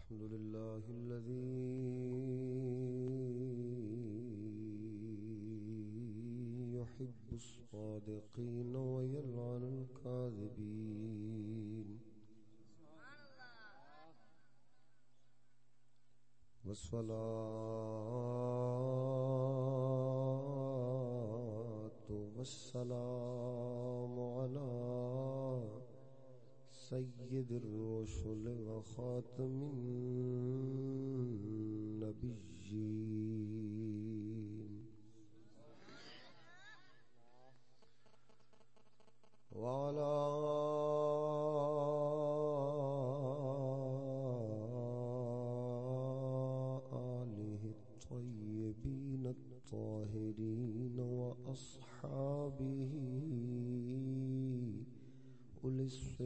الحمد لله الذي يحب الصادقين ويلعن الكاذبين. والصلاة والسلام على سيد الرسل وخاتم النبيين وعلى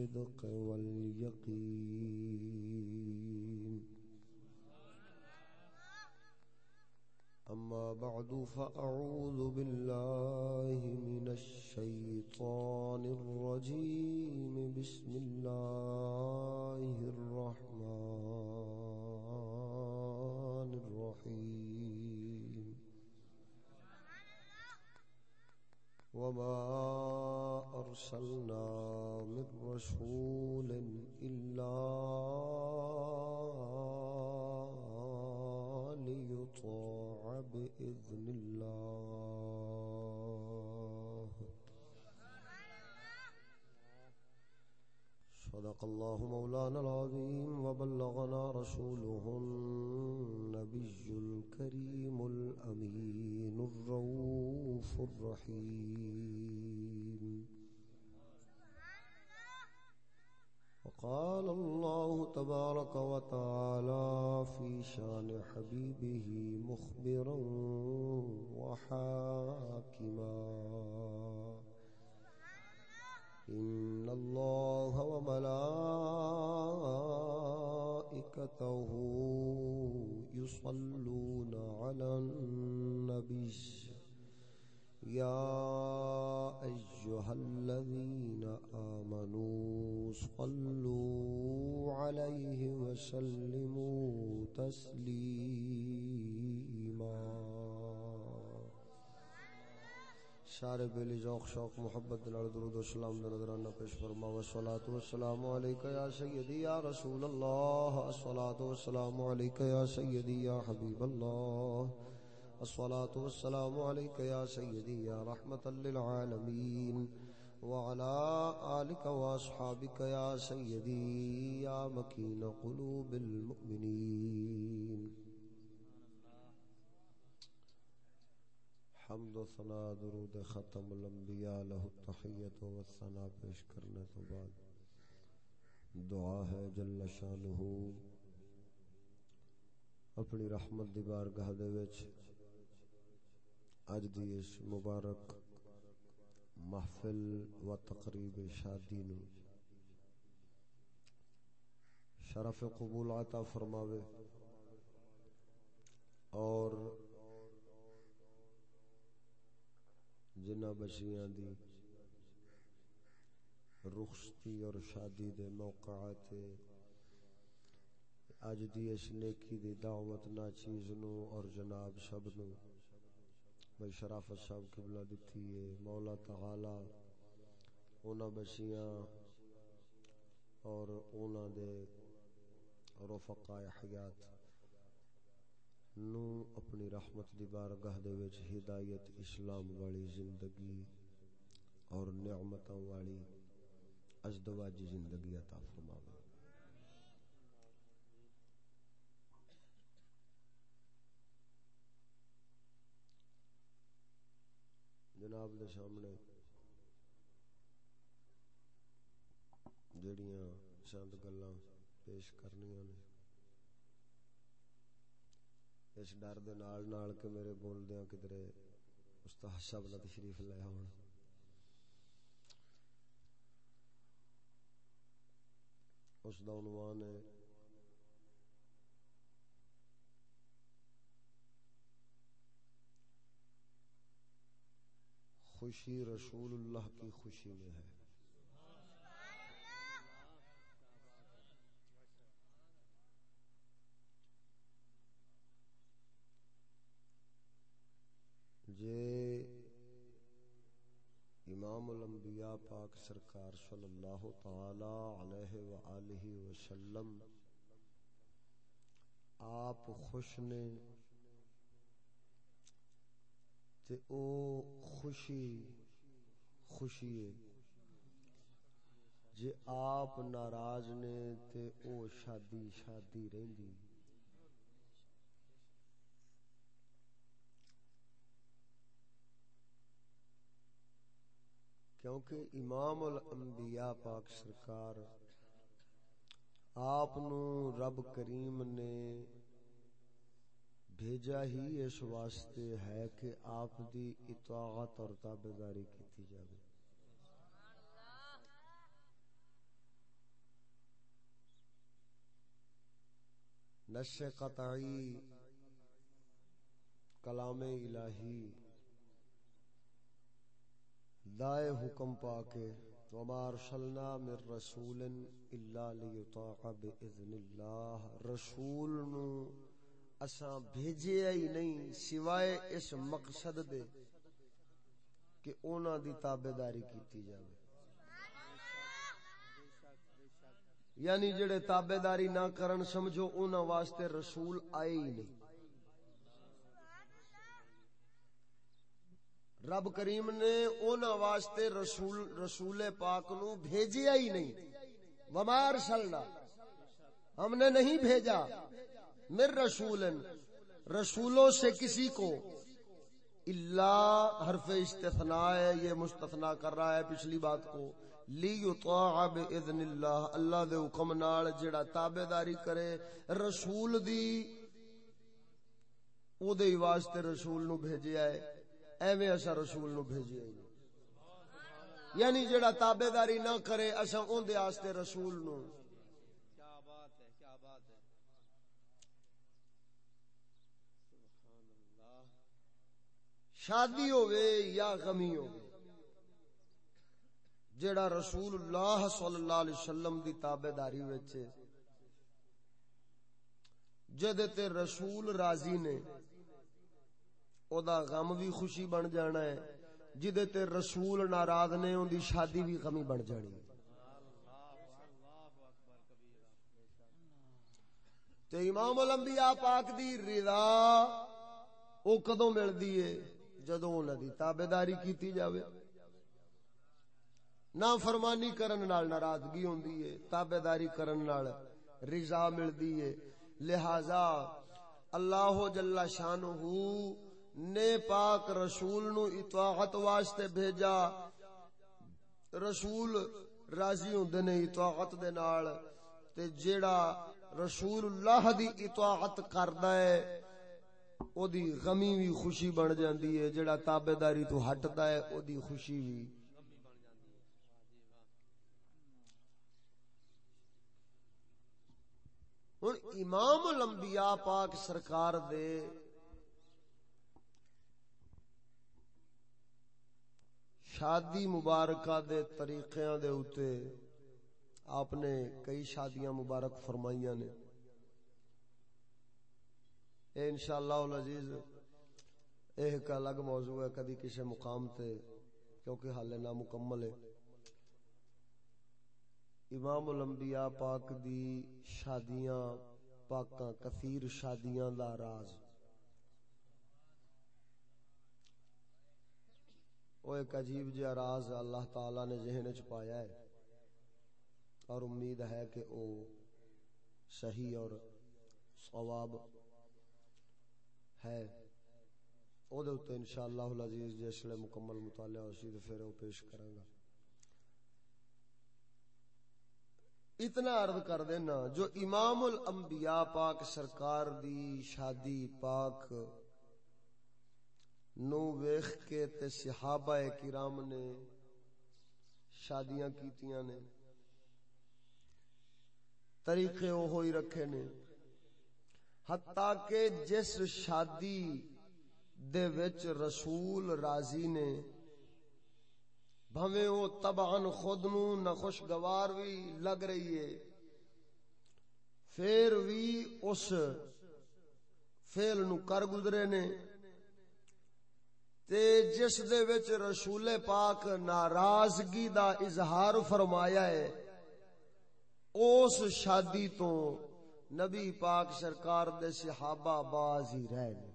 الصدق واليقين. أما بعد فأعوذ بالله من الشيطان الرجيم. بسم الله الرحمن الرحيم. وما أرسلنا من رسول إلا ليطاع بإذن الله. صدق الله مولانا العظيم وبلغنا رسوله النبي الكريم الأمين الرؤوف الرحيم. وقال الله تبارك وتعالى في شان حبيبه مخبرا وحاكما. إن الله وملائكته يصلون على النبي. يا أيها الذين آمنوا صلوا عليه وسلموا تسليما سارے بیلی ذوق، شوق، محبت نال درود و سلام دا نظرانہ پیش فرما. و صلاۃ و سلام علیکہ یا سیدی یا رسول اللہ. الصلاۃ و سلام علیکہ یا سیدی یا حبیب اللہ. الصلاة والسلام عليك يا سيدي يا رحمة للعالمين وعلى آلك وأصحابك يا سيدي يا مكين قلوب المؤمنين. حمد و ثنا درود ختم الانبیاء له التحیت و ثنا پیش کرنے تو بعد. دعا ہے جل شانہ اپنی رحمت دی بارگاہ دے وچ. اج دی اس مبارک محفل و تقریب شادی نو۔ شرف قبول عطا فرماوے۔ اور جنہ بچیاں دی رخصتی اور شادی دے موقعات اج دی اس نیکی دی دعوت نا چیز نو اور جناب سب نو۔ بھائی شرافت صاحب قبلہ دتی ہے، مولا تعالی اونا بچیاں اور اونا دے رفقاء حیات نو اپنی رحمت دی بارگاہ دے وچ ہدایت اسلام والی زندگی اور نعمتاں والی ازدواجی زندگی عطا فرماوے۔ جناب دے سامنے جڑیاں چند گلاں پیش کرنیاں نے۔ اس ڈر دے نال نال کہ میرے بولدیاں کدرے استاد صاحب نہ تشریف لے ہون اس دا عنوان ہے خوشی رسول اللہ کی خوشی میں ہے۔ جے امام الانبیاء پاک سرکار صلی اللہ تعالی علیہ وآلہ وسلم آپ خوش نے تے او خوشی خوشی ہے۔ جے آپ ناراض نے تے او شادی شادی رہندی۔ کیونکہ امام الانبیاء پاک سرکار آپ نو رب کریم نے بھیجا ہی اس واسطے ہے کہ آپ دی اطاعت اور تابداری کیتی جائے نش قطعی کلام الہی دائے حکم پاکے، وما ارسلنا من رسول الا لیطاع باذن اللہ۔ رسول نو اساں بھیجیا ہی نہیں سوائے اس مقصد دے کہ اونا دی تابداری کیتی جائے یعنی جڑے تابداری نہ کرن، سمجھو اونا واسطے رسول آئے ہی نہیں۔ رب کریم نے اونا واسطے رسول رسول پاک نو بھیجیا ہی نہیں۔ ومار سلنا ہم نے نہیں بھیجا۔ مر رسول رسولوں سے کسی کو۔ اللہ حرف استثناء ہے، یہ مستثنا کر رہا ہے پچھلی بات کو۔ لی یطاع باذن اللہ اللہ دے حکم نال جڑا تابعداری کرے۔ رسول دی، او دے واسطے رسول نو بھیجیا ہے۔ ایویں اسا رسول نو بھیجیا ہی یعنی جڑا تابے داری نہ کرے اسا اون دے واسطے رسول نو کیا بات ہے کیا بات ہے سبحان اللہ شادی ہوے یا غمی ہوے جڑا رسول اللہ صلی اللہ علیہ وسلم دی تابے داری وچ جدے تے رسول راضی نے او دا غم بھی خوشی بن جانا ہے، جدے تے رسول ناراض نے اون دی شادی بھی غمی بن جانی ہے۔ تے امام الانبیاء پاک دی رضا او کدوں ملدی ہے؟ جدوں انہاں دی تابعداری کیتی جاوے۔ نا فرمانی کرن نال ناراضگی ہوندی ہے، تابعداری کرن نال رضا ملدی ہے۔ لہذا اللہ جل شانہ نے پاک رسول نو اطاعت واسطے بھیجا۔ رسول راضی ہوندے نے اطاعت دے نال، تے جیڑا رسول اللہ دی اطاعت کردا ہے او دی غمی بھی خوشی بن جاندی ہے جیڑا تابعداری تو ہٹدا ہے او دی خوشی بھی ہن امام الانبیاء پاک سرکار دے شادی مبارکہ دے طریقیاں دے اوتے آپ نے کئی شادیاں مبارک فرمائیاں نے اے انشاءاللہ العزیز، اے ایک الگ موضوع ہے کدی کسی مقام تے، کیونکہ حال نامکمل ہے۔ امام الانبیاء پاک دی شادیاں، پاکاں، کثیر شادیاں دا راز۔ وہ ایک عجیب جہا راز اللہ تعالی نے ذہن چ پایا ہے۔ اور امید ہے کہ وہ صحیح اور صواب ہے۔ او دے اوتے انشاءاللہ العزیز جسلے مکمل مطالعہ ہوسی تے پھر او پیش کراں گا۔ اتنا عرض کر دینا، جو امام الانبیاء پاک سرکار دی شادی پاک نو ویخ کے تے صحابہ کرام نے شادیاں کیتیاں نے، طریقے وہ ہوئی رکھے نے۔ حتیٰ کہ جس شادی دے وچ رسول راضی نے بھویں وہ طبعا خود نو نہ خوشگوار بھی لگ رہی ہے، پھر بھی اس فیل نو کر گزرے نے۔ تے جس دے وچ رسول پاک ناراضگی دا اظہار فرمایا ہے، اس شادی تو نبی پاک سرکار دے صحابہ باز ہی رہ گئے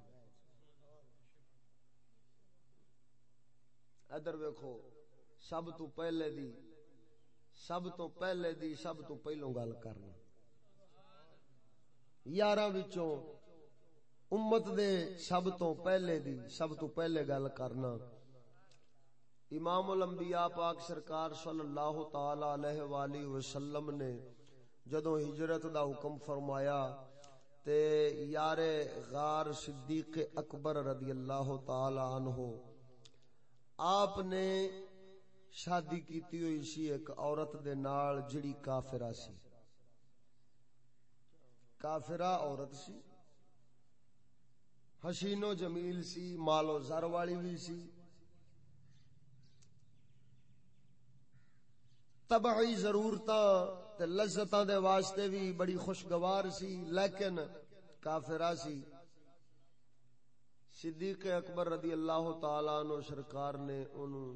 ادھر ویکھو، سب تو پہلے دی، سب تو پہلے دی، سب تو پہلوں گل کرنا۔ یارہ وچوں امت دے سب تو پہلے دی، سب تو پہلے گل کرنا۔ امام الانبیاء پاک سرکار صلی اللہ تعالی علیہ والہ وسلم نے جدوں ہجرت دا حکم فرمایا تے یار غار صدیق اکبر رضی اللہ تعالی عنہ، آپ نے شادی کیتی ہوئی سی ایک عورت دے نال جڑی کافرہ سی۔ کافرہ عورت سی۔ حسین و جمیل سی، مال و زر والی بھی سی۔ تبعی ضرورتاں تے لذتاں دے واسطے بھی بڑی خوشگوار سی، لیکن کافرہ سی۔ صدیق اکبر رضی اللہ تعالی عنہ سرکار نے انہوں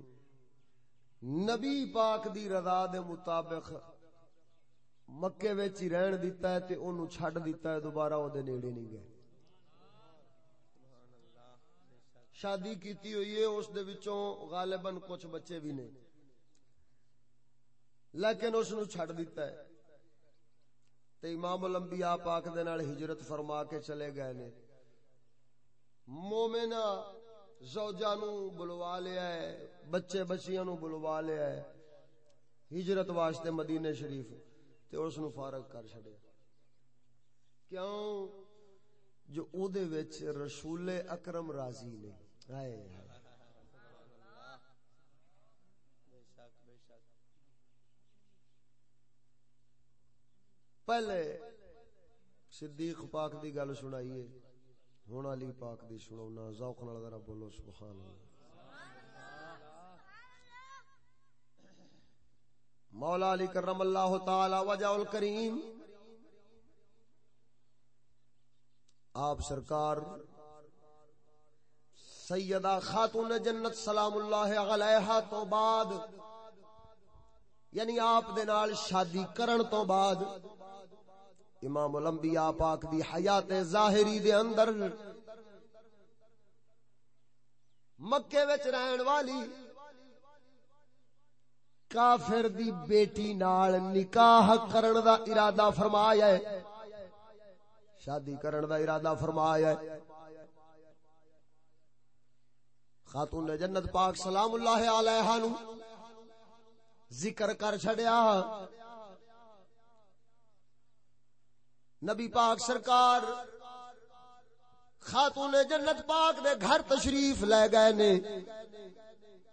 نبی پاک دی رضا دے مطابق مکے وچ ہی رہن دیتا ہے تے اونوں چھڈ دیتا ہے، دوبارہ او دے نیڑے نہیں گئے۔ شادی کیتی ہوئی ہے، اس دے وچوں غالباً کچھ بچے بھی نے۔ لیکن اس نو چھڈ دیتا ہے۔ تے امام الانبیاء پاک دے نال ہجرت فرما کے چلے گئے نے۔ مومنہ زوجہ نو بلوا لیا ہے، بچے بچیاں نو بلوا لیا ہے۔ ہجرت واسطے مدینے شریف، تے اس نو فارغ کر چھڑیا کیوں؟ جو او دے وچ رسول اکرم راضی نے۔ ہائے۔ پہلے صدیق پاک دی گل سنائیے، ہن علی پاک دی سناونا ذوق نال ذرا بولو سبحان اللہ مولا علی کرم اللہ تعالی وجہ الکریم، آپ سرکار سیدہ خاتون جنت سلام اللہ علیہ تو بعد یعنی آپ دے نال شادی کرن تو بعد امام الانبیاء پاک دی حیات ظاہری دے اندر مکے وچ رہن والی کافر دی بیٹی نال نکاح کرن دا ارادہ فرمایا ہے۔ شادی کرن دا ارادہ فرمایا ہے۔ خاتون جنت پاک سلام اللہ علیہ نو ذکر کر چھڑیا۔ نبی پاک سرکار خاتون جنت پاک دے گھر تشریف لے گئے نے۔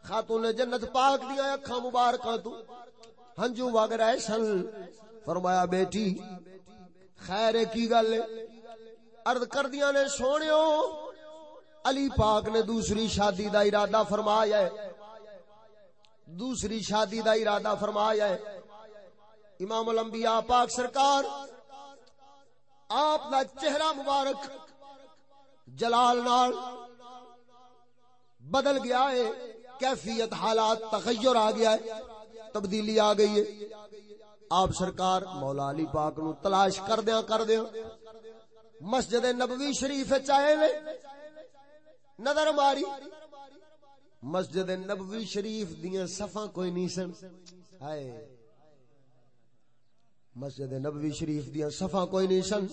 خاتون جنت پاک دیا اکھا مبارکاں تو۔ ہنجو وگ رہے سن۔ فرمایا، بیٹی، خیر کی گل ارد کر دیا نے، سونیو، علی پاک نے دوسری شادی دا ارادہ فرمایا ہے۔ دوسری شادی دا ارادہ فرمایا ہے۔ امام الانبیاء پاک سرکار آپ دا چہرہ مبارک جلال نال بدل گیا ہے، کیفیت حالات تغیر آ گیا ہے، تبدیلی آ گئی ہے۔ آپ سرکار مولا علی پاک نو تلاش کر دیا کر دیا مسجد نبوی شریف چاہے نظر ماری۔ مسجد نبوی شریف دیا صفا کوئی نہیں سن۔ ہائے۔ مسجد نبوی شریف دیا صفا کوئی نہیں سن۔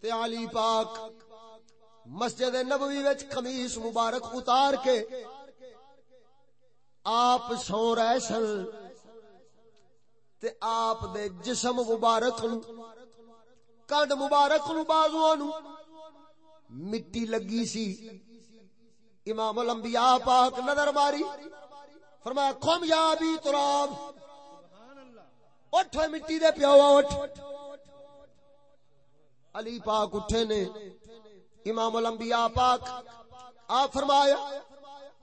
تے علی پاک مسجد نبوی وچ خمیس مبارک اتار کے آپ سو رہے سن۔ تے آپ دے جسم مبارک نو کنڈ مبارک نو بازو نو مٹی لگی سی۔ امام الانبیاء پاک نظر ماری۔ فرمایا کھم یا بھی تراب اٹھ مٹی دے پیوا اٹھ علی پاک اٹھے نے۔ امام الانبیاء پاک۔ آپ فرمایا،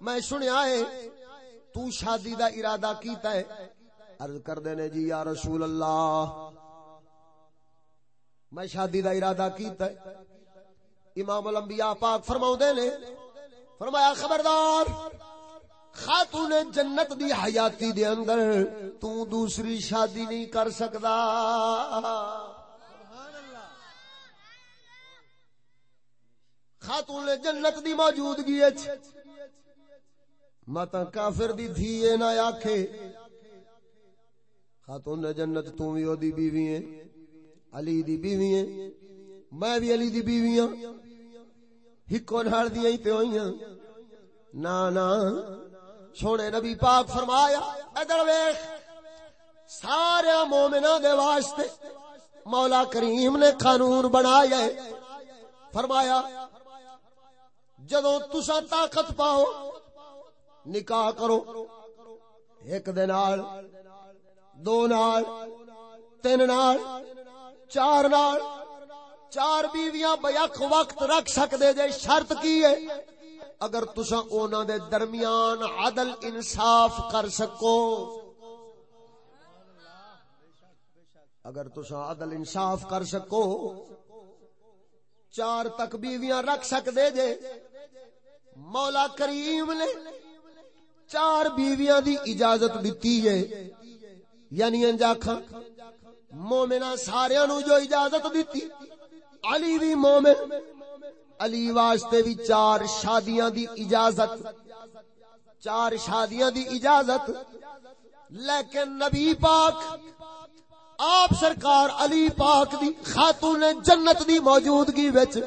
میں سنیا ہے، تو شادی دا ارادہ کیتا ہے۔ عرض کر دینے جی یا رسول اللہ، میں شادی دا ارادہ کیتا ہے۔ امام الانبیاء پاک فرماؤ نے، فرمایا، خبردار خاتون جنت دی حیاتی دے اندر تو دوسری شادی نہیں کر سکدا خاتون جنت دی موجودگی اچ متا کافر دی دھی نہ آکھے۔ خاتون جنت تو بھی او دی بیوی ہے علی دی بیوی ہے میں بھی علی دی بیوی ہاں۔ ہکو نال دی تے ہوئیاں نا نا سونے نبی پاک فرمایا ادھر ویخ سارے مومنا دے واسطے مولا کریم نے قانون بنایا ہے۔ فرمایا جدو تسا طاقت پاؤ، نکاح کرو۔ ایک دن دو نال، تین نال، چار نال، چار بیویاں بیک وقت رکھ سکتے جے شرط کی ہے؟ اگر تسا اونا دے درمیان عدل انصاف کر سکو، اگر تسا عدل انصاف کر سکو، چار تک بیویاں رکھ سکتے جے۔ مولا کریم نے چار بیویاں دی اجازت دیتی ہے یعنی انجاکھا مومنہ سارے نو جو اجازت دیتی علی بھی مومن علی واسطے بھی چار شادیاں دی اجازت۔ چار شادیاں دی اجازت۔ لیکن نبی پاک آپ سرکار علی پاک دی خاتون جنت دی موجودگی وچ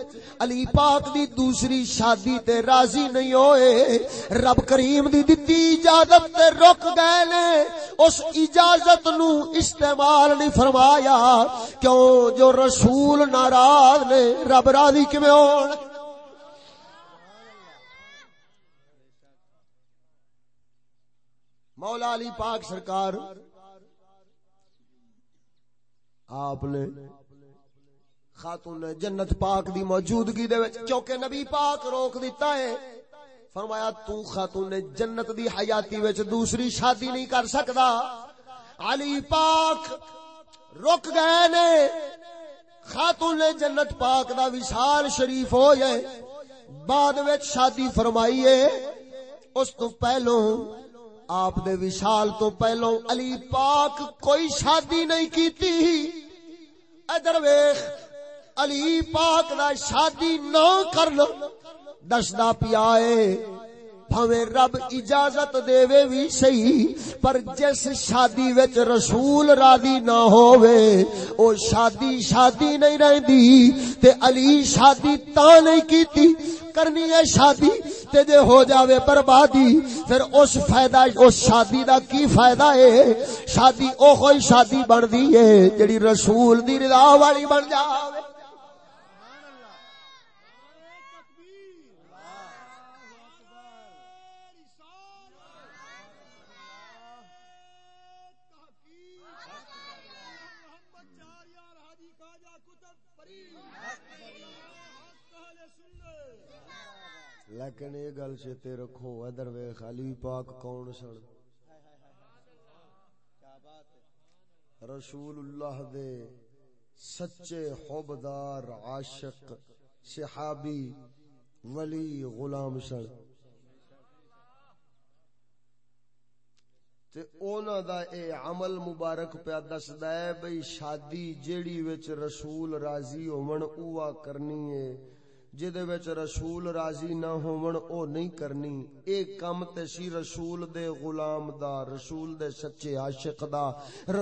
علی پاک دی دوسری شادی تے راضی نہیں ہوئے۔ رب کریم دی دتی اجازت تے رک گئے نے۔ اس اجازت نو استعمال نہیں فرمایا۔ کیوں جو رسول ناراض نے؟ رب راضی کیویں ہون؟ مولا علی پاک سرکار آپ نے خاتون جنت پاک دی موجودگی دے وچ کیونکہ نبی پاک روک دیتا ہے، فرمایا تو خاتون جنت دی حیاتی وچ دوسری شادی نہیں کر سکدا علی پاک رک گئے نے۔ خاتون جنت پاک دا وصال شریف ہو جائے بعد وچ شادی فرمائی ہے اس تو پہلو آپ دے وشال تو پہلو علی پاک کوئی شادی نہیں کیتی۔ ادھر ویخ علی پاک دا شادی نہ کرنا دسدا پیا بھویں رب اجازت دے بھی صحیح، پر جس شادی وچ رسول راضی نہ ہووے، او شادی شادی نہیں رہندی، تے علی شادی تا نہیں کیتی، کرنی ہے شادی، تے جے ہو جاوے بربادی، پھر اس فائدہ، اس شادی دا کی فائدہ ہے؟ شادی او کوئی شادی بن دی ہے، جڑی رسول دی رضا والی بن جاوے۔ لیکن یہ گل چیتے رکھو، ادھر وے خالی پاک کون سن؟ رسول اللہ دے سچے حبدار عاشق، صحابی ولی غلام سن۔ تے اونا دا اے عمل مبارک پہ دسدا ہے بھئی شادی جیڑی وچ رسول راضی ہون، اوہ کرنی ہے۔ جدے وچ رسول راضی نہ ہون او نہیں کرنی۔ اے کم تے سی رسول دے غلام دا، رسول دے سچے عاشق دا،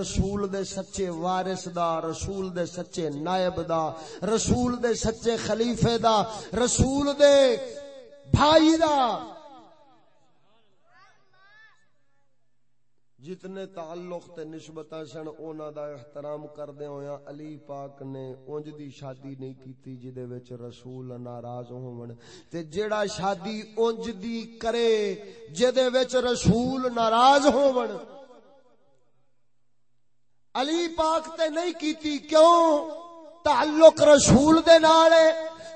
رسول دے سچے وارث دا، رسول دے سچے نائب دا، رسول دے سچے خلیفہ دا، رسول دے بھائی دا۔ جتنے تعلق تے نسبتاں سن، اونا دا احترام کردے ہویا علی پاک نے اونج دی شادی نہیں کیتی جدے وچ رسول ناراض ہون۔ تے جیڑا شادی اونج دی کرے جدے وچ رسول ناراض ہون۔ علی پاک تے نہیں کیتی، کیوں؟ تعلق رسول دے نال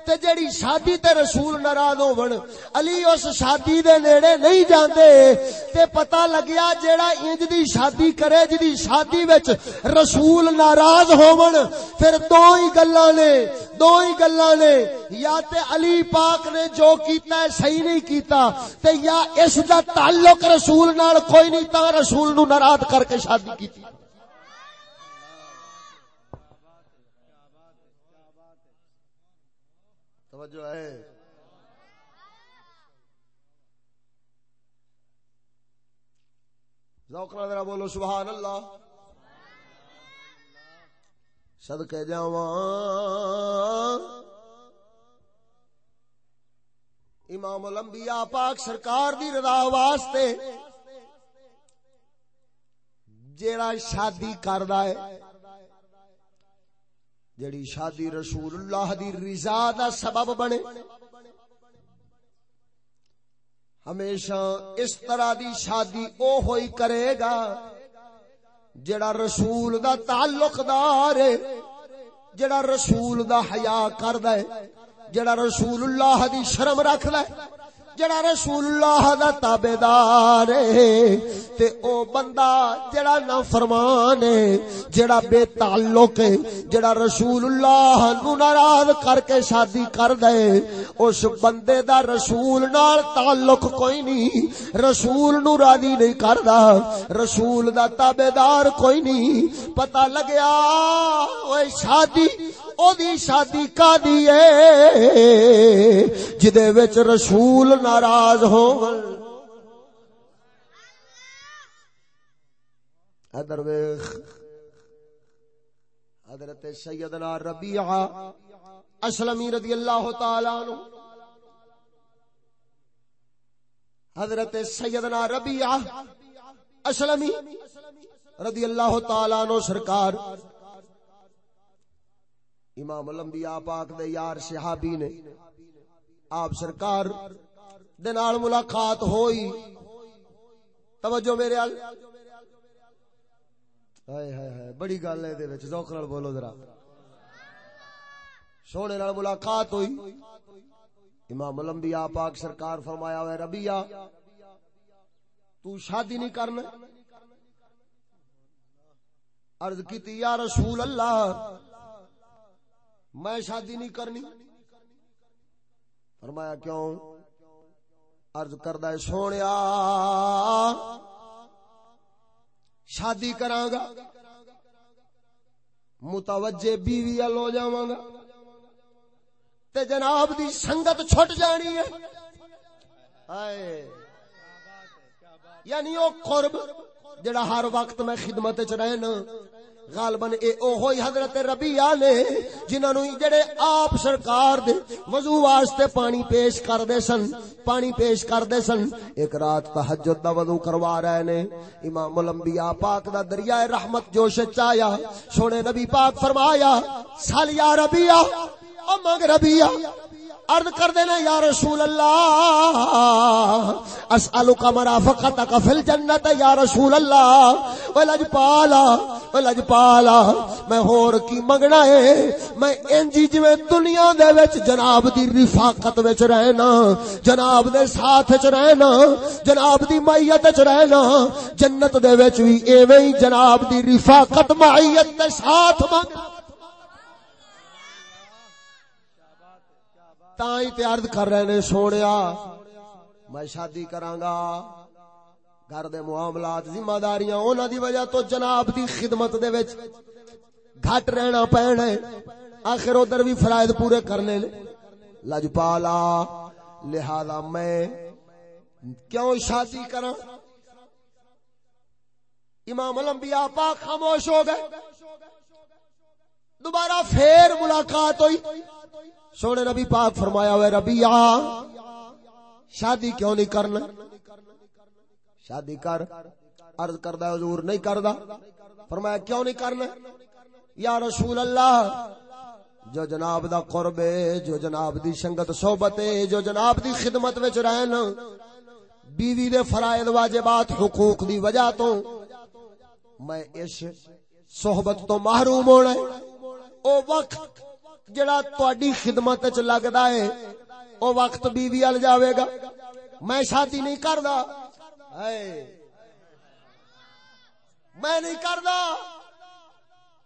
تے جیڑی شادی تے رسول ناراض ہون، علی اس شادی دے نیڑے نہیں جاندے تے پتہ لگیا جیڑا انج دی شادی کرے جی جدی شادی وچ رسول ناراض ہون۔ پھر دو ہی گلاں نے دو ہی گلاں نے، یا تے علی پاک نے جو کیتا ہے صحیح نہیں کیتا تے یا اس دا تعلق رسول نال کوئی نہیں تا رسول نو ناراض کر کے شادی کیتی۔ توجہ ہے۔ ذوق ذرا بولو سبحان اللہ صدقے جاواں۔ امام الانبیاء پاک سرکار دی رضا واسطے جیڑا شادی کردا ہے جڑی شادی رسول اللہ دی رضا دا سبب بنے۔ ہمیشہ اس طرح دی شادی او ہوئی کرے گا جڑا رسول دا تعلق دار ہے، جڑا رسول دا حیا کردا ہے، جڑا رسول اللہ دی شرم رکھدا ہے۔ جڑا رسول اللہ دا تابعدار ہے، تے او بندہ جڑا نا فرمان ہے، جڑا بے تعلق ہے، جڑا رسول اللہ نو ناراض کر کے شادی کر دے۔ اس بندے دا رسول نال تعلق کوئی نہیں، رسول نو راضی نہیں کردا، رسول دا تابعدار کوئی نہیں۔ پتہ لگیا اوے شادی او دی شادی کا دی جدے وچ رسول ناراض ہون ادر ویخ، حضرت سیدنا ربیعہ اسلمی رضی اللہ تعالی عنہ۔ حضرت سیدنا ربیعہ اسلمی رضی اللہ تعالی عنہ سرکار امام الانبیاء پاک دے یار صحابی نے۔ آپ سرکار دے نال ملاقات ہوئی۔ توجہ میرے ال ہائے ہائے ہائے، بڑی گل ہے دے وچ۔ ذوق نال بولو ذرا۔ سونے نال ملاقات ہوئی۔ امام الانبیاء پاک سرکار فرمایا ہوئے ربیہ تو شادی نہیں کرنا۔ عرض کیتی، یا رسول اللہ میں شادی نہیں کرنی؟ فرمایا کیوں؟ عرض کردہ سونے شادی کراں گا متوجہ بیوی لو جاواں گا تے جناب دی سنگت چھٹ جانی ہے۔ ہائے یعنی او قرب جڑا ہر وقت میں خدمت چ رہنا۔ غالباً اے اوہوئی حضرت ربیہ نے جنہاں نو جڑے آپ سرکار دے وضو واسطے پانی پیش کر دے سن، پانی پیش کر دے سن۔ ایک رات تہجد دا وضو کروا رہے نے۔ امام الانبیاء پاک دا دریائے رحمت جوش چایا۔ سونے نبی پاک فرمایا، سال یا ربیہ او مگ ربیہ عرض کر دینا، یا رسول اللہ اسالک مرافقتک فی الجنت، یا رسول اللہ ولج پالا ولج پالا میں ہور کی منگنا ہے؟ میں انجی جویں دنیا دے وچ جناب دی رفاقت وچ رہنا، جناب دے ساتھ وچ رہنا، جناب دی معیت وچ رہنا، جنت دے وچ وی ایویں ہی جناب دی رفاقت، معیت دے ساتھ منگنا۔ تائی تے عرض کر رہے نے سونیا میں شادی کراں گا گھر دے معاملات ذمہ داریاں انہاں دی وجہ تو جناب دی خدمت دے وچ گھٹ رہنا پینا ہے آخر ادھر بھی فرائض پورے کرنے نے لجپالا لہذا میں کیوں شادی کراں امام الانبیاء پاک خاموش ہو گئے دوبارہ پھر ملاقات ہوئی سونے نبی پاک فرمایا ہوئے، ربی شادی کیوں نہیں کرنا؟ شادی کر، عرض کردہ، حضور نہیں کردہ۔ فرمایا، کیوں نہیں کرنا؟ یا رسول اللہ، جو جناب دا قرب ہے، جو جناب دی شنگت، صحبت ہے، جو جناب دی خدمت وچ رہن، بیوی دے فرائض، واجبات، حقوق دی وجہ تو میں اس صحبت تو محروم ہونا ہے۔ او وقت جڑا تواڈی خدمت وچ لگدا ہے، او وقت بیوی ال جاوے گا۔ میں شادی نہیں کردا۔ میں نہیں کردا۔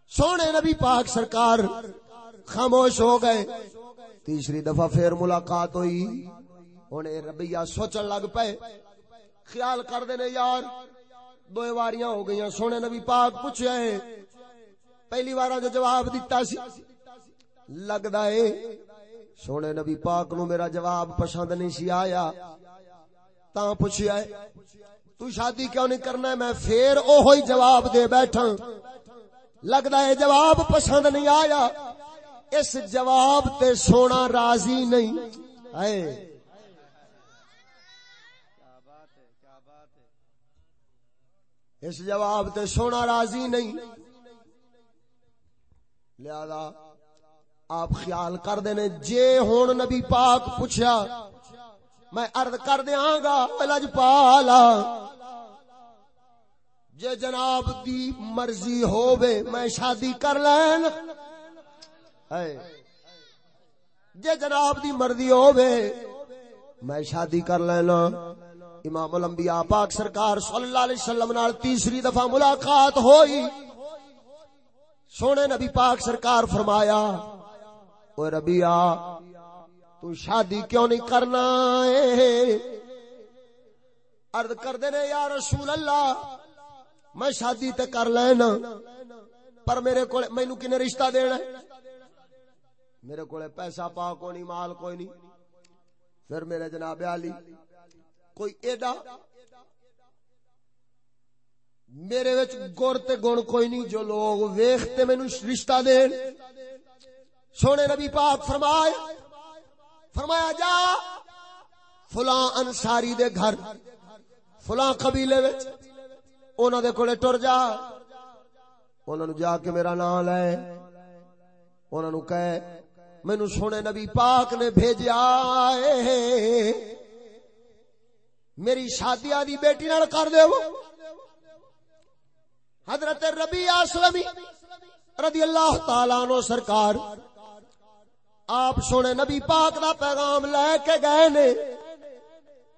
سونے نبی پاک سرکار خاموش ہو گئے۔ تیسری دفعہ پھر ملاقات ہوئی۔ ہن اے ربیہ سوچن لگ پئے خیال کر دینے یار دو واریاں ہو گئیاں۔ سونے نبی پاک پوچھیا ہے پہلی بار جو جواب دیتا سی۔ لگدا ہے سونے نبی پاک نو میرا جواب پسند نہیں سی آیا تا پوچھیا ہے تو شادی کیوں نہیں کرنا ہے میں پھر اوہی جواب دے بیٹھا لگدا ہے جواب پسند نہیں آیا اس جواب تے سونا راضی نہیں اے اس جواب تے سونا راضی نہیں لہذا آپ خیال کر دینے، جے ہون نبی پاک پوچھا، میں عرض کر دیاں گا لج پالا۔ جے جناب دی مرضی ہووے، میں شادی کر لین۔ اے جے جناب دی مرضی ہووے، میں شادی کر لینا۔ امام الانبیاء پاک سرکار صلی اللہ علیہ وسلم نال تیسری دفعہ ملاقات ہوئی۔ سونے نبی پاک سرکار فرمایا او ربیا تو شادی کیوں نہیں کرنا اے عرض کر دینے یا رسول اللہ میں شادی تے کر لینا پر میرے کو مینو کنے رشتہ دینا ہے میرے کو پیسہ پا کوئی نہیں مال کوئی نہیں پھر میرے جناب علی کوئی ایڈا میرے وچ گر تے گن کوئی نہیں جو لوگ ویکھتے مینوں رشتہ دین سونے نبی پاک فرمایا فرمایا جا، فلاں انصاری دے گھر، فلاں قبیلے وچ انہاں دے کولے ٹر جا۔ انہاں نو جا کے میرا نام لے۔ انہاں نو کہے، مینوں سونے نبی پاک نے بھیجیا اے۔ میری شادی آدی بیٹی نال کر دیو۔ حضرت ربی اسلمی رضی اللہ تعالی عنہ سرکار آپ سونے نبی پاک دا پیغام لے کے گئے نے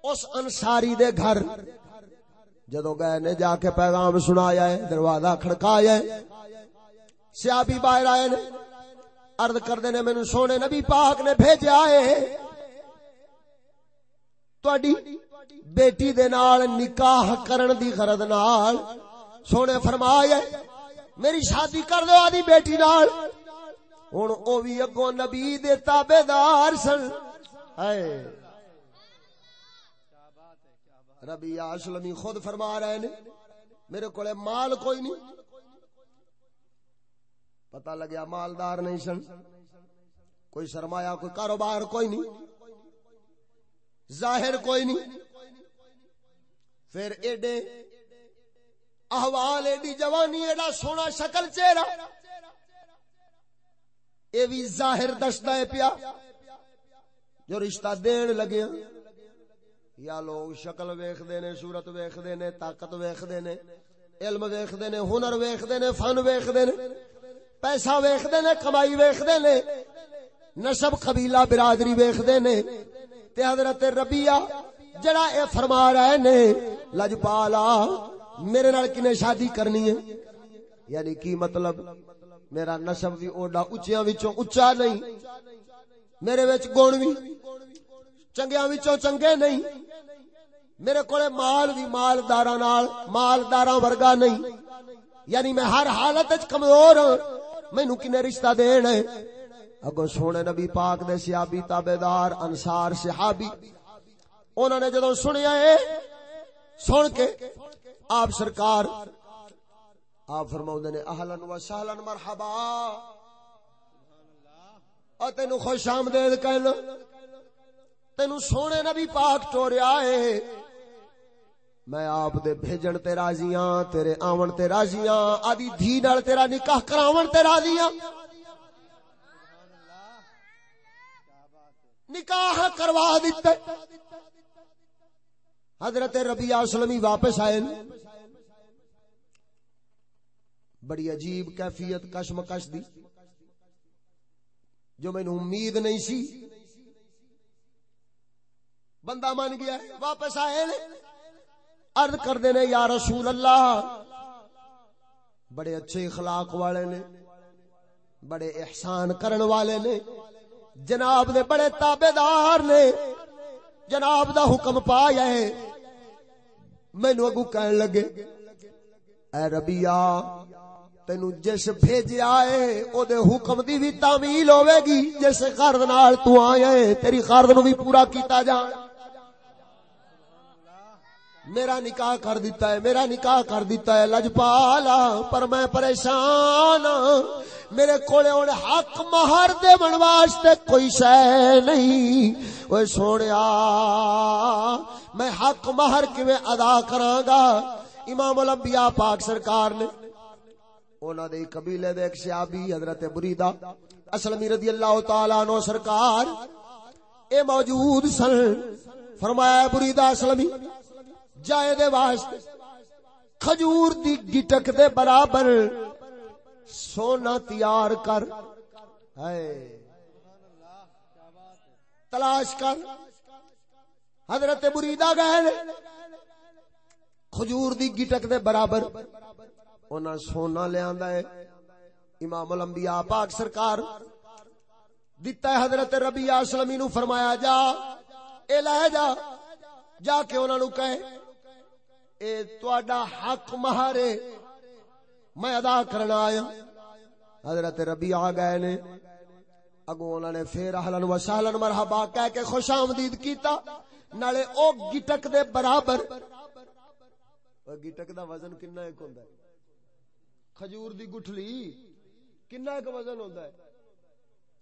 اس انصاری دے گھر۔ جدو گئے نے جا کے پیغام سنایا ہے، دروازہ کھڑکایا ہے۔ سیابی باہر آئے نے۔ عرض کردے نے، مینوں سونے نبی پاک نے بھیجا ہے۔ تواڈی بیٹی دے نال نکاح کرن دی غرض نال سونے فرمایا ہے، میری شادی کر دو آدی بیٹی نال۔ ہن او وی اگوں نبی دے تابعدار سن۔ اے ربی اسلمی خود فرما رہے نے۔ میرے کولے مال کوئی نہیں۔ پتہ لگیا مالدار نہیں سن۔ کوئی سرمایہ، کوئی کاروبار کوئی نہیں۔ ظاہر کوئی نہیں۔ پھر ایڈے احوال، ایڈی جوانی، ایڈا سونا شکل چہرہ۔ اے بھی ظاہر دستا ہے پیا، جو رشتہ دین لگے ہاں۔ یا لوگ شکل ویکھدے نے، صورت ویکھدے نے، طاقت ویکھدے نے، علم ویکھدے نے، ہنر ویکھدے نے، فن ویکھدے نے، پیسہ ویکھدے نے، کمائی ویکھدے نے نسب قبیلہ برادری ویکھدے نے۔ تے حضرت ربیہ جڑا اے فرما رہے نے، لجپالا میرے نال کنے شادی کرنی ہے۔ یعنی کی مطلب؟ میرا نسب بھی اوڈا اچیاں وچوں اچا نہیں۔ میرے وچ گن بھی، چنگیاں وچوں چنگے نہیں۔ میرے کولے مال بھی مالداراں نال، مالداراں ورگا نہیں۔ یعنی میں ہر حالت وچ کمزور ہوں مینوں کنے رشتہ دین ہے؟ اگو سونے نبی پاک دے صحابی تابعدار، انصار صحابی انہوں نے جدوں سنیا ہے، سن کے آپ سرکار آپ فرماؤں نے اہلن و سہلن مرحبا۔ اور تینو خوش آمدید کہنا تینو سونے نبی پاک ٹوریا ہے۔ میں آپ دے بھیجن تے راضیاں، تیرے آون تے راضیاں آدی دھی نال تیرا نکاح کراون تے راضیاں۔ نکاح کروا دیتے۔ حضرت ربیہ اسلمی واپس آئے۔ بڑی عجیب کیفیت کشمکش دی، جو مینوں امید نہیں سی۔ بندہ من گیا ہے، واپس آئے نے عرض کر دینے یا رسول اللہ، بڑے اچھے اخلاق والے نے، بڑے احسان کرن والے نے۔ جناب دے بڑے تابے دار نے، جناب دا حکم پایا ہے۔ مینو اگو کہن لگے، اے ربیا تینو جس بھیجیا ہے او دے حکم دی بھی تعمیل ہوے گی جس قرض نال تو آیا ہے، تیری قرض نو بھی پورا کیتا جان میرا نکاح کر دیتا ہے، میرا نکاح کر دیتا ہے لجپالا پر میں پریشان میرے کولے ہن حق مہر دے بن واسطے کوئی شے نہیں۔ اوے سونیا، میں حق مہر کیویں ادا کراں گا؟ امام الانبیاء پاک سرکار نے انہاں دے قبیلے دے ایک صحابی حضرت بریدہ اسلمی رضی اللہ تعالی عنہ سرکار اے موجود سن، فرمایا بریدہ اسلمی، جائے دے واسطے کھجور دی گٹک دے برابر سونا تیار کر تلاش کر۔ حضرت مریدا گئے کھجور دی گٹک دے برابر انہاں سونا لیا ہے۔ امام الانبیاء پاک سرکار دیتا ہے حضرت ربیہ اسلمی نو فرمایا جا، اے لے جا جا کے انہاں نو کہے۔ اے تواڈا حق مہر میں ادا کرنا آیا۔ حضرت ربی آ گئے نے۔ اگو انہوں نے پھر اہلن و سہلن مرحبا کہہ کے خوش آمدید کیتا۔ نالے او گٹک دے برابر۔ او گٹک دا وزن کنا ایک ہوندا ہے۔ کھجور دی گٹھلی کنا ایک وزن ہوندا ہے؟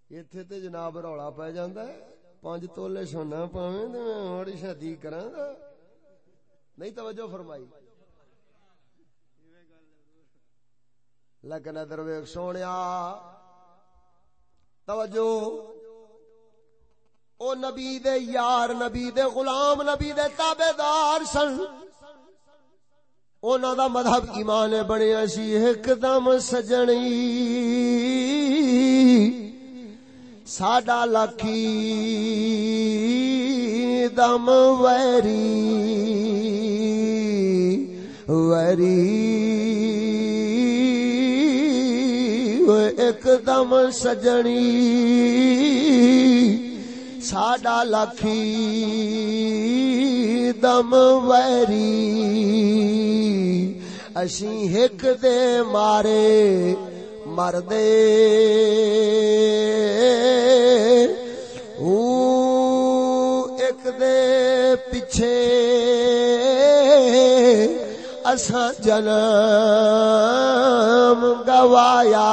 ایتھے تے جناب رولا پے جاندا ہے، پانچ تولے سونا پاویں تے میں اور شادی کراں گا نہیں توجہ فرمائی۔ لیکن ادھر ویک سونے توجہ۔ او نبی دے یار، نبی دے غلام، نبی دے تابے دار سن۔ اونا دا مذہب ایمان بنیا سی ایک دم سجنی۔ ساڈا لکھی دم ویری۔ ویری۔ ایک دم سجنی۔ ساڈا لکھی دم ویری اسی ایک دے مارے مردے ایک دے پیچھے اساں جنم گوایا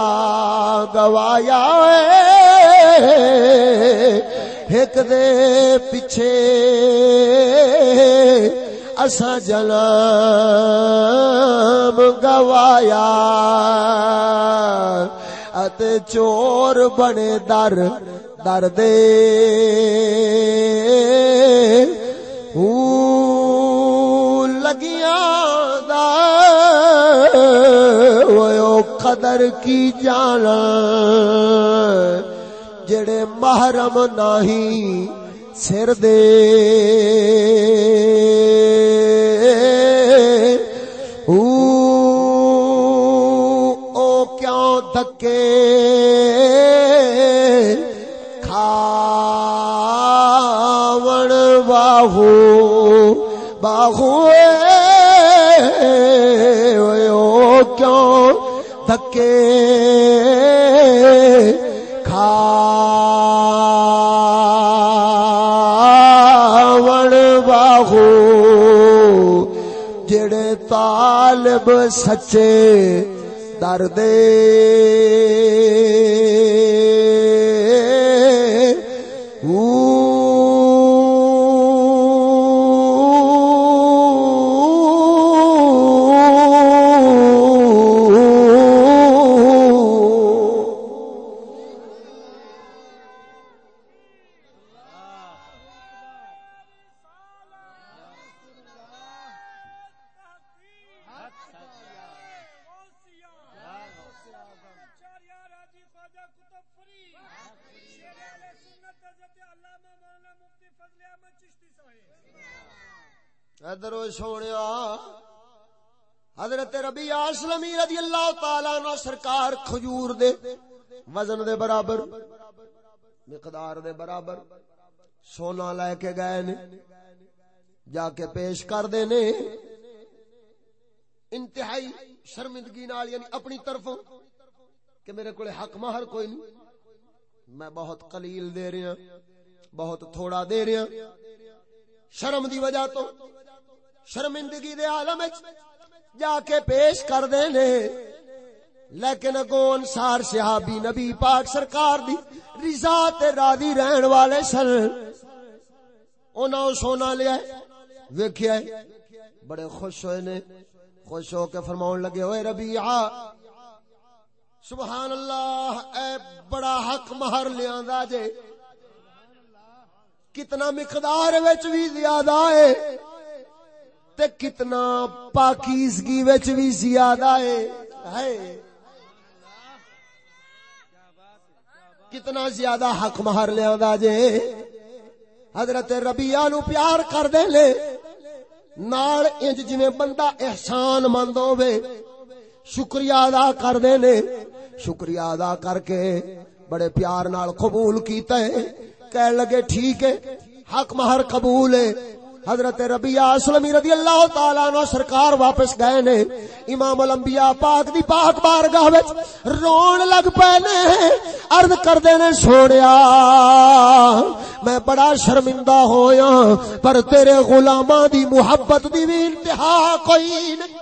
گوایا ایک دے پیچھے اساں جنم گوایا ات چور بنے در در دے۔ لگیاں دا۔ قدر کی جانا۔ جڑے محرم نہیں سر دے۔ او کیوں دکے؟ کھاون باہو باہو کیوں طالب سچے دردے سرکار کھجور دے، وزن دے برابر، مقدار دے برابر سونا لے کے گئے نے، جا کے پیش کر دے نے۔ انتہائی شرمندگی نال یعنی اپنی طرفوں، کہ میرے کو حق مہر کوئی نہیں۔ میں بہت قلیل دے رہا، بہت تھوڑا دے رہا۔ شرم دی وجہ تو، شرمندگی دے عالم جا کے پیش کر دے نے۔ لیکن اگو انسار صحابی نبی پاک سرکار دی رضا تے راضی رہن والے سن۔ انہاں سونا لیا ویکھیا بڑے خوش ہوئے نے۔ خوش ہو کے فرماون لگے ہوئے ربیعہ سبحان اللہ اے بڑا حق مہر لیاندا جے۔ کتنا مقدار وچ بھی زیادہ ہے۔ تے کتنا پاکیزگی وچ بھی زیادہ ہے۔ ہے کتنا زیادہ حق مہر لیا جے؟ حضرت ربیہ نو پیار کر دے لے۔ نال انج جویں بندہ احسان مند ہوے شکریہ ادا کر دے نے شکریہ ادا کر کے بڑے پیار نال قبول کیتا ہے۔ کہہ لگے، ٹھیک ہے، حق مہر قبول ہے۔ حضرت ربیہ اسلمی رضی اللہ تعالی عنہ سرکار واپس گئے نے، امام الانبیاء پاک دی پاک بارگاہ وچ رون لگ پے نے، عرض کردے نے سونیا میں بڑا شرمندہ ہویا، پر تیرے غلاماں دی محبت دی بھی انتہا کوئی نہیں۔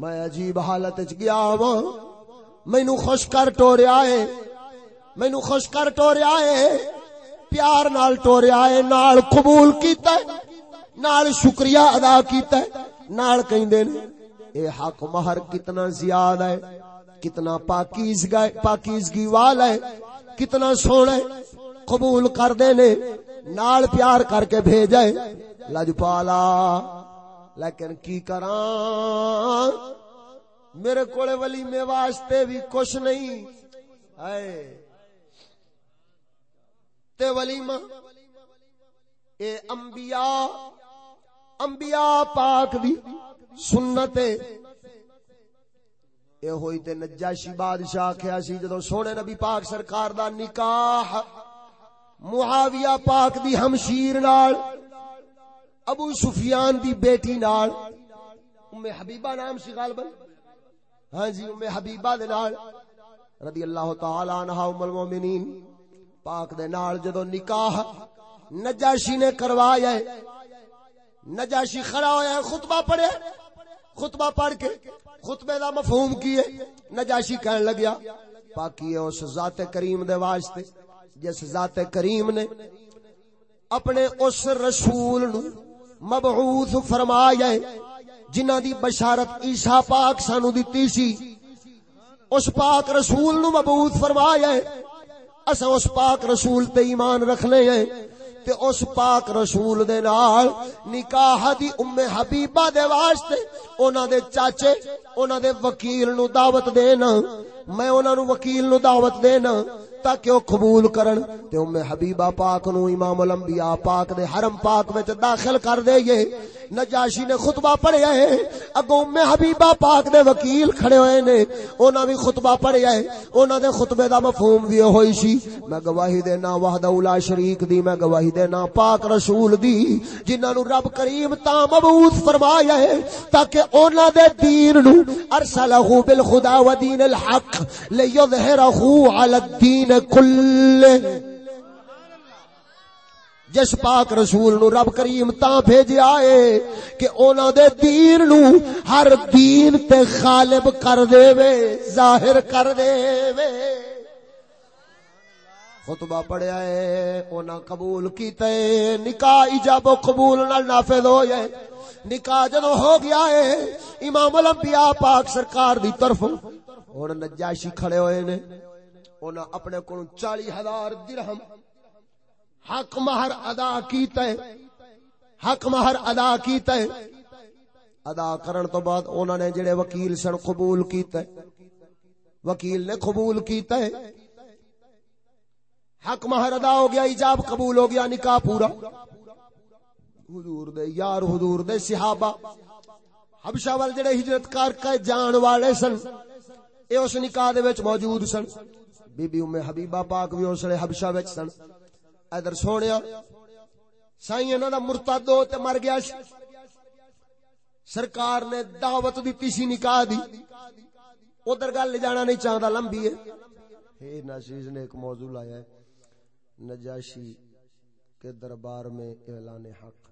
میں عجیب حالت چ گیا ہاں، وا مینو خوش کر ٹوریا ہے مینو خوش کر ٹوریا ہے۔ پیار نال ٹوریا ہے، نال قبول کیتا ہے، نال شکریہ ادا کیتا ہے۔ نال کہندے نے، اے حق مہر کتنا زیادہ ہے، کتنا پاکیزگی پاکیزگی والا ہے، کتنا سونا ہے۔ قبول کر دے نے، نال پیار کر کے بھیجا ہے۔ لجپالا، لیکن کی کراں؟ میرے کولے ولیمے واسطے بھی کچھ نہیں۔ ہے تے ولیمہ، اے انبیاء انبیاء پاک دی سنت اے ہوئی تے نجاشی بادشاہ کیا سی جدو سونے نبی پاک سرکار دا نکاح، معاویہ پاک دی ہمشیر نال، ابو سفیان دی بیٹی نال ام حبیبہ نام سی غالبا۔ ہاں جی ام حبیبہ دے نال، رضی اللہ تعالی عنہ ام المومنین پاک دے نال جدو نکاح نجاشی نے کروایا ہے، نجاشی کھڑا ہویا ہے، خطبہ پڑھے، خطبہ پڑھ کے خطبے دا مفہوم کیے نجاشی کہن لگیا پاکی ہے اس ذات کریم دے واسطے، جس ذات کریم نے اپنے اس رسول نو مبعوث فرمایا ہے، جنہ دی بشارت عیسیٰ پاک سانو دیتی سی، اس پاک رسول نو مبعوث فرمایا ہے اسا اس پاک رسول تے ایمان رکھ لے ہیں تے اس پاک رسول دے نال نکاح دی ام حبیبہ دے واسطے انہاں دے چاچے، انہاں دے وکیل نو دعوت دینا، میں انہاں نو وکیل نو دعوت دینا تاکہ وہ قبول کرن؟ تے ام حبیبہ پاک نو، امام الانبیاء پاک دے حرم پاک وچ داخل کر دے یہ نجاشی نے خطبہ پڑھیا ہے۔ اگوں ام حبیبہ پاک دے وکیل کھڑے ہوئے نے۔ انہاں بھی خطبہ پڑھیا ہے۔ انہاں دے خطبے دا مفہوم وی ہوئی سی۔ میں گواہی دینا وحدہ لا شریک دی، میں گواہی دینا پاک رسول دی۔ جنہاں نو رب کریم تا مبعوث فرمایا ہے۔ تاکہ انہاں دے دین نو ارسلہ بالخدا و دین الحق لیظہرہ علی الدین کل جس پاک رسول نو رب کریم تا بھیجیا ہے کہ اونا دے دین نو ہر دین تے غالب کر دے وے ظاہر کر دے وے خطبہ پڑھیا ہے، اونا قبول کیتا ہے نکاح ایجاب و قبول نال نافذ ہو جائے نکاح جدو ہو گیا ہے، امام الانبیاء پاک سرکار دی طرف۔ اور نجاشی کھڑے ہوئے نے۔ انہاں اپنے کو چالی ہزار درہم حق مہر ادا کیتا ہے حق مہر ادا کیتا ہے ادا کرن تو بعد انہوں نے جڑے وکیل سن قبول کیتا ہے وکیل نے قبول کیتا ہے حق مہر ادا ہو گیا، ایجاب قبول ہو گیا، نکاح پورا۔ حضور دے یار، حضور دے صحابہ۔ حبشہ وال جڑے ہجرت کر کے جان والے سن، اے اس نکاح دے وچ موجود سن۔ بی بی ام حبیبہ پاک بھی اس نے حبشہ وچ سن۔ ادھر سونیا، سائیں انہاں دا مرتد ہو تے مر گیا۔ سرکار نے دعوت دیتی سی نکاح دی۔ ادھر گل لے جانا نہیں چاہتا لمبی ہے۔ اے ناشیز نے ایک موضوع لایا ہے۔ نجاشی کے دربار میں اعلان حق۔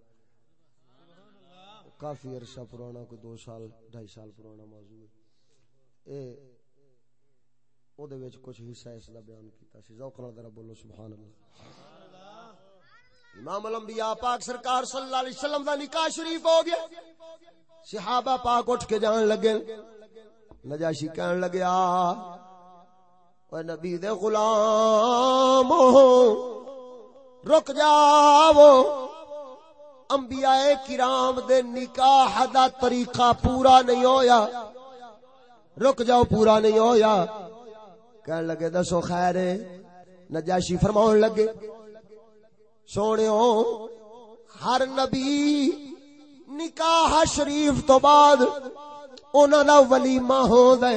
کافی عرصہ پرانا، کوئی دو سال، ڈھائی سال پرانا موضوع ہے۔ اے او دے وچ کچھ حصہ اس دا بیان کیتا سی۔ ذوق نال ذرا بولو سبحان اللہ امام الانبیاء پاک سرکار صلی اللہ علیہ وسلم دا نکاح شریف ہو گیا۔ صحابہ پاک اٹھ کے جان لگے۔ نجاشی کہن لگیا اے نبی دے غلام، رک جاو انبیاء کرام دے نکاح دا طریقہ پورا نہیں ہویا۔ رک جاؤ، پورا نہیں ہویا۔ کہن لگے، دسو خیر نجاشی فرماؤن لگے سونے ہر نبی نکاح شریف تو بعد انہوں دا ولیمہ ہو دے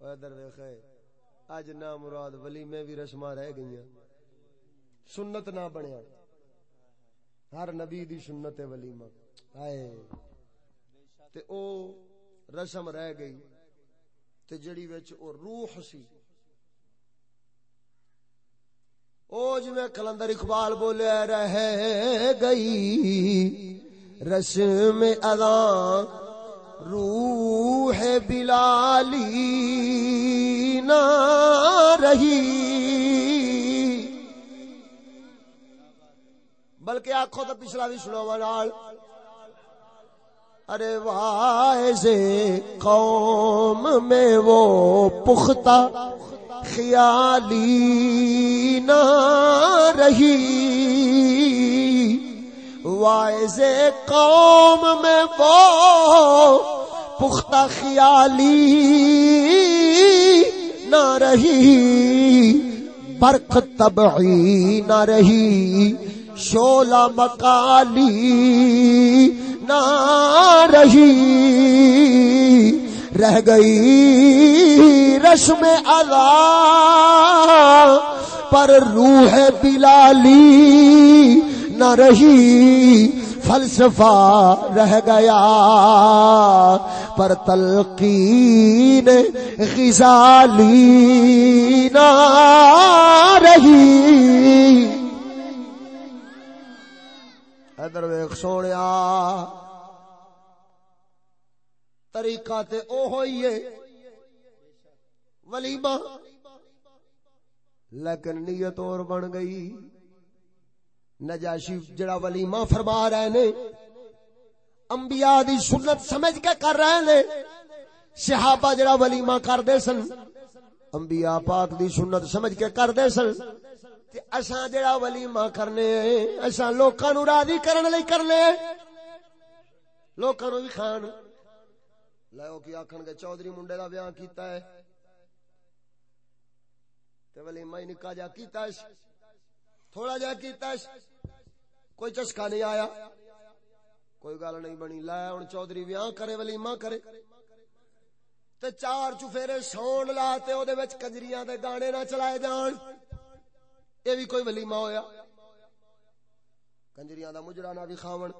ادھر ویکھے، اج نہ مراد ولیمے بھی رسماں رہ گئیاں۔ سنت نہ بنیا۔ ہر نبی دی سنت ولیمہ ہائے، تے او رسم رہ گئی۔ تے جڑی وچ او روح سی۔ او جی میں کلندر اقبال بولے رہ گئی، رسم اذان روح بلالی نہ رہی۔ بلکہ آخو تو پچھلا بھی سنو ارے وائزے قوم میں وہ پختہ خیالی نہ رہی۔ وائز قوم میں وہ پختہ خیالی نہ رہی۔ برق تبعی نہ رہی۔ شولا مکالی نہ رہی، رہ گئی رسم ادا پر روح بلالی نہ رہی، فلسفہ رہ گیا، پر تلقین غزالی نہ رہی۔ ادھر ویخ سوڑیا۔ طریقہ تے او ہوئی ہے۔ ولیمہ لیکن نیت اور بن گئی۔ نجاشی جڑا ولیمہ فرما رہے نے، انبیاء دی سنت سمجھ کے کر رہے نے۔ صحابہ جڑا ولیمہ کر دے سن، انبیاء پاک دی سنت سمجھ کے کر دے سن۔ تے اساں جڑا ولیمہ کرنے اساں لوکاں نو راضی کرن لئی کرنے لوکاں نو بھی کھان لو کی آخن گے، چودھری منڈے کا بیاہ کیتا ہے۔ تے ولیمہ ہی نکا جا کیتا ہے۔ تھوڑا جا کیتا ہے۔ کوئی چسکا نہیں آیا۔ کوئی گل نہیں بنی۔ لایا ہوں چودھری بیاہ کرے ولیمہ کرے۔ تے چار چفیرے سون لا تے او دے وچ کنجریاں دے گانے نہ چلائے جان۔ یہ بھی کوئی ولیمہ ہویا۔ کنجریاں دا مجرا نہ بھی کھاون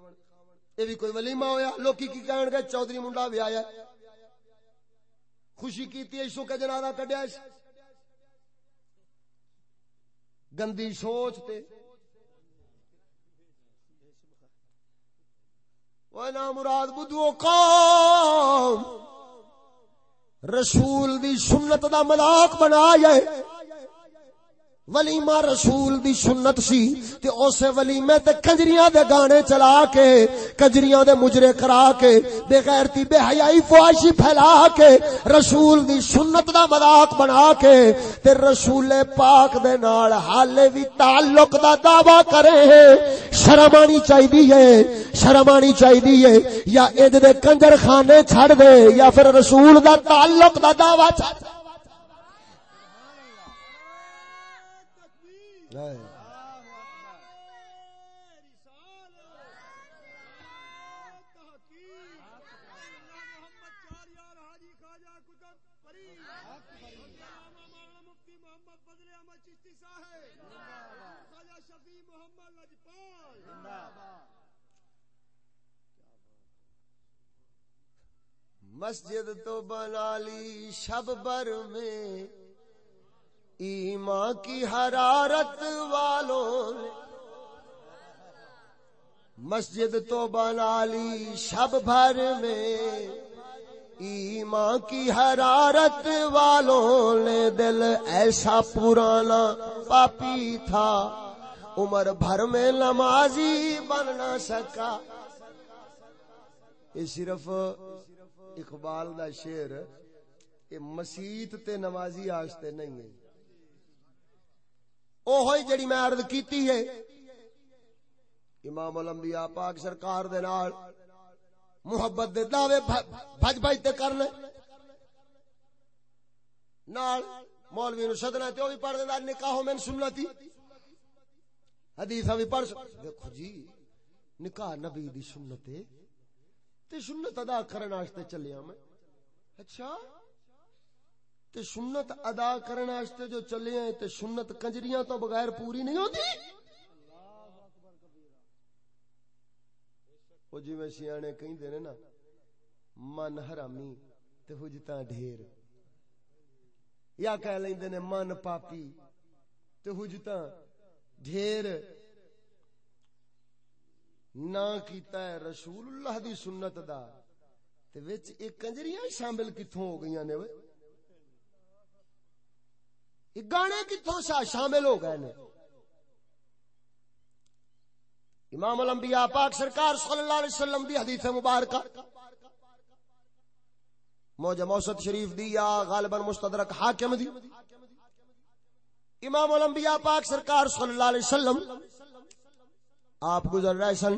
یہ بھی کوئی ولیمہ ہویا۔ لوکی کی کہن گے چودھری منڈا بھی آیا۔ خوشی کیتی ہے سو کے جنازہ کڈیا گندی سوچ تے۔ وہ نا مراد بدھو قوم۔ رسول دی سنت دا مذاق بنا جائے ولیمہ رسول دی سنت سی، تے اسے ولیمے تے کنجریاں دے گانے چلا کے، کنجریاں دے مجرے کرا کے، بے غیرتی، بے حیائی فواشی پھیلا کے، رسول دی سنت دا مذاق بنا کے، تے رسول پاک دے نال حالے وی تعلق دا دعویٰ کرے ہیں۔ شرم آنی چاہیے ہے شرم آنی چاہیے ہے، یا اید دے کنجر خانے چھڑ دے، یا پھر رسول دا تعلق دا دعویٰ چھڑ دے۔ مسجد تو بنا لی شب بر میں۔ ایمان کی حرارت والوں نے مسجد تو بنا لی شب بھر میں۔ ایمان کی حرارت والوں نے دل ایسا پرانا پاپی تھا۔ عمر بھر میں نمازی بن نہ سکا۔ یہ صرف اقبال دا شعر یہ مسیت تے نمازی آستے نہیں ہے۔ اوہی جڑی میں عرض کیتی ہے، امام الانبیاء پاک سرکار دے نال محبت دے دعوے بھج بھج تے کر لے نال مولوی نو سدنا تے او بھی پڑھ دیندا نکاح میں سنتی۔ حدیث بھی پڑھ دیکھو جی نکاح نبی دی سنت ہے تے سنت ادا کرن واسطے چلیا میں۔ اچھا۔ تے سنت ادا کرن واسطے جو چلے ہیں تے سنت کنجریاں تو بغیر پوری نہیں ہوتی۔ او جی میں سیانے کہیں نے نا۔ من حرامی تے حجتا ڈھیر۔ یا کہہ لیندے نے من پاپی تے حجتا ڈھیر۔ نہ کیتا ہے رسول اللہ دی سنت دا۔ تے وچ ایک کنجریاں شامل کتھوں ہو گئیاں نے یہ گانے کتھوں سا شامل ہو گئے نے۔ امام الانبیاء پاک سرکار صلی اللہ علیہ وسلم دی حدیث مبارکہ۔ موجہ موسط شریف دی یا غالبا مستدرک حاکم دی۔ امام الانبیاء پاک سرکار صلی اللہ علیہ وسلم آپ گزر رہے سن۔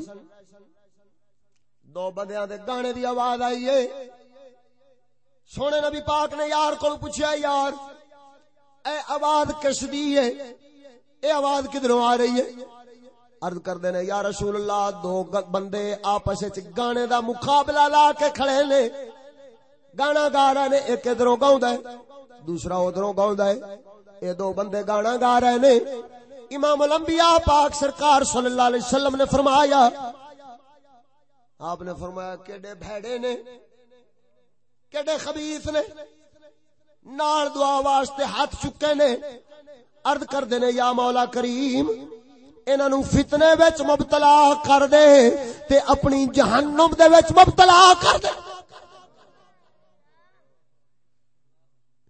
دو بندیاں دے گانے دی آواز آئی ہے۔ سونے نبی پاک نے یار کو پوچھا یار، اے آواز کس دی ہے؟ اے آواز کدھروں آ رہی ہے؟ عرض کر دینے یا رسول اللہ، دو بندے آپس وچ گانے دا مقابلہ لا کے کھڑے نے۔ گانا گا رہے نے، ایک ادھروں گاوندا ہے، دوسرا ادھروں گاوندا ہے۔ اے دو بندے گانا گا رہے نے۔ امام الانبیاء پاک سرکار صلی اللہ علیہ وسلم نے فرمایا، آپ نے فرمایا، کیڑے بھیڑے نے، کیڑے خبیث نے، نال دعا واسطے ہاتھ چکے نے، عرض کر دینے یا مولا کریم، انہاں نو فتنے وچ مبتلا کر دے تے اپنی جہنم دے وچ مبتلا کر دے۔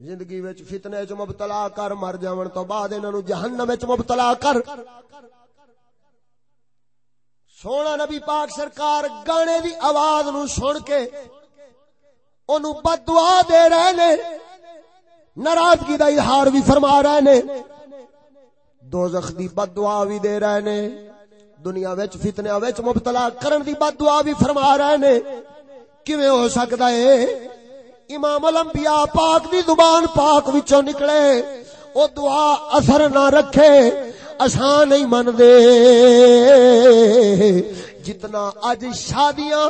زندگی وچ فتنے وچ مبتلا کر، مر جاون تو بعد انہاں نو جہنم وچ مبتلا کر۔ سونا نبی پاک سرکار گانے دی آواز نو سن کے اونوں بد دعا دے رہے نے۔ ناراضگی دا اظہار بھی فرما رہے نے۔ دوزخ دی بد دعا بھی دے رہے نے۔ دنیا وچ فتنے وچ مبتلا کرن دی بد دعا بھی فرما رہے نے۔ کیویں ہو سکدا ہے؟ امام الانبیاء پاک دی زبان پاک وچوں نکلے، او دعا اثر نہ رکھے آسان نہیں من دے جتنا اج شادیاں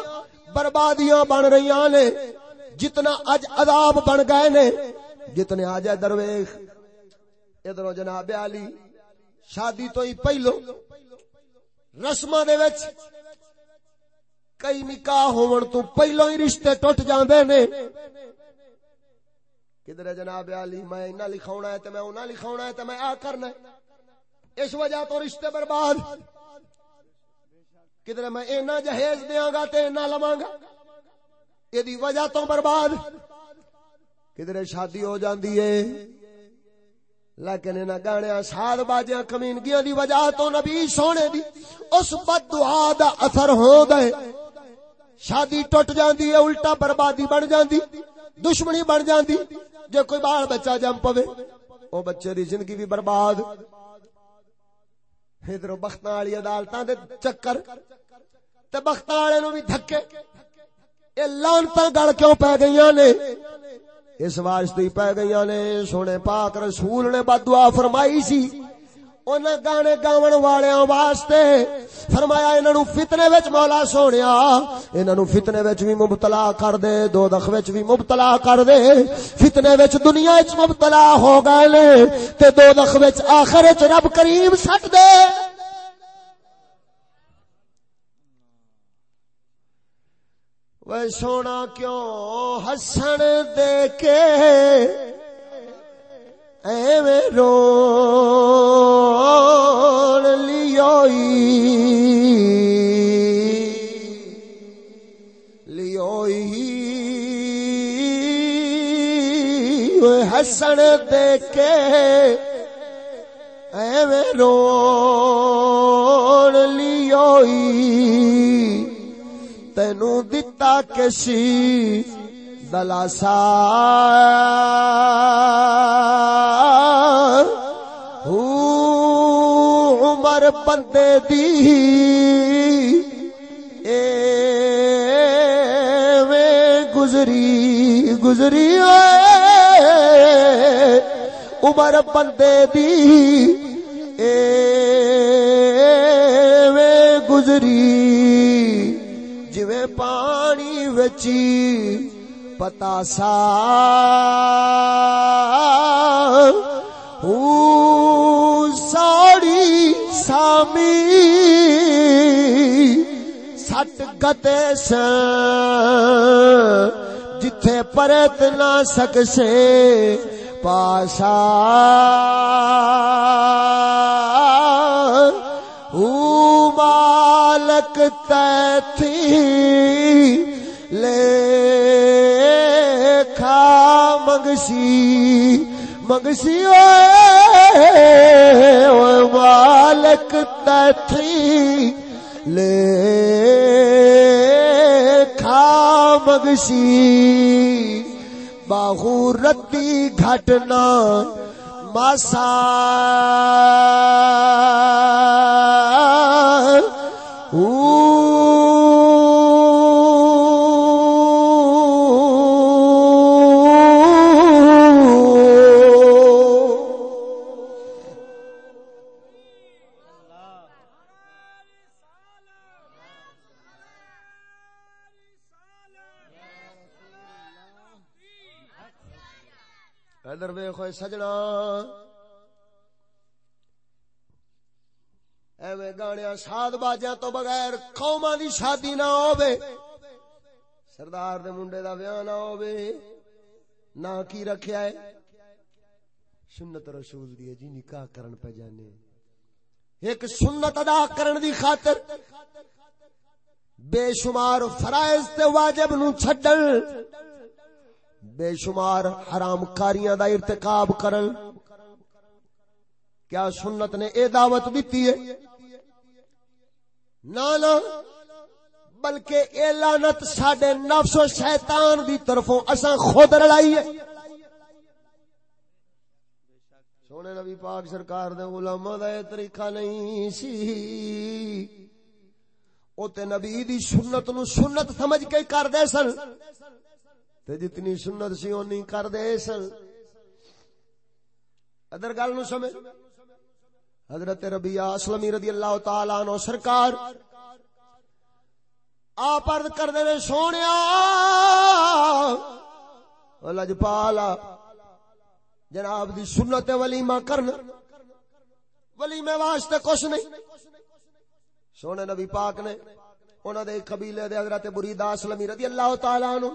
بربادیاں بن رہی نے، جتنا اج عذاب بن گئے نے، جتنے آج درویش ادھر جناب علی، شادی تو ہی پہلو رسم کئی نکاح ہون تو پہلو ہی رشتے ٹوٹ جاندے نے کدھر جناب علی میں انہاں لکھاونا ہے تے میں انہاں لکھاونا ہے تے میں آ کرنا ہے اس وجہ تو رشتے برباد کدھر میں اینا جہیز دیاں گا تے اینا لواں گا یہ وجہ تو برباد کدھر شادی ہو جاندی ہے لیکن انہاں گانیاں ساد باجیاں کمینگیاں دی وجہ تو نبی سونے دی اس بد دعا دا اثر ہو گئے شادی ٹوٹ جاندی ہے، الٹا بربادی بن جاندی، دشمنی بن جاندی۔ جے کوئی بال بچہ جم پوے، او بچے دی زندگی بھی برباد۔ ادھر بختاں والی عدالتاں دے چکر، تے بختاں والے نو بھی دھکے۔ اے لانتاں گل کیوں پے گئیاں نے؟ اس واسطے پی گئی نے، سونے پاک رسول نے بد فرمائی سی۔ ان گانے گاون والوں واسطے فرمایا انہاں انہوں فتنے وچ مولا سونیا، انہاں انہوں فتنے وچ بھی مبتلا کر دے، دو دخ وچ بھی مبتلا کر دے، فتنے وچ دنیا وچ مبتلا ہو گئے نے، تے دو دخ وچ آخر وچ رب کریم سٹ دے۔ وہ سونا کیوں ہسن دے کے ایویں رو ہسن دے کے ایویں رو لیوئی تینو دتا کسی دلاسا عمر بندے دی اے گزری گزری عمر بندے دی اے گزری پانی وچی پتا سا ساڑی سامی سٹ گتے جتھے پرت نہ سکسے پاسا۔ مالک تھی لے کھا منگسی منگسی مالک تھی لے کھا منگسی باہو رتی گھٹنا ماسا ادھر ویخو سجنا ایویں گاڑیاں ساد باجیا تو بغیر قوما دی شادی نہ ہوے سردار دے منڈے دا ویاہ نہ ہوے نہ کی رکھیا ہے سنت رسول دی جی نکاح کرن پہ جانے ایک سنت ادا کرن دی خاطر بے شمار فرائض تے واجب نو چھڈن بے شمار حرام کاریاں دا ارتکاب کرن کیا سنت نے اے دعوت دیتی ہے؟ نہ بلکہ اے لعنت ساڈے نفس و شیطان دی طرفوں اساں خود لڑائی ہے۔ سونے نبی پاک سرکار دے علماء دا اے طریقہ نہیں سی۔ او تے نبی دی سنت نو سنت سمجھ کے کر دے سن۔ تے جتنی سنت سی اونی کر دے سن۔ ادھر گل نو سمجھ۔ حضرت ربیہ اسلمی رضی اللہ تعالی عنہ سرکار آپ عرض کر دے سونیا لجپالا، جناب دی سنت ولیمہ کرنا۔ ولیمے واسطے کچھ نہیں۔ سونے نبی پاک نے انہوں دے قبیلے دے حضرت بریدہ اسلمی رضی اللہ تعالی عنہ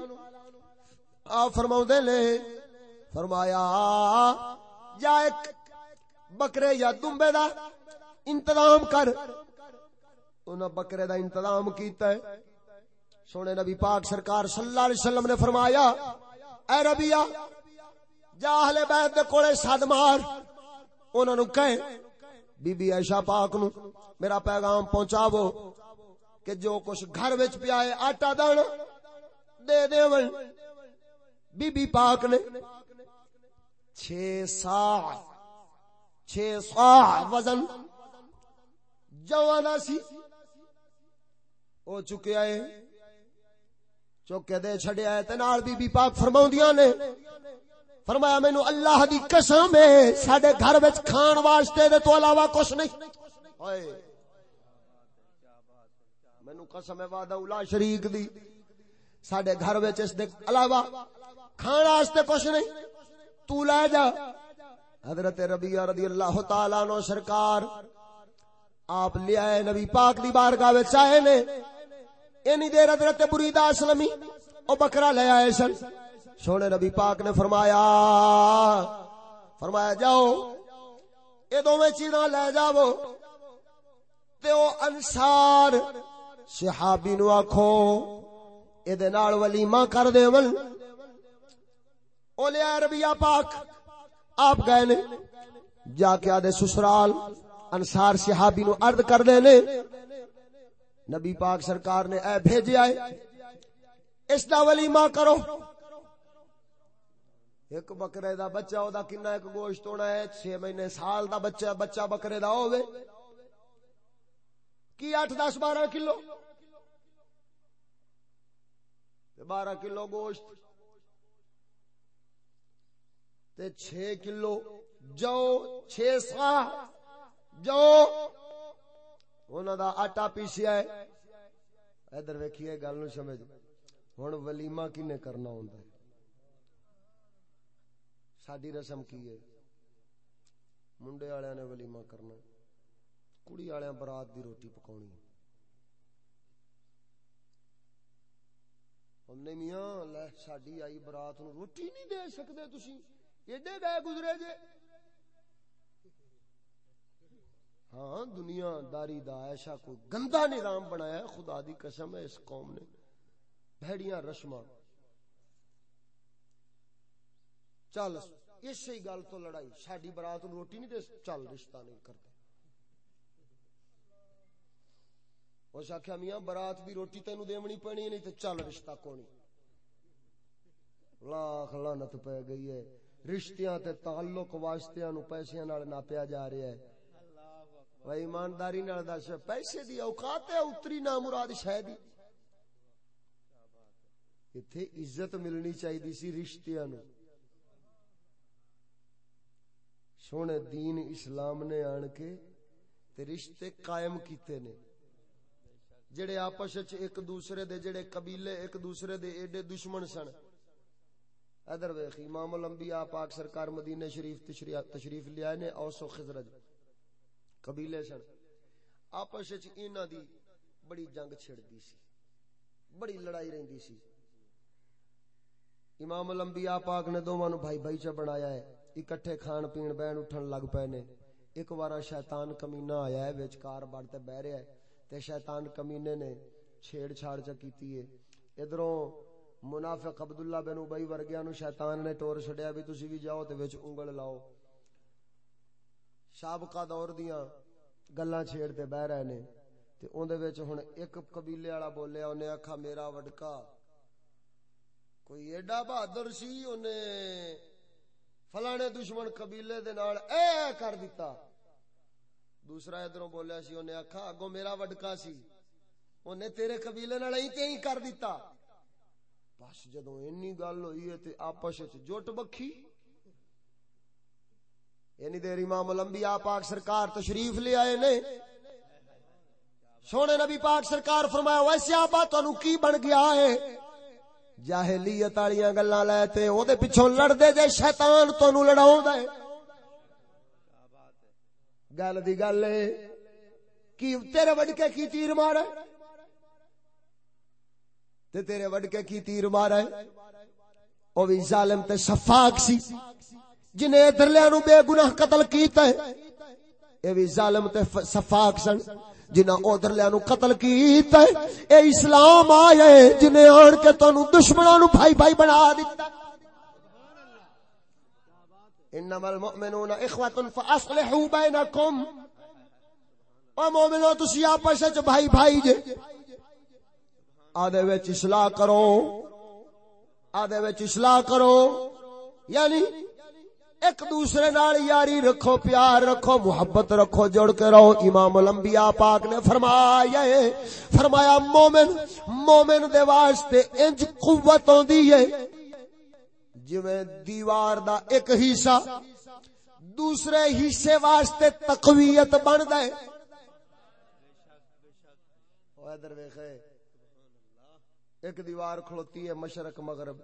آپ فرماؤ دے لے فرمایا جا ایک بکرے یا دمبے دا انتظام کر۔ انہاں بکرے دا انتظام کیتا ہے۔ سونے نبی پاک سرکار صلی اللہ علیہ وسلم نے فرمایا، اے ربیہ جا اہل بیت دے کولے صد مار۔ انہوں نے کہے، بی بی عائشہ پاک نو میرا پیغام پہنچاو کہ جو کچھ گھر وچ پیا ہے، آٹا دانا دے دے بی بی پاک نے چھ سا چھ سا وزن جوانا سی۔ او چکے آئے۔ چکے دے چھڑے آئے تنال بی بی پاک فرماؤں نے۔ فرمایا مینو اللہ دی قسم ہے، ساڈے گھر وچ کھان واسطے دے تو علاوہ کچھ نہیں۔ مینو قسم ہے وعدہ الا شریک دی۔ ساڈے گھر وچ اس دے علاوہ کھان واسطے کچھ نہیں۔ تو لے جا۔ حضرت ربیہ رضی اللہ تعالی عنہ سرکار آپ لے آئے نبی پاک دی بارگاہ وچ آئے نے۔ اینی دیر حضرت بریدہ اسلمی او بکرا لے آئے سن۔ سونے نبی پاک نے فرمایا فرمایا، جاؤ یہ دونوں چیزاں لے جاؤ۔ تے او انصار، صحابی نو آکھو، اے دے نال ولیمہ کر دے ون۔ او لیا ربیہ پاک، آپ گئے نے؟ جا کے آدھے سسرال، انصار صحابی نو عرض کر دے نے۔ نبی پاک سرکار نے اے بھیجے آئے۔ اس دا ولیمہ کرو۔ ایک بکرے دا بچہ، او دا کنا ایک گوشت ہونا ہے۔ چھ مہینے سال دا بچہ بچہ بکرے دا ہوئے کی آٹھ دس بارہ کلو؟ بارہ کلو گوشت۔ تے چھ کلو، جو چھ سا، جو انہوں دا آٹا پیسیا ہے۔ ادھر ویکھیے، گل نو سمجھ۔ ہن ولیمہ کنے کرنا ہوندا ہے؟ ساری رسم کی ہے؟ منڈے والے نے ولیمہ کرنا کڑی والے برات دی روٹی پکاونی ہم نے میاں لے ساڈی آئی برات نو روٹی نہیں دے سکتے تسی۔ ایڈے گئے گزرے جے۔ ہاں دنیا داری دا ایسا کوئی گندا نظام بنایا خدا دی قسم ہے، اس قوم نے۔ بھڑیاں رسماں چل اسی گل تو لڑائی۔ ساری برات روٹی نہیں دے، چل، رشتہ نہیں کرتا۔ اس آخیا میاں، برات بھی روٹی تینو دیونی پینی نہیں تو چل، رشتہ کونی؟ لاکھ لانت پہ گئی ہے۔ رشتیاں تے تعلق واسطیاں نو پیسے نال ناپیا جا رہا ہے۔ وہ ایمانداری نال دس، پیسے دی اوقات ہے، اتری نہ مراد شاید ایتھے عزت ملنی چاہیے سی رشتیاں نو۔ سونے دین اسلام نے آن کے تے رشتے قائم کیتے نے۔ جڑے آپس ایک دوسرے دے، جڑے قبیلے ایک دوسرے دے ایڈے دشمن سن۔ ادھر ویخ امام الانبیاء پاک سرکار مدینہ شریف تشریف لیا نے، اوس و خزرج قبیلے سن۔ آپس انہاں دی بڑی جنگ چھڑدی سی۔ بڑی لڑائی رہندی سی۔ امام الانبیاء پاک نے دوواں نو بھائی بھائی چ بنایا ہے۔ اکٹھے کھان پین بہن اٹھن لگ پے نے۔ ایک بار شیطان کمینہ آیا ہے وچکار بڑ تے بہ رہا ہے۔ تے شیطان کمینے نے چھیڑ چھاڑ چ کیتی ہے۔ ادھروں منافق عبداللہ بن ابی ورگیاں نو شیطان نے ٹور چھڈیا بھی تسی بھی جاؤ تے وچ انگل لاؤ۔ سابقہ دور دیاں گلاں چھیڑ تے بہ رہے نے۔ تے اون دے وچ ہن ایک قبیلے والا بولیا اونے آکھا، میرا وڈکا۔ کوئی ایڈا بہادر سی اونے فلانے دشمن قبیلے دے نال اے کر دیتا دوسرا ادھروں بولیا سی، انہیں آخا اگو میرا وڈکا سی۔ انہیں تیرے قبیلے نال ائی تے کر دیتا بس جدوں اینی گل ہوئی ہے تے آپس وچ جٹ بکھی۔ اینی دیر امام الانبیاء پاک سرکار تشریف لے آئے نے۔ سونے نبی پاک سرکار فرمایا، ویسے آبا تانوں کی بن گیا ہے؟ جاہلیت والی گلا لے تے او دے پیچھوں لڑدے جے شیطان تانوں لڑاوندا ہے۔ گل دی گل ہے، کی تیرے وڈکے کی تیر مارا تے تیرے وڈکے کی تیر مارا ہے؟ او وی ظالم تے شفاق سی۔ جنے ادھرلیاں نو بے گناہ قتل کیتا ہے، اے وی ظالم تے شفاق سن۔ جنہ ادھر لیا نو قتل کیتا ہے، اے اسلام آئے جنہیں آن کے تو دشمنوں نو بھائی بھائی بنا دیتا انما المؤمنون اخوة فاصلحوا بينكم او مومنو، تسی آپس وچ بھائی بھائی جے۔ آدے وچ اصلاح کرو آدے وچ اصلاح کرو۔ یعنی ایک دوسرے نال یاری رکھو، پیار رکھو، محبت رکھو، جڑ کے رہو۔ امام الانبیاء پاک نے فرمایا ہے، فرمایا مومن مومن دے واسطے انج قوت ہوندی ہے۔ جویں دیوار دا ایک حصہ دوسرے حصے واسطے تقویت بندا ہے۔ او ادھر ویکھے۔ ایک دیوار کھلوتی ہے مشرق مغرب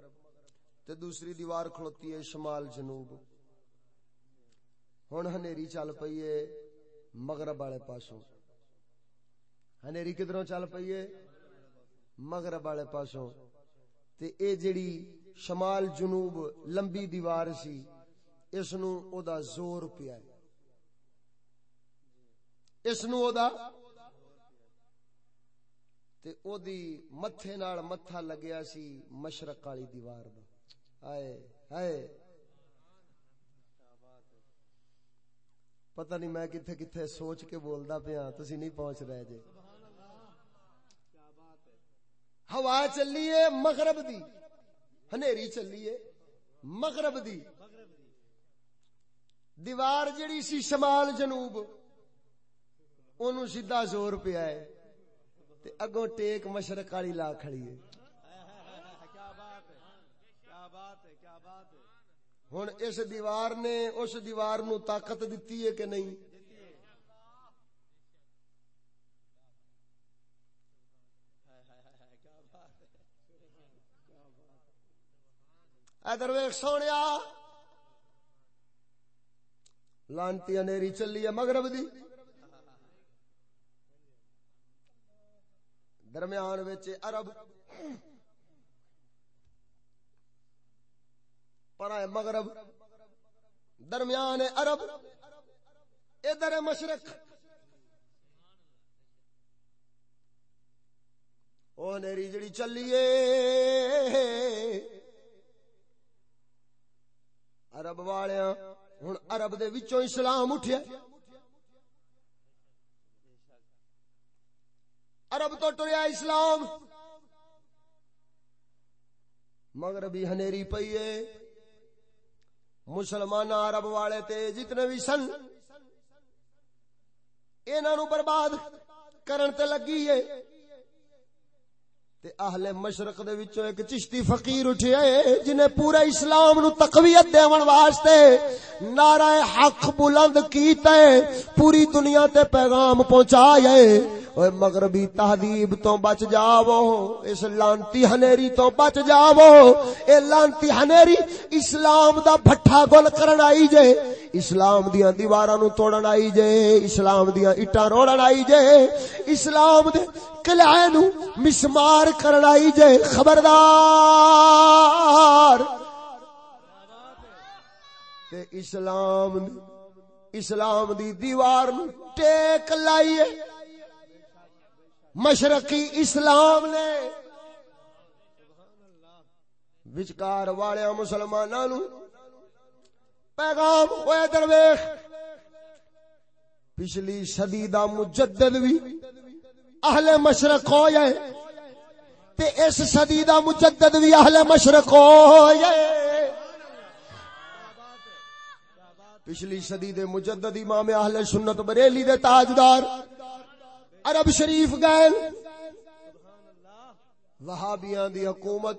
تے دوسری دیوار کھلوتی ہے شمال جنوب۔ ہن ہنیری چل پئی ہے مغرب والے پاسوں۔ ہنیری کدھروں چل پئی ہے؟ مغرب والے پاسوں۔ تے اے جڑی شمال جنوب لمبی دیوار سی، اس نو او دا زور پیا ہے۔ اس نو او دا تے او دی متھے نال متھا لگیا سی مشرق والی دیوار دا۔ ہائے ہائے۔ پتہ نہیں میں کتھے کتھے سوچ کے بولدا پیا، تسی نہیں پہنچ رہے جے۔ ہوا چلی ہے مغرب دی، ہنیری چلی ہے مغرب دی۔ دیوار جڑی سی شمال جنوب، اونوں سیدھا زور پیا ہے۔ تے اگوں ٹیک مشرق والی لا کھڑی ہے۔ ہن اس دیوار نے اس دیوار نو طاقت دتی ہے کہ نہیں؟ ادھر ویخ سونیا، لانتی انیری چلی ہے مغرب دی۔ درمیان وچ عرب پر ہے مغرب، درمیان ہے عرب، ادھر ہے مشرق۔ او نیری جڑی چلیے عرب والیاں، ہن عرب دے وچوں اسلام اٹھیا۔ عرب تو ٹریا اسلام۔ مغربی ہنیری پئی ہے۔ مسلمان عرب والے تے جتنے بھی سن، انہاں نو برباد کرن تے لگی ہے۔ تے اہل مشرق دے وچوں ایک چشتی فقیر اٹھیا ہے جنے پورا اسلام نو تقویت دیون واسطے نعرہ حق بلند کیتا ہے، پوری دنیا تے پیغام پہنچایا ہے اوے مغربی تہذیب تو بچ جاو اس لانتی ہنیری تو بچ جاو اے لانتی ہنیری اسلام دا بھٹا گل کرن آئی جے اسلام دیاں دیواراں نو توڑن آئی جے اسلام دیاں اٹاں روڑن آئی جے اسلام دے قلعے نو مسمار کرن آئی جے خبردار تے اسلام دی- اسلام دی دیوار نو ٹیک لائیے مشرقی اسلام نے وچکار والے مسلماناں نو پیغام ہوئے درویش، پچھلی صدی دا مجدد بھی اہل مشرق ہو جائے تے اس صدی دا مجدد بھی اہل مشرق ہو جائے پچھلی صدی دے مجدد امام اہل سنت بریلی دے تاجدار عرب شریف گئے۔ وہابیاں دی حکومت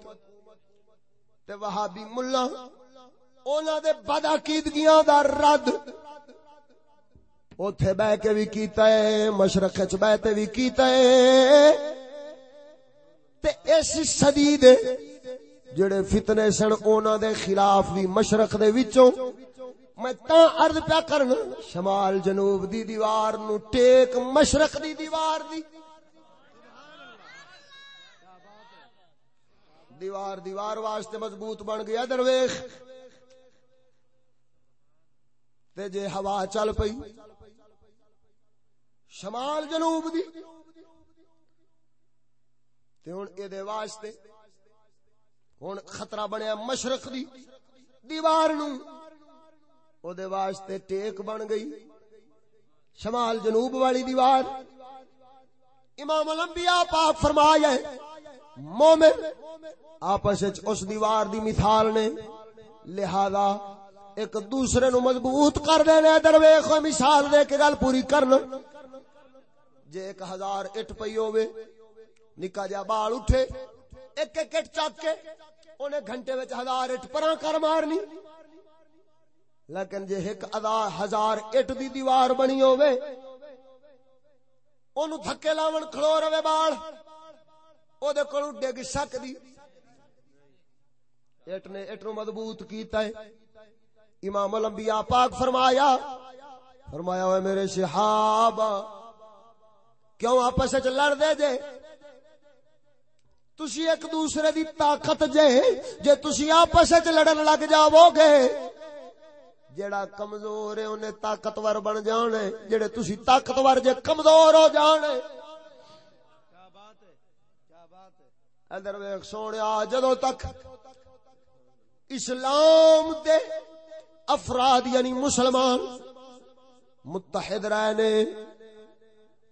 تے وہابی ملا، انہاں دے بدعقیدگیاں دا رد۔ اوتھے بہ کے بھی کیتا ہے، مشرق وچ بہ تے بھی کیتا ہے۔ تے اس صدی دے جڑے فتنے سن، انہاں دے خلاف بھی مشرق دے وچوں میں تا عرض پیا کرنا شمال جنوب دی دیوار نو ٹیک، مشرق دی دیوار دی۔ دیوار دیوار واسطے مضبوط بن گیا درویش۔ تے جے ہوا چل پئی۔ شمال جنوب دی۔ تے ہن اے دے واسطے ہن خطرہ بنیا مشرق دی۔ دیوار نو۔ او دے واسطے ٹیک بن گئی شمال جنوب والی دیوار امام الانبیاء پاک فرمایا ہے مومن آپس اس دیوار دی مثال نے لہذا ایک دوسرے نو مضبوط کر دینے درویخ مثال دے کے گل پوری کرنا جے ایک ہزار اٹ پئی ہوئے نکا جا بال اٹھے ایک ایک اٹ چاک کے انہیں گھنٹے وچ ہزار اٹ پران کر مارنی لیکن جے ایک ہزار اٹ دی دیوار بنی ہوئے انہوں دھکے لاون کھڑو روے بال او دے کلو ڈگ سکدی اٹ نے اٹ نو مضبوط کیتا ہے۔ امام الانبیاء پاک فرمایا فرمایا ہوئے میرے صحابہ کیوں آپس وچ لڑ دے جے؟ تسی ایک دوسرے دی طاقت جے جے تسی آپس وچ لڑن لگ جاؤ گے جیڑا کمزور ہے، انہیں طاقتور بن جانے جڑے تسی طاقتور جے کمزور ہو جانے ادھر ویک سونے جدو تک اسلام دے افراد یعنی مسلمان متحد رہنے،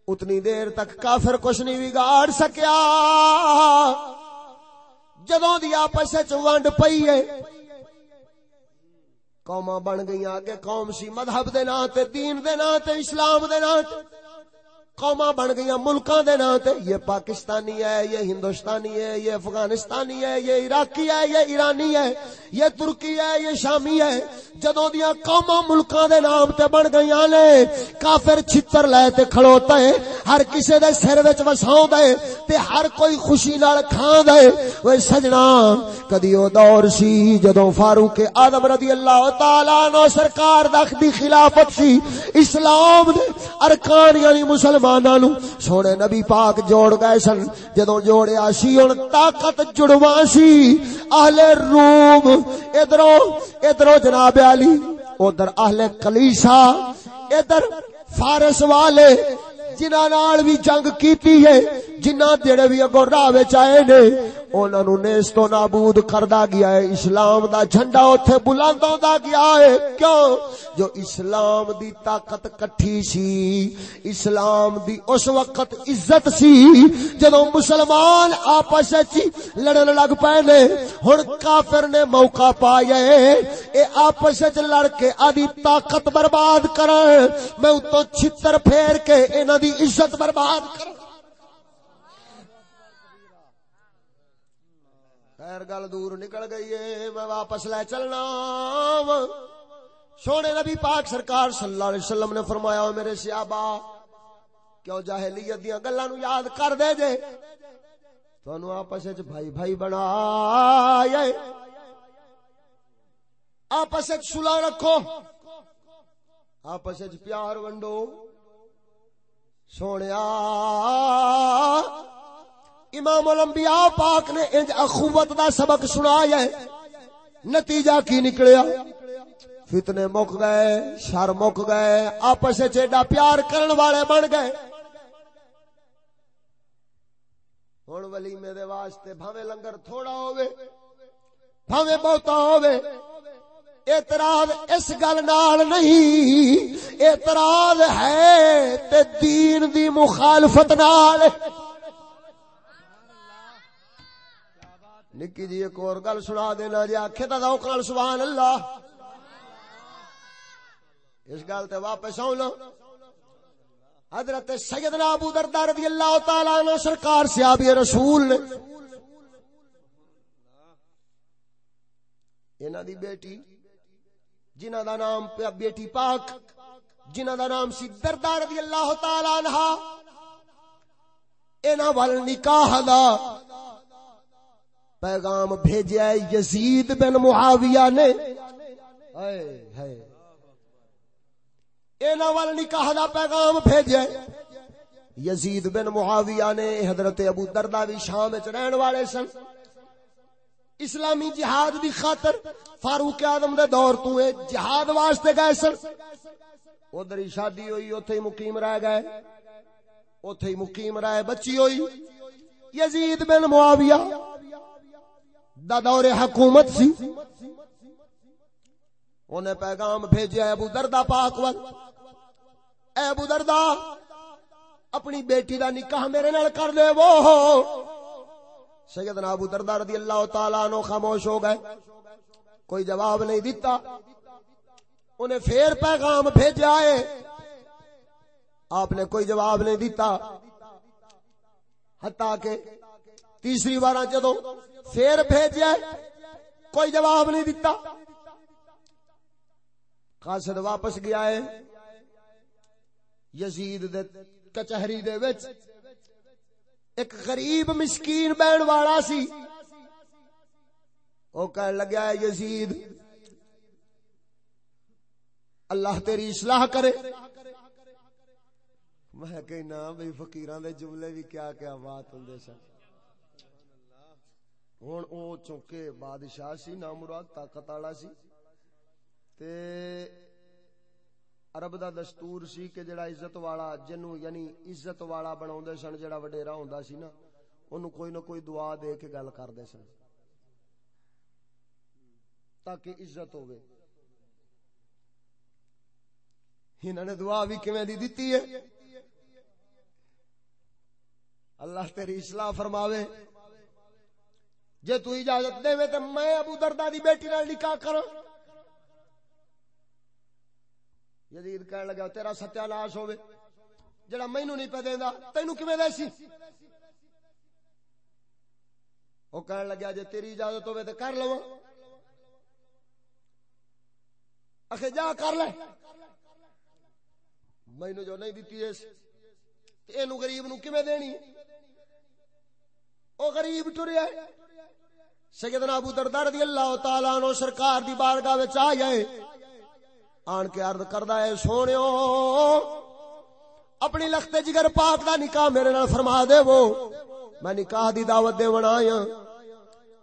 اتنی دیر تک کافر کچھ نہیں بگاڑ سکیا۔ جدوں دی آپس ونڈ پئی ہے قوما بن گئی آگے قوم سی مذہب دے نا تے دین دے نا تے اسلام دے نا تے قوما بن گئی ملکاں دے نام تے۔ یہ پاکستانی ہے، یہ ہندوستانی ہے، یہ افغانستانی ہے، یہ عراقی ہے، یہ ایرانی ہے، یہ ترکی ہے، یہ شامی ہے۔ جدوں دیاں قوما ملکاں دے نام تے بن گئیاں نے، کافر چھتر لے تے کھڑوتا ہے۔ ہر کسے دے سر وچ وساوندا ہے تے ہر کوئی خوشی نال کھاندا ہے۔ اوے سجنا، کدی او دور سی، جدوں فاروق اعظم رضی اللہ تعالی عنہ سرکار دا دی خلافت سی، اسلام دے ارکان یعنی مسلماناں نو سونے نبی پاک جوڑ گئے سن۔ جدوں جوڑیا سی، ہن طاقت جڑواں سی۔ اہل روم، ادھروں ادھروں جناب علی، ادھر اہل کلیسا، ادھر فارس والے، جنہاں نال بھی جنگ کیتی ہے۔ جنہاں جڑے بھی اگوں راہ وچ آئے نے انہاں نو نیست و نابود کردا گیا ہے۔ اسلام دا جھنڈا اوتھے بلند ہوندا گیا ہے۔ کیوں؟ جو اسلام دی طاقت کٹھی سی، اسلام دی اس وقت عزت سی جدوں مسلمان آپس وچ لڑن لگ پئے نے۔ ہن کافر نے موقع پایا ہے۔ اے آپس وچ لڑ کے آدی طاقت برباد کرن۔ میں اتوں چھتر پھیر کے انہاں دی عزت برباد کرن خیر گل دور نکل گئی ہے میں واپس لے چلنا سونے نبی پاک سرکار صلی اللہ علیہ وسلم نے فرمایا میرے سیابا کیوں جاہلیت دیاں گلاں نو یاد کر دے جے تانوں آپس وچ بھائی بھائی بنا آپس وچ صلح رکھو آپس وچ پیار ونڈو سونیا امام الانبیاء پاک نے انج اخوت دا سبق سنایا ہے۔ نتیجہ کی نکلیا؟ فتنے مک گئے، شر مک گئے، آپس وچ ایڈا پیار کرن والے بن گئے۔ ہن ولیمے دے واسطے بھاویں لنگر تھوڑا ہووے بھاویں بہتا ہووے۔ اعتراض اس گل نال نہیں، اعتراض ہے تے دین دی مخالفت نال۔ نکی جی ایک اور گل سنا دینا جی آخے تا ذوق نال سبحان اللہ۔ اس گل تے واپس آؤ لو حضرت سیدنا ابو دردار رضی اللہ تعالی عنہ سرکار صحابی رسول نے۔ انہاں دی بیٹی، جنہ دا نام پیا بیٹی پاک، جنہ دا نام سی دردار رضی اللہ تعالی عنہ۔ انہاں ول نکاح دا۔ پیغام بھیجیا ہے یزید بن معاویہ نے۔ ہائے ہائے۔ انہاں ول نکاح دا پیغام بھیجیا ہے یزید بن معاویہ نے حضرت ابو دردہ بھی شام وچ رہن والے سن۔ اسلامی جہاد دی خاطر فاروق اعظم دے دور تو اے جہاد واسطے گئے سن۔ ادھر ہی شادی ہوئی، اوتھے ہی مقیم رہ گئے۔ اوتھے ہی مقیم رہے بچی ہوئی۔ یزید بن معاویہ دا دور حکومت سی۔ انہیں پیغام بھیجیا ابو دردا پاک ول اے ابو دردا اپنی بیٹی دا نکاح میرے نال کر دے وہ۔ سیدنا ابو دردا رضی اللہ تعالی عنہ خاموش ہو گئے۔ کوئی جواب نہیں دیتا انہیں پھر پیغام بھیجا ہے آپ نے کوئی جواب نہیں دیتا ہتا کہ تیسری بار جدو پھر بھیجا کوئی جواب نہیں دیتا قاصد واپس گیا ہے، یزید دے کچہری دے وچ ایک غریب مسکین بہن والا سی۔ وہ کہنے لگا ہے، یزید، اللہ تیری اصلاح کرے۔ میں کہنا بھئی فقیران دے جملے بھی کیا کیا بات ہوندے سن۔ ہن او چونکہ بادشاہ سی نامراد طاقت والا سی تے عرب دا دستور سی کہ جڑا عزت والا جنو یعنی عزت والا بناوندے سن جڑا وڈیرا ہوندا سی نا اونوں کوئی نہ کوئی دعا دے کے گل کردے سن تاکہ عزت ہوے انہوں نے دعا بھی کیویں دی دتی ہے اللہ تیری اصلاح فرماوے جے تو اجازت دے وے تے میں ابو دردا دی بیٹی نال نکاح کراں یزید کہنے لگا تیرا ستیہ ناش ہوئے جڑا مینو نہیں پہ دیندا تینو کیویں دے سی او کہنے لگا جے تیری اجازت ہوے تے کر لواں اکھے جا کر لے مینو جو نہیں دتی اس تے اینو غریب نو کیویں دینی او غریب ٹریا سیدنا ابو دردار رضی اللہ تعالی عنہ سرکار دی بارگاہ وچ آ گئے آن کے عرض کردا ہے، سونیو، اپنی لخت جگر پاک دا نکاح میرے نال فرما دے وہ۔ میں نکاح دی دعوت دے آیا ہاں۔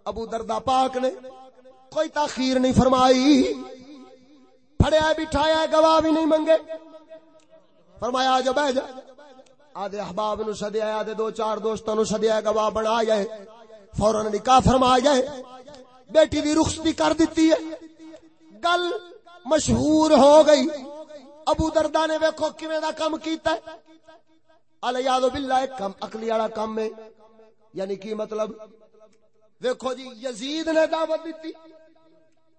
ابو دردا پاک نے کوئی تاخیر نہیں فرمائی۔ پھڑیا بٹھایا گواہ بھی نہیں منگے۔ فرمایا جب بہ جا۔ آدھے احباب نو سدیا آدھے دو چار دوستوں نو سدیا گواہ بنا جائے فوراً نکاح فرما جائے بیٹی دی رخصتی کر دیتی ہے۔ گل مشہور ہو گئی۔ ابو دردا نے ویکھو کیویں دا کم کیتا ہے؟ الیاذ باللہ، ایک کم عقلی والا کم ہے۔ یعنی کی مطلب؟ ویکھو جی یزید نے دعوت دیتی۔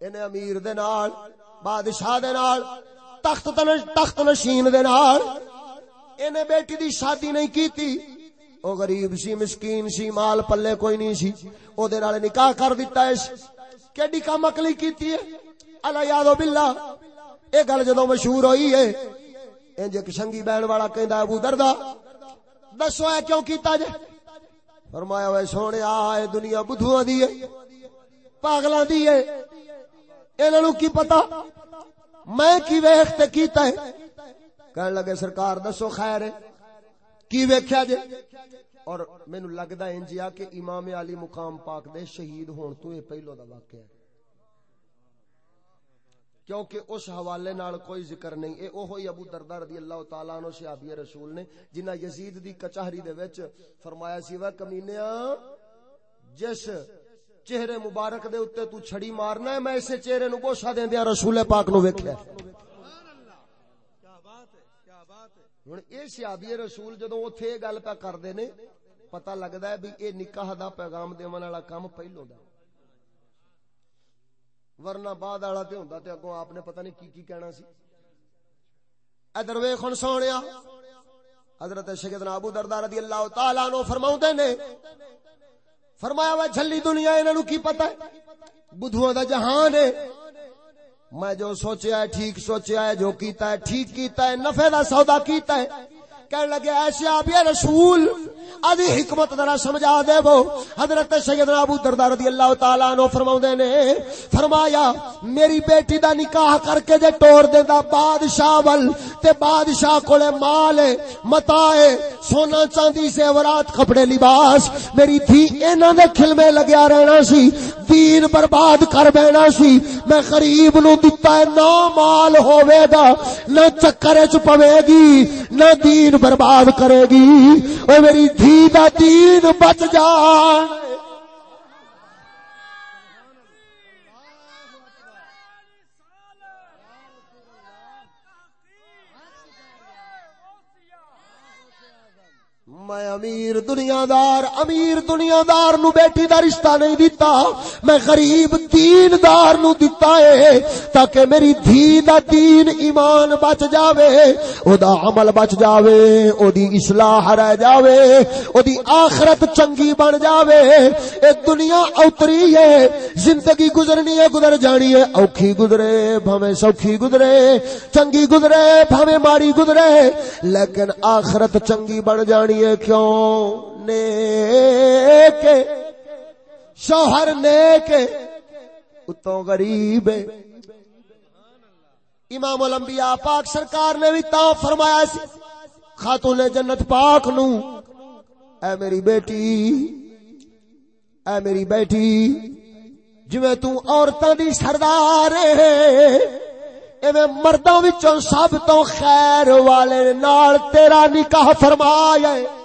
انہیں امیر دے نال، بادشاہ دے نال، تخت تخت نشین دے نال انہیں بیٹی دی شادی نہیں کیتی۔ او غریب سی، مسکین سی، مال پلے کوئی نہیں سی۔ او دے نال نکاح کر دیتا ہے کیڈی کم عقلی کیتی ہے؟ اللہ یاد باللہ۔ اے گل جدو مشہور ہوئی ہے، انج ایک سنگی بہن والا کہندا ابو دردا دسو اے کیوں کیتا جے؟ فرمایا وے سونیا اے دنیا بدھواں دی ہے، پاگلاں دی ہے۔ انہاں نو کی پتہ؟ میں کی ویکھ تے کیتا ہے۔ کہن لگے، سرکار دسو خیر ہے۔ کی ویکھیا جے؟ اور مینوں لگدا انجیا کہ امام علی مقام پاک دے شہید ہون تو اے پہلو دا واقعہ ہے۔ کیونکہ اس حوالے نال کوئی ذکر نہیں، اے اوہی ابو دردہ رضی اللہ تعالیٰ عنہ صحابی رسول نے جنہ یزید دی کچہری دے وچ فرمایا سی وہ کمینیا جس چہرے مبارک دے اتے تو چھڑی مارنا ہے، میں اسے چہرے نو بوشا دین دیا رسول پاک نو ویکھیا ہن اے صحابی رسول جدوں اوتھے گل پہ کردے نے پتہ لگدا ہے بھی اے نکاح دا پیغام دیون والا کام پہلو دا ورنہ بعد والا تے ہوندا تے اگوں آپ نے پتہ نہیں کی کی کہنا سی ادھر ویکھن سونیا حضرت سیدنا ابو دردہ رضی اللہ تعالی عنہ فرماوندے نے فرمایا وا جھلی دنیا انہاں نو کی پتہ ہے بدھواں دا جہان ہے میں جو سوچیا ہے ٹھیک سوچیا ہے، جو کیتا ہے ٹھیک کیتا ہے، نفع دا سودا کیتا ہے۔ کہنے لگے ایسے آپ رسول ادھی حکمت ذرا سمجھا دے وہ حضرت سیدنا ابو دردار رضی اللہ تعالیٰ عنہ فرماؤں نے، فرمایا، میری بیٹی دا نکاح کر کے جے ٹور دے دا بادشاہ ول، تے بادشاہ کولے مال متائے سونا چاندی سے ورات کپڑے، لباس۔ میری تھی انہاں دے کھلمے لگیا رہنا سی، دین برباد کر بینا سی۔ میں غریب نو دتا ہے، نہ مال ہوے گا، نہ چکر چ پوے گی، نہ دین برباد کرے گی۔ او میری دھی دا دین بچ جان امیر دنیا دار امیر دنیا دار نو بیٹی دا رشتہ نہیں دیتا میں غریب دین دار نو دیتا ہے تاکہ میری دھی دا دین ایمان بچ جاوے، او دا عمل بچ جاوے، او دی اصلاح رہ جاوے، او دی آخرت چنگی بن جاوے۔ اے دنیا اوتری ہے، زندگی گزرنی ہے، گزر جانی ہے، اوکھی گزرے بھویں سوکھی گزرے، چنگی گزرے بھویں ماڑی گزرے۔ لیکن آخرت چنگی بن جانی ہے کیوں نیک شوہر نیک، اتوں غریب۔ امام الانبیاء پاک سرکار نے بھی تا فرمایا سی، خاتون جنت پاک نو۔ اے میری بیٹی، اے میری بیٹی، جویں تو عورتاں دی سردار ہے، ایویں مرداں وچوں سب تو خیر والے نال تیرا نکاح فرمایا ہے۔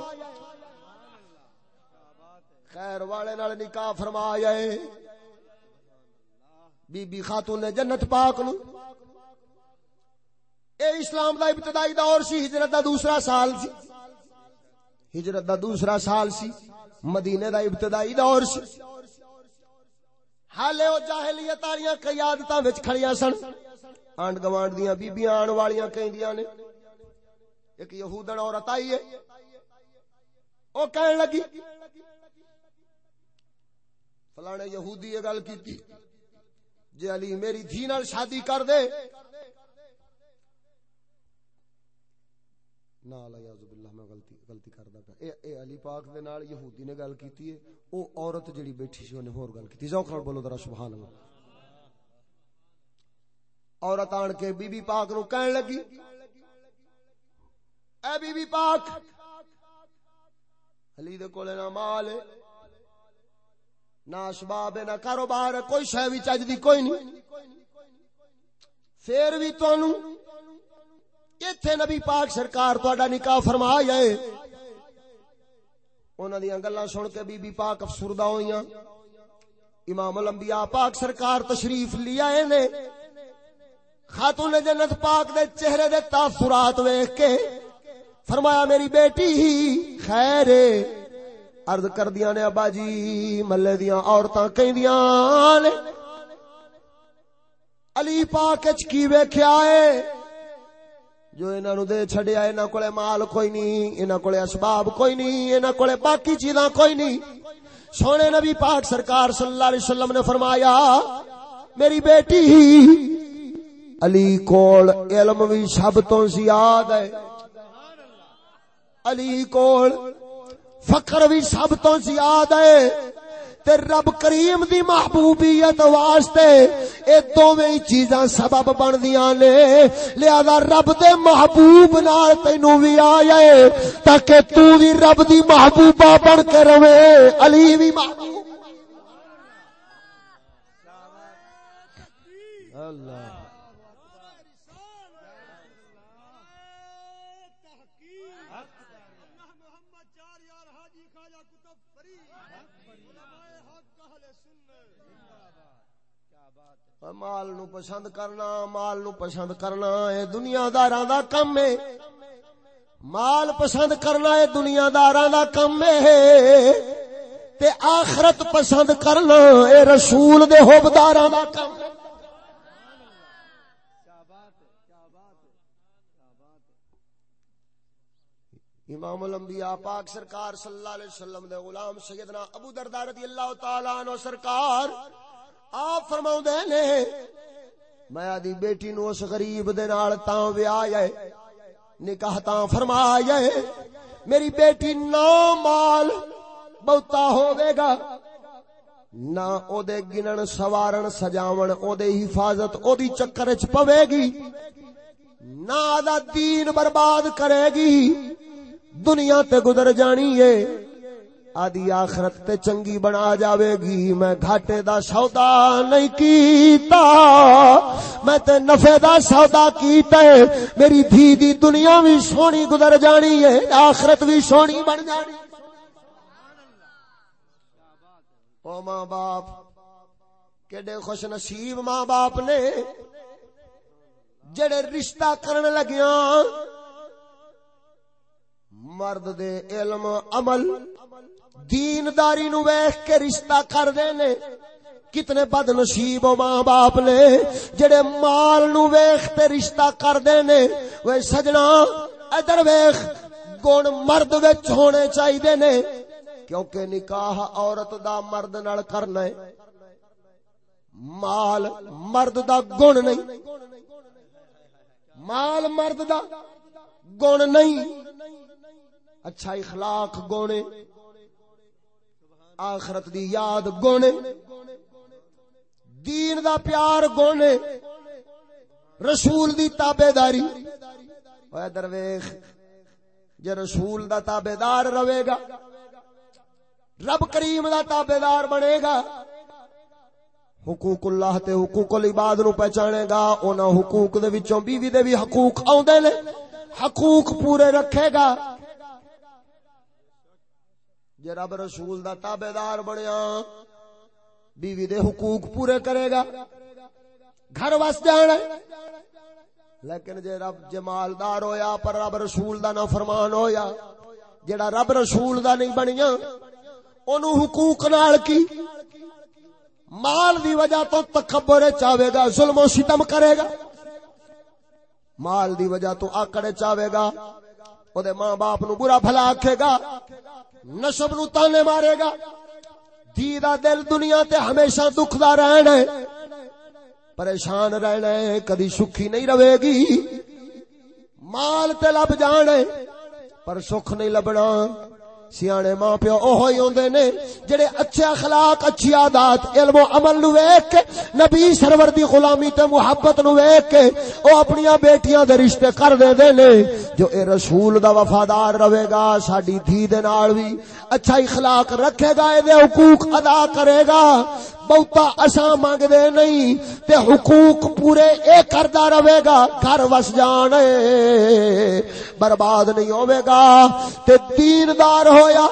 خیر والے نال نکاح فرمایا ہے۔ بی بی خاتون نے جنت پاک نو۔ اے اسلام دا ابتدائی دور سی، ہجرت دا دوسرا سال سی۔ ہجرت دا دوسرا سال سی، مدینے دا ابتدائی دور سی۔ حالے او جاہلیت والیاں کئی عادتاں وچ کھڑیاں سن۔ آنڈ گوانڈ دیاں بیبیاں آن والیاں کہندیاں نے۔ ایک یہودن عورت آئی ہے۔ او کہن لگی فلانے یہودی یہ گل کیتی۔ جے علی میری دھی نال شادی کر دے۔ نال یاذ باللہ، میں غلطی غلطی کردا پیا۔ اے اے علی پاک دے نال یہودی نے گل کیتی ہے او عورت جڑی بیٹھی سی، اونے ہور گل کیتی۔ ذوق نال بولو ذرا سبحان اللہ عورت آن کے بی بی پاک نو کہن لگی، اے بی بی پاک، علی دے کولے نہ مال ہے نہ اسباب، نہ کاروبار، کوئی شے وی چج دی کوئی نہیں۔ پھر بھی تانوں ایتھے نبی پاک سرکار تہاڈا نکاح فرمایا ہے۔ انہاں دیاں گلاں سن کے بی بی پاک افسردہ ہوئیاں۔ امام الانبیاء پاک سرکار تشریف لے آئے نے۔ خاتون جنت پاک دے چہرے دے تاثرات ویکھ کے فرمایا، میری بیٹی ہی خیر عرض کر دیا نے ابا جی ملے دیاں عورتاں کہندیاں نے۔ علی پاک وچ کی ویکھیا ہے؟ جو انہاں نو دے چھڈیا، انہاں کولے مال کوئی نہیں انہاں کولے اسباب کوئی نہیں انہاں کولے باقی چیزاں کوئی نہیں سونے نبی پاک سرکار صلی اللہ علیہ وسلم نے فرمایا، میری بیٹی، علی کول علم بھی سب تو زیاد ہے۔ علی کول فقر بھی سب تو زیاد ہے۔ تے رب کریم دی محبوبیت واسطے اے دوویں چیزاں سبب بندیاں نے۔ لہذا رب دے محبوب نال تینو وی آیا ہے تاکہ تو وی رب دی محبوبہ بن کے رہے۔ علی وی محبوب اللہ مال نو پسند کرنا مال نو پسند کرنا اے دنیا داراں دا کم ہے مال پسند کرنا اے دنیا داراں دا کم ہے تے آخرت پسند کرنا اے رسول دے حبداراں دا کم ہے امام الانبیاء پاک سرکار صلی اللہ علیہ وسلم دے غلام سیدنا ابو درداء رضی اللہ تعالی عنہ سرکار آپ فرماؤں دے نے، میں آدھی بیٹی نو اس غریب دے نال تاں ویایا ہے، نکاح تاں فرمایا ہے۔ میری بیٹی نو مال بہتا ہوے گا، نہ او دے گنن، سوارن، سجاون، او دے حفاظت، او دی چکر چ پوے گی، نہ دا دین برباد کرے گی۔ دنیا تے گزر جانی ہے۔ آدی آخرت تے چنگی بنا جاوے گی۔ میں گھاٹے دا سودا نہیں کیتا۔ میں تے نفع دا سودا کیتا ہے۔ میری دھی دی دنیا بھی سونی گزر جانی ہے۔ آخرت بھی سونی بن جانی او ماں باپ کیڈے خوش نصیب ماں باپ نے، جڑے رشتہ کرن لگیاں مرد دے علم، عمل۔ دینداری نو ویکھ کے رشتہ کر دے نے۔ کتنے بد نصیب ماں باپ نے۔ جڑے مال نو ویکھ تے رشتہ کر دے نے۔ وہ سجنا، ادھر ویکھ، گن مرد وچ ہونے چاہیے نے۔ کیونکہ نکاح عورت دا مرد نال کرنا ہے۔ مال مرد دا گن نہیں۔ مال مرد دا گن نہیں۔ اچھا اخلاق گونے، آخرت دی یاد گونے، دین دا پیار گونے، رسول دی تابے داری درویخ جے رسول دا تابے دار رہے گا، رب کریم دا تابے دار بنے گا، حقوق اللہ تے حقوق العباد نو پہچانے گا اونا حقوق دے وچوں بیوی دے بھی حقوق آوندے نے، حقوق پورے رکھے گا۔ جے رب رسول دا تابے دار بنیا، بیوی دے حقوق پورے کرے گا، گھر وس جانا لیکن جے رب جمالدار ہویا، پر رب رسول دا نہ فرمان ہویا جڑا رب رسول دا نہیں بنیا، اونوں حقوق نال کی؟ مال دی وجہ تو تکبر چاہے گا، ظلم و ستم کرے گا۔ مال دی وجہ تو آکڑے چاہے گا او دے ماں باپ نو برا بھلا آکھے گا۔ نسب نو تانے مارے گا۔ دی دا دل دنیا تے ہمیشہ دکھ دا رہنا ہے۔ پریشان رہنا ہے، کدی سکھی نہیں رہے گی۔ مال تے لب جانے پر سکھ نہیں لبنا۔ سیانے ماں پیو اوہ ہی ہوندے نے جڑے اچھے اخلاق، اچھی عادات، علم و عمل نو ویکھ کے نبی سرور دی غلامی تے محبت نو ویکھ کے او اپنی بیٹیاں دے رشتے کر دے دے نے۔ جو اے رسول دا وفادار رہے گا، ساڈی دھی دے نال وی اچھا اخلاق رکھے گا، اے دے حقوق ادا کرے گا۔ بہتا اساں مانگ دے نہیں، تے حقوق پورے اے کردا رہے گا، گھر وس جانے، برباد نہیں ہوے گا۔ تے دیندار ہویا،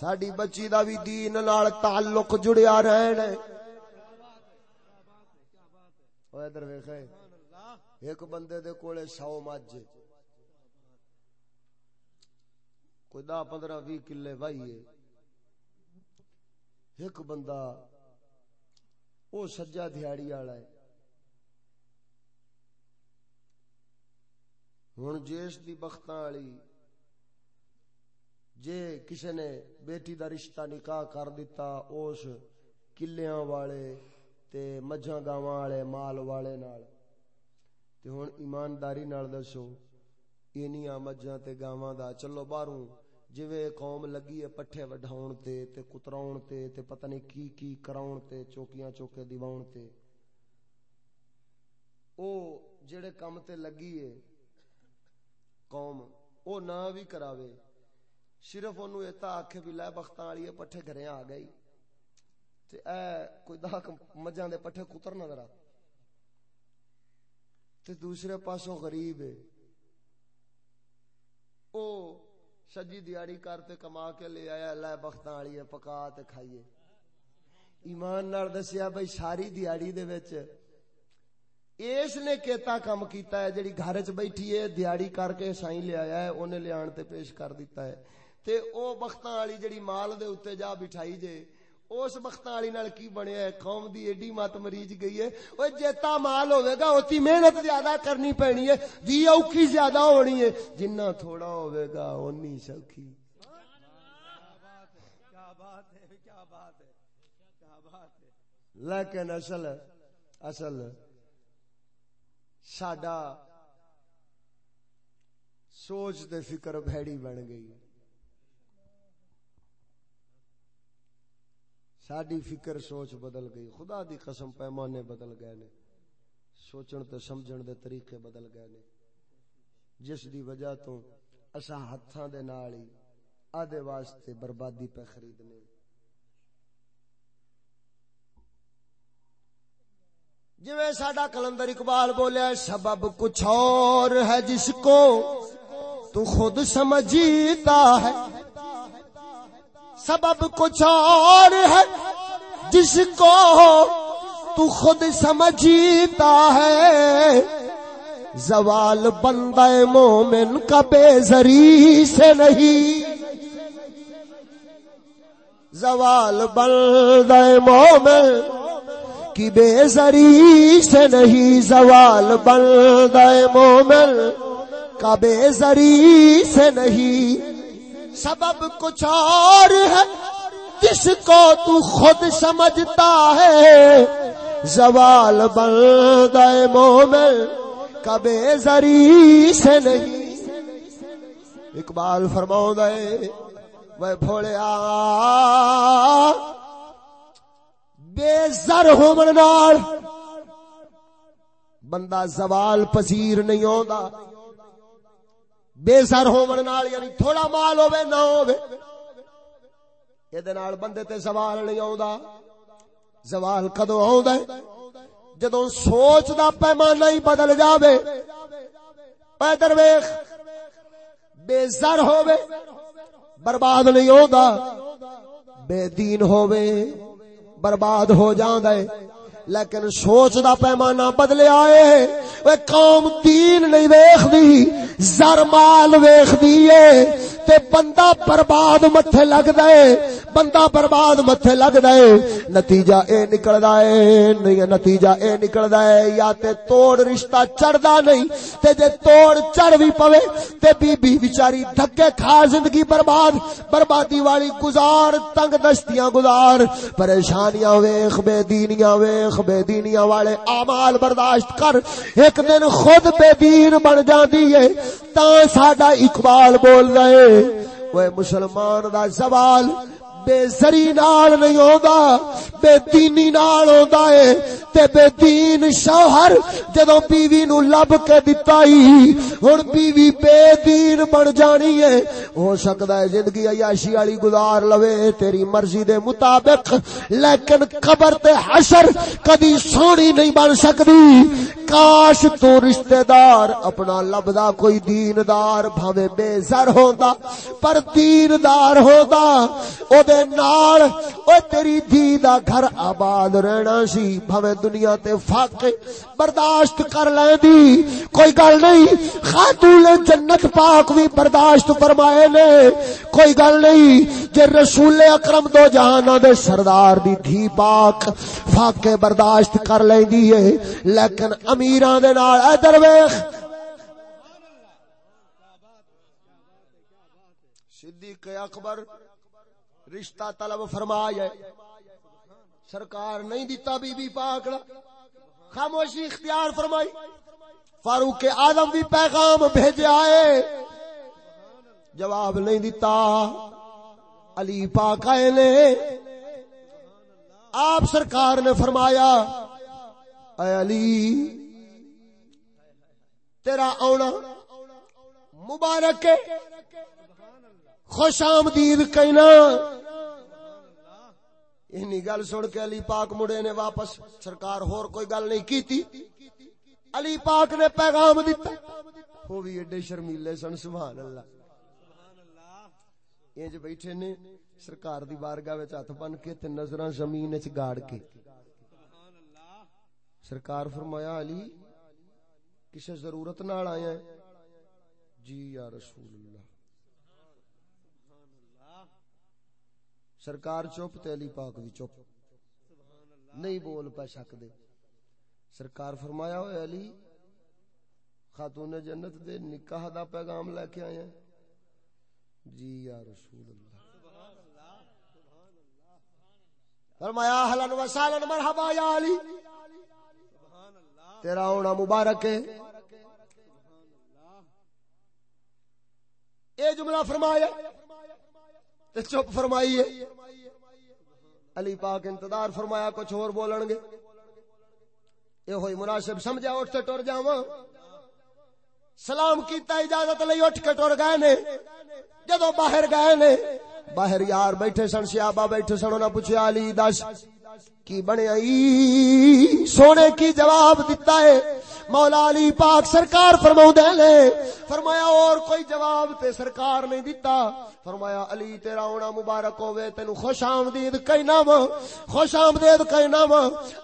ساڈی بچی دا بھی دین نال تعلق جڑیا رہنا اوے ادھر ویکھے، ایک بندے دے کولے 100 مجھ۔ کوئی 10 15 20 کلے وائیے ایک بندہ وہ سجا دیہڑی والا ہے۔ ہوں جیس دی بخت والی جے کسی نے بیٹی دا رشتہ نکاح کر دیتا اس کلیاں والے تے مجھا گاواں والے مال والے نال۔ تے ہن ایمانداری نال دسو، اینیاں مجھاں تے گاواں دا، چلو باہروں جویں قوم لگی ہے پٹھے وڈھاون تے تے کتراون تے تے پتہ نہیں کی کی کراون تے چوکیاں چوکے دیواون تے۔ او جڑے کم تے لگی ہے قوم، او نہ بھی کراوے۔ صرف اونوں ایتا آکھے بھی لے بختاں والی پٹھے گھرے آ گئی۔ تے اے کوئی دا مجھاں دے پٹھے کتر نہ ذرا تے دوسرے پاسوں غریب ہے۔ او سجی دیاری کرتے کما کے لے آیا لے بختاں والی پکا تے کھائیے۔ ایمان نال دسیا بھائی، ساری دیاری دے وچ اس نے کیتا کام کیتا ہے، جڑی گھر چ بیٹھی ہے، دیاری کر کے سائیں لے آیا ہے، اونے لے آن تے پیش کر دیتا ہے۔ تے او بختاں والی جڑی مال دے اوتے جا بٹھائی جے اس بختاں والی نال کی بنیا ہے؟ قوم دی ایڈی مت مریج گئی ہے۔ او جیتا مال ہوے گا اوتی محنت زیادہ کرنی پینی ہے۔ دی اوکھی زیادہ ہونی ہے۔ جنہ تھوڑا ہوے گا اونی سوکھی۔ لیکن اصل اصل ساڈا سوچ دے فکر بھیڑی بن گئی۔ ساڈی فکر سوچ بدل گئی۔ خدا دی قسم پیمانے بدل گئے نے۔ سوچن تے سمجھن دے طریقے بدل گئے نے۔ جس دی وجہ تو اساں ہتھاں دے نال ہی آدھے واسطے بربادی پہ خریدنے۔ جویں ساڈا کلندر اقبال بولیا سبب کچھ اور ہے جس کو تو خود سمجھتا ہے۔ سبب کچھ اور ہے جس کو تو خود سمجھتا ہے۔ زوال بندہ مومن کا بے زری سے نہیں۔ زوال بندہ مومن کی بے زری سے نہیں۔ زوال بندہ مومن کا بے زری سے نہیں۔ سبب کچھ اور ہے جس کو تو خود سمجھتا ہے۔ زوال بندہ مومن کبے زری سے نہیں۔ اقبال فرماؤں دے وہ بھولیا، بے زر ہومن نال۔ بندہ زوال پذیر نہیں ہوندا بے زر ہومن نال یعنی تھوڑا مال ہوے نہ ہوے یہ بندے تے زوال نہیں آوندا۔ زوال کدو آوندا ہے؟ جدوں سوچ دا پیمانہ ہی بدل جاوے پیدر ویخ بے زر ہووے، برباد نہیں ہوندا بے دین ہووے، برباد ہو جاندا ہے۔ لیکن سوچ دا پیمانہ بدلے آئے وہ قوم دین نہیں ویخ دی زر مال ویخ دیئے تے بندہ برباد متھے لگ دے بندہ برباد متھے لگ دے نتیجہ اے نکل دائے نتیجہ اے نکل دائے یا تے توڑ رشتہ چڑھ دا نہیں، تے جے توڑ چڑھ بھی پوے، تے بی بی بیچاری دھکے کھا زندگی برباد، بربادی والی گزار، تنگ دستیاں گزار۔ پریشانیاں ویخ، بے دینیاں ویخ بے دینیاں والے آمال برداشت کر۔ ایک دن خود بے دین بن جاندی ہے تا ساڈا اقبال بول رہے۔ وہ مسلمان دا زوال بے زری نال نہیں ہوندا، بے دینی نال ہوندا ہے تے بے دین شوہر جدوں بیوی نو لب کے دتا ہی، ہن بیوی بے دین بن جانی ہے ہو سکدا ہے زندگی عیاشی والی گزار لوے، تیری مرضی دے مطابق، لیکن قبر تے حشر کدی سونی نہیں بن سکدی۔ کاش تو رشتہ دار اپنا لبدا کوئی دیندار بھاوے بے زر ہوندا، پر دیندار ہوندا، او دے نال۔ او تیری دی دا گھر آباد رہنا سی بھاوے دنیا تے فاقے برداشت کر لیندی کوئی گل نہیں، خاتون جنت پاک بھی برداشت فرمائے نے۔ کوئی گل نہیں، جے رسول اکرم دو جہاناں دے سردار دی دھی پاک فاقے برداشت کر لیندی ہے۔ لیکن امیراں دے نال ادھر ویکھ صدیق اکبر رشتہ طلب فرمایا سرکار نہیں دیتا بی بی پاک خاموشی اختیار فرمائی۔ فاروق آدم بھی پیغام بھیجے آئے۔ جواب نہیں دیتا۔ علی پاک آئے نے۔ آپ سرکار نے فرمایا، اے علی، تیرا آنا مبارک خوش آمدید کہنا۔ اینی گل سن کے علی پاک مڑے نے واپس سرکار ہور کوئی گل نہیں کیتی۔ علی پاک نے پیغام دیتا وہ بھی ایڈے شرمیلے سن سبحان اللہ انج بیٹھے نے سرکار دی بارگاہ وچ ہاتھ بن کے تے نظراں زمین وچ گاڑ کے۔ سرکار فرمایا، علی، کسے ضرورت نال آیا ہے؟ جی یا رسول اللہ۔ سرکار چپ تے علی پاک بھی چپ۔ نہیں بول پا سکدے سرکار فرمایا ہوئے علی، خاتون جنت دے نکاح دا پیغام لے کے آئے جی یا رسول اللہ۔ فرمایا، اہلا و سہلا مرحبا یا علی، تیرا ہونا مبارک ہے۔ اے جملہ فرمایا تے چپ فرمائیے۔ علی پاک انتظار فرمایا کچھ اور بولن گے۔ اے ہوئی مناسب سمجھا اٹھ تے ٹر جاواں۔ سلام کیتا اجازت لئی اٹھ کے ٹر گئے نے۔ جدو باہر گئے نے۔ باہر یار بیٹھے سن سیابا بیٹھے سن، انہاں پوچھیا، علی دس۔ کی بنے آئی سونے کی جواب دیتا ہے۔ مولا علی پاک سرکار فرماؤ لے فرمایا، اور کوئی جواب تے سرکار نہیں دیتا فرمایا، علی تیرا ہونا مبارک ہوے تینو خوش آمدید کہنا وا۔ خوش آمدید کہنا وا۔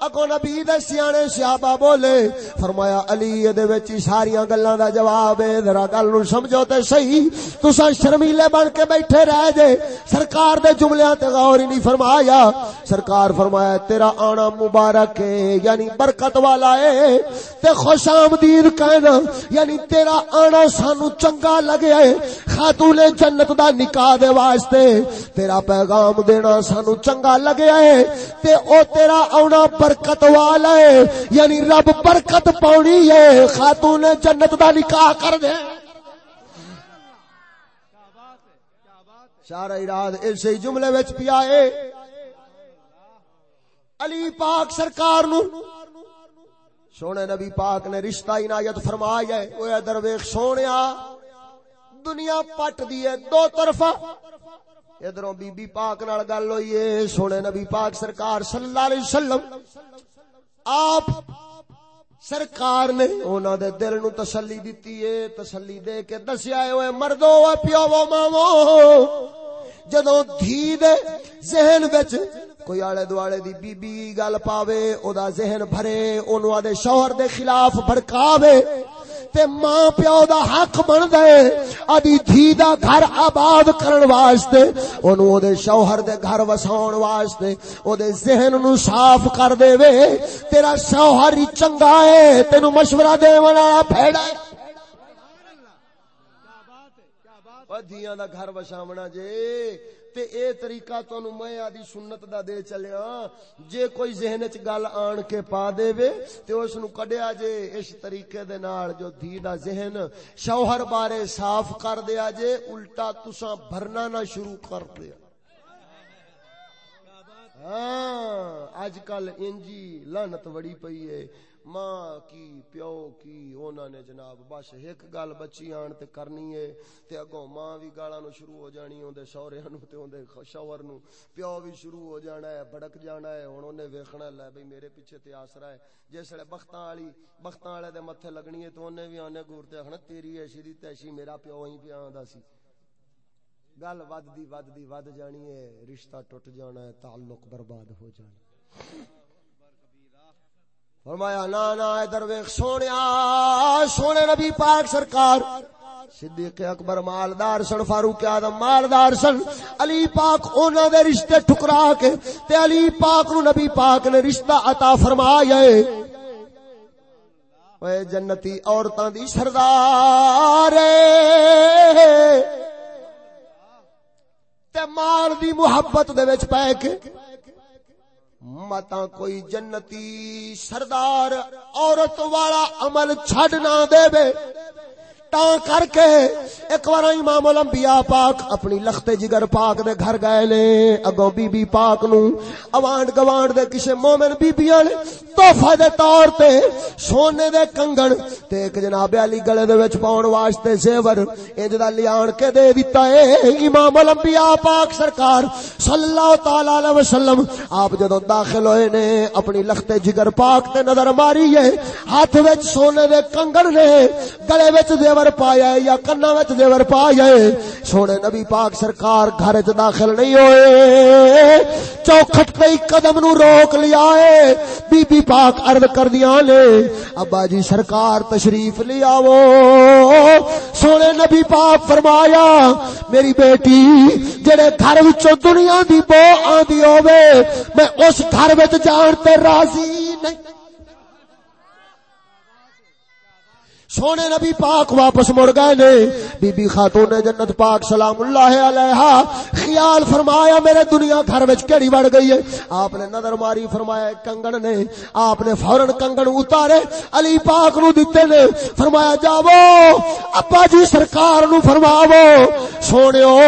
اگو نبی دے سیانے صحابہ بولے۔ فرمایا، علی اے دے وچ ساری گلاں دا جواب ہے۔ ذرا گل نو سمجھو تے صحیح۔ تساں شرمیلے بن کے بیٹھے رہ جے۔ سرکار دے جملیاں تے غور ہی نہیں فرمایا۔ سرکار فرمایا تیرا آنا مبارک ہے یعنی برکت والا ہے۔ تے خوش آمدید کہنا یعنی تیرا آنا سانو چنگا لگیا ہے۔ خاتون جنت دا نکاح دے واسطے تیرا پیغام دینا سانو چنگا لگیا ہے۔ تے او تیرا آنا برکت والا ہے یعنی رب برکت پاؤنی ہے۔ خاتون جنت دا نکاح کر دے۔ سارا اراد اسی جملے وچ پیا ہے۔ علی پاک سرکار نو۔ سونے نبی پاک نے رشتہ عنایت فرمایا ہے۔ او ادھر ویکھ سونیا، دنیا پٹ دی ہے دو طرفا ادھروں بی بی پاک نال گل ہوئی ہے۔ سونے نبی پاک سرکار صلی اللہ علیہ وسلم، آپ سرکار نے انہاں دے دل نو تسلی دتی ہے۔ تسلی دے کے دسیا ہے، اوے مردو او پیو مامو جدوں دھی دے ذہن وچ کوئی آلے دوالے دی بی بی گل پاوے او دا ذہن بھرے اونوں دے شوہر دے خلاف بھڑکاوے تے ماں پیو دا حق بن دے ادی دھی دا گھر آباد کرن واسطے اونوں او دے شوہر دے گھر وساون واسطے او دے ذہن نو صاف کر دے وے تیرا شوہر ہی چنگا ہے تینو مشورہ دے والا پھیڑا ہے۔ دیاں دا گھر وساونا جے تے اے طریقہ تانوں میں آدی سنت دا دے چلیا۔ جے کوئی ذہن وچ گل آن کے پا دے وے تے اس نو کڈیا جے اس طریقے دے نال جو دھی دا ذہن شوہر بارے صاف کر دیا جے، الٹا تساں بھرنا نہ شروع کر دیا۔ ہاں اج کل انجی لعنت وڑی پئی ہے۔ ماں کی، پیو کی، اونا نے جناب بس ایک گل بچی آن تے کرنی ہے تے اگوں ماں بھی گالاں نو شروع ہو جانی اوندے سہریاں نو تے اوندے شوہر نو پیو بھی شروع ہو جانا ہے، بھڑک جانا ہے، ہن اونے ویکھنا لے بھئی میرے پیچھے تے آسرا ہے۔ جس ویلے بختاں والی، بختاں والے دے متھے لگنی ہے تو اونے بھی آنے گور تے آکھنا تیری ایسی دی تیسی میرا پیو ہی پیا آندا سی۔ گل ود دی ود دی ود جانی ہے، رشتہ ٹوٹ جانا ہے، تعلق برباد ہو جانا فرمایا نا نا ادھر ویخ سونے سونے نبی پاک سرکار، صدیق اکبر مالدار سن، فاروق آدم مالدار سن، علی پاک اونا دے رشتے ٹکرا کے، تے علی پاک نو نبی پاک نے رشتہ عطا فرمایا اے جنتی عورتاں دی سردار تے مال دی محبت دے وچ پے کے۔ متا کوئی جنتی سردار عورت والا عمل چھڈ نہ دے بے کر کے ایک بار امام الانبیاء پاک اپنی لخت جگر پاک دے گھر گئے نے، اگوں بی بی پاک نو اوانڈ گوانڈ دے کسے مومن بی بیاں نے تحفہ دے طور تے سونے دے کنگن تے ایک جناب علی گلے دے وچ پاون واسطے زیور انج دا لیان کے دے دتا اے۔ امام الانبیاء پاک سرکار صلی اللہ تعالی علیہ وسلم آپ جدوں داخل ہوئے نے، اپنی لخت جگر پاک تے نظر ماری ہے۔ ہاتھ وچ سونے دے کنگن نے، گلے وچ زیور زیور پایا ہے یا کنا وچ زیور پایا ہے؟ سونے نبی پاک سرکار گھر وچ داخل نہیں ہوئے۔ چوکھٹ پہ قدم نو روک لیا ہے۔ بی بی پاک عرض کر دیا نے، ابا جی سرکار تشریف لیا وہ سونے نبی پاک فرمایا، میری بیٹی، جڑے گھر وچوں دنیا دی بو آندی ہوے میں اس گھر وچ جان تے راضی نہیں۔ سونے نبی پاک واپس مڑ گئے نے۔ بی بی خاتون جنت پاک سلام اللہ علیہ خیال فرمایا، میرے دنیا گھر وچ کیڑی وڑ گئی ہے؟ آپ نے نظر ماری، فرمایا کنگن نے۔ آپ نے فورن کنگن اتارے، علی پاک نو دتے نے۔ فرمایا، جاؤ، ابا جی سرکار نو فرماو سونےو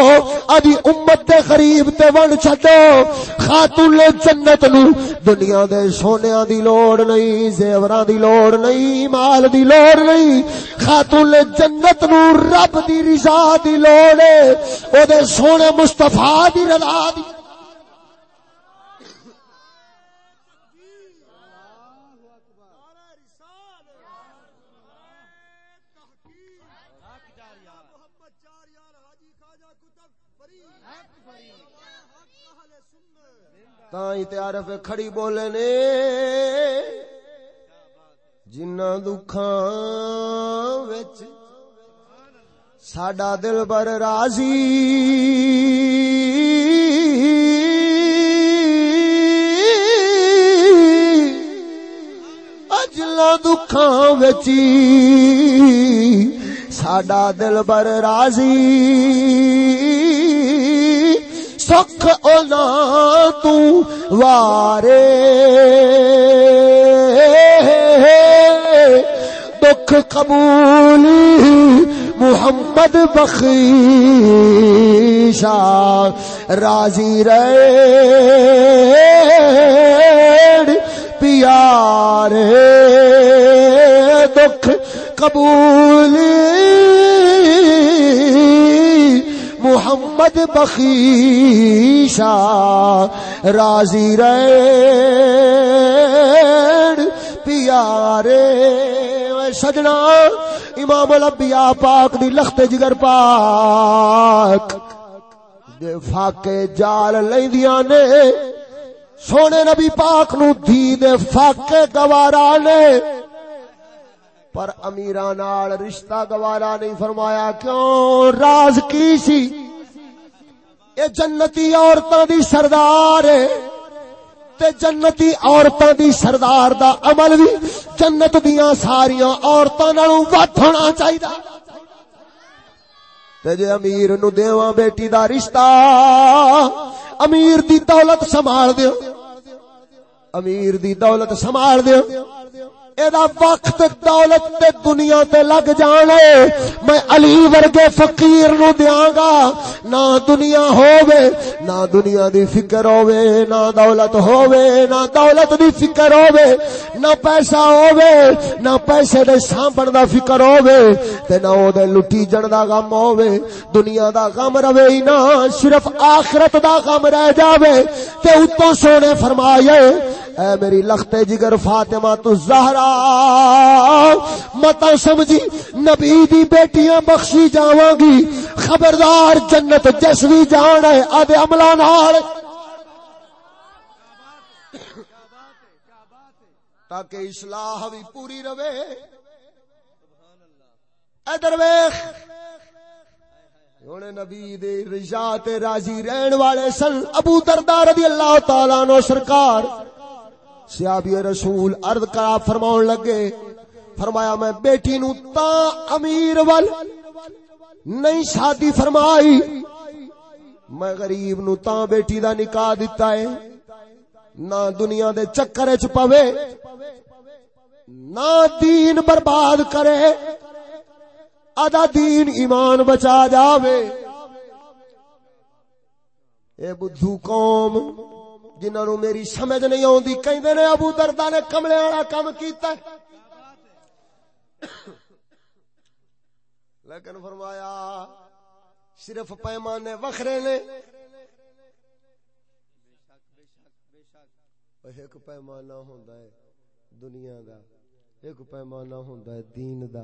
ادی امت دے غریب تے ون چھڈو۔ خاتون جنت نو۔ دنیا دے سونیاں دی لوڑ نہیں، زیوراں دی لوڑ نہیں، مال دی لوڑ نہیں۔ دی خاتون جنت نو رب دی رضا دی لوڑ او دے سونے مصطفی دی رضا دی۔ تاں ہی تے عارف کھڑی بولے نے جنہ دکھاں وچ ساڈا دل بر راضی اجلا دکھاں وچی ساڈا دل بر راضی سکھ اونا تو وارے دکھ قبولی محمد بخیشا راضی رے پیارے دکھ قبولی محمد بخیشا راضی رے پیارے سجنا، امام الانبیاء پاک دی لخت جگر پاک۔ دے فاقے جال لیندیاں نے، سونے نبی پاک نو دھی دے فاقے گوارا نے۔ پر امیران رشتہ گوارا نہیں فرمایا کیوں؟ راز کی سی؟ اے جنتی عورتاں دی سردار ہے۔ تے جنتی عورتاں دی سردار دا عمل بھی جنت دیاں ساریاں عورتاں نالوں ود ہونا چاہیدا۔ تے جے امیر نو دیواں بیٹی دا رشتہ امیر دی دولت سنبھال دیو۔ امیر دی دولت سنبھال دیو۔ ایدا وقت دولت تے دنیا تے لگ جانے، میں علی ورگے فقیر نو دیاں گا۔ نہ دنیا ہووے، نہ دنیا دی فکر ہووے، نہ دولت ہووے، نہ دولت دی فکر ہووے۔ نہ پیسہ ہووے، نہ پیسے دے سانبن دا فکر ہووے۔ تے نہ او دے لٹی جن دا غم ہووے۔ دنیا دا غم روے ہی نہ، صرف آخرت دا غم رہ جاوے۔ تے اتوں سونے فرمائے اے میری لخت جگر فاطمہ تو زہرا متا سمجھی نبی دی بیٹیاں بخشی جاواں گی، خبردار جنت جس بھی جان ہے، آدھے عملہ نال۔ تاکہ اصلاح بھی پوری رہے۔ ادھر ویخ نبی دے رجا تے راضی رہن والے سن ابو دردار رضی اللہ تعالی نو سرکار۔ سیابی رسول ارد کرا فرماؤن لگے، فرمایا میں بیٹی نو تا امیر ول نہیں شادی فرمائی، میں غریب نو تا بیٹی دا نکاح دیتا ہے، نہ دنیا دے چکر چ پوے، نہ دین برباد کرے ادا دین ایمان بچا جاوے۔ اے بدھو قوم جنہوں نو میری سمجھ نہیں آتی کہیں نے ابو دردا نے کملے والا کام کیتا ہے۔ لیکن فرمایا، صرف پیمانے وکھرے نے۔ ایک پیمانہ ہوندا ہے دنیا دا، ایک پیمانہ ہوندا ہے دین دا۔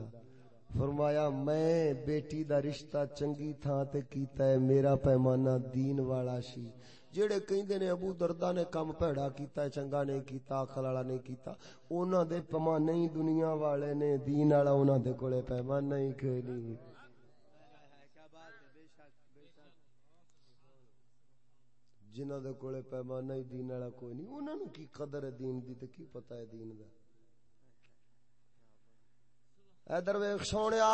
فرمایا، میں بیٹی دا رشتہ چنگی تھا تے کیتا ہے، میرا پیمانہ دین والا سی۔ جڑے کہندے نے ابو دردا نے کم پیڑا کیتا ہے، چنگا نہیں کیتا، عقل والا نہیں کیتا، انہاں دے پیمانہ نہیں، دنیا والے نے، دین والا انہاں دے کولے پیمانہ ہی کوئی نہیں جنہاں دے کولے پیمانہ ہی دین والا کوئی نہیں، انہاں نو کی قدر ہے دین دی تے کی پتہ ہے دین دا؟ ادھر ویکھ سونیا،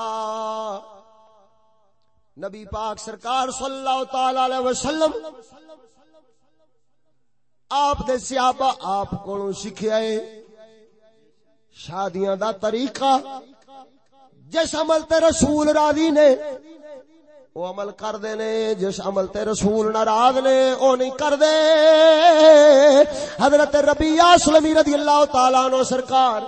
نبی پاک سرکار صلی اللہ تعالی علیہ وسلم آپ دے سیابا آپ کو سیکھیا ہے شادیاں دا طریقہ۔ جس عمل تے رسول راضی نے، وہ عمل کر دے نے۔ جس عمل تے رسول ناراض نے او نہیں کر دے حضرت ربیہ سلمی رضی اللہ تعالی عنہ سرکار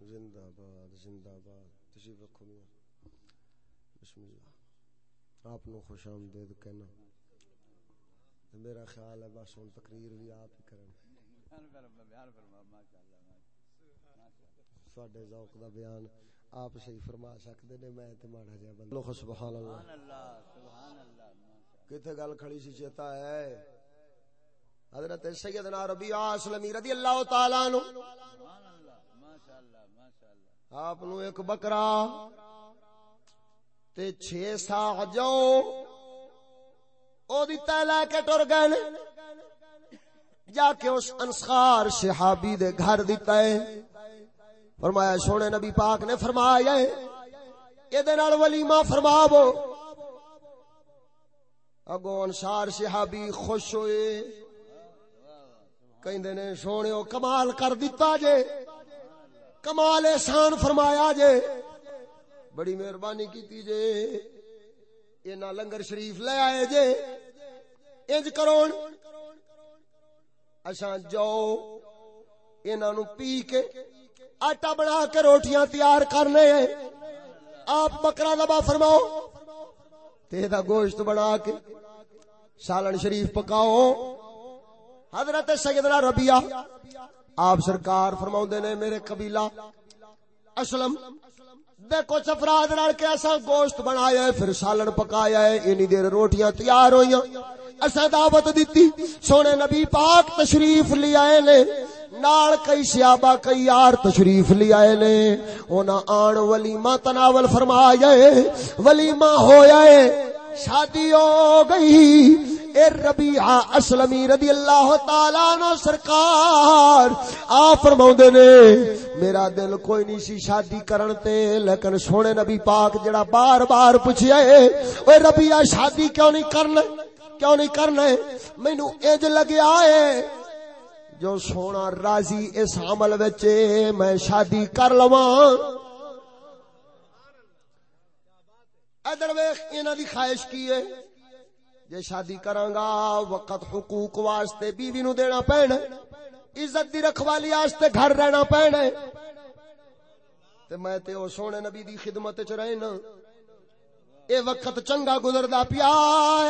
زندہ باد زندہ باد۔ تشریف رکھو میاں۔ بسم اللہ۔ آپ نو خوش آمدید کہنا۔ میرا خیال ہے بس ہن تقریر بھی آپ ہی کرن۔ ساڈے ذوق دا بیان آپ صحیح فرما سکدے نے میں تے ماڑا جا بندہ۔ سبحان اللہ۔ کتے گل کھڑی سی چیتا ہے؟ حضرت سیدنا ربیع اسلمی رضی اللہ تعالی عنہ۔ آپ نو ایک بکرا تے چھ سا جو او دی تے کے ٹر گئے۔ جا کے اس انصار صحابی دے گھر دیتا ہے۔ فرمایا، سونے نبی پاک نے فرمایا ہے یہ دے نال ولیمہ فرماو۔ اگو انصار صحابی خوش ہوئے۔ کہندے نے، سونے کمال کر دیتا جے۔ کمال احسان فرمایا جے۔ بڑی مہربانی کیتی جے۔ اینا لنگر شریف لے آئے جے۔ انج کرون۔ اساں جاؤ۔ اینا نو پی کے آٹا بنا کے روٹیاں تیار کرنے۔ ہیں آپ بکرا دبا فرماؤ۔ تے دا گوشت بنا کے سالن شریف پکاؤ۔ حضرت سیدنا ربیہ آپ سرکار فرماؤں نے، میرے قبیلہ، اسلم، دیکھو چفراد رڑ کے ایسا گوشت بنایا ہے، پھر سالن پکایا ہے، انہی دیر روٹیاں تیار ہوئی ایسا دعوت دیتی سونے نبی پاک تشریف لے آئے نے، نال کئی سیابا کئی یار تشریف لے آئے نے۔ اونا آن ولیمہ تناول فرمایا ہے، ولیمہ ہویا ہے، شادی ہو گئی اے ربیعہ اسلمی رضی اللہ تعالیٰ نو سرکار، آپ فرماؤں نے، میرا دل کوئی نہیں سی شادی کرن تے، لیکن سونے نبی پاک جڑا بار بار پوچھیا ہے اے ربیعہ شادی کیوں نہیں کرنا کیوں نہیں کرنا میں نو اج لگیا ہے، جو سونا راضی اس عمل وچے میں شادی کر لواں۔ ادھر ویخ، انہاں دی خواہش کی ہے؟ جے شادی کرانگا، وقت حقوق واسطے بیوی نو دینا پینا عزت دی رکھوالی واسطے گھر رہنا پینا تے میں تے او سونے نبی دی خدمت وچ رہنا۔ اے وقت چنگا گزردا پیا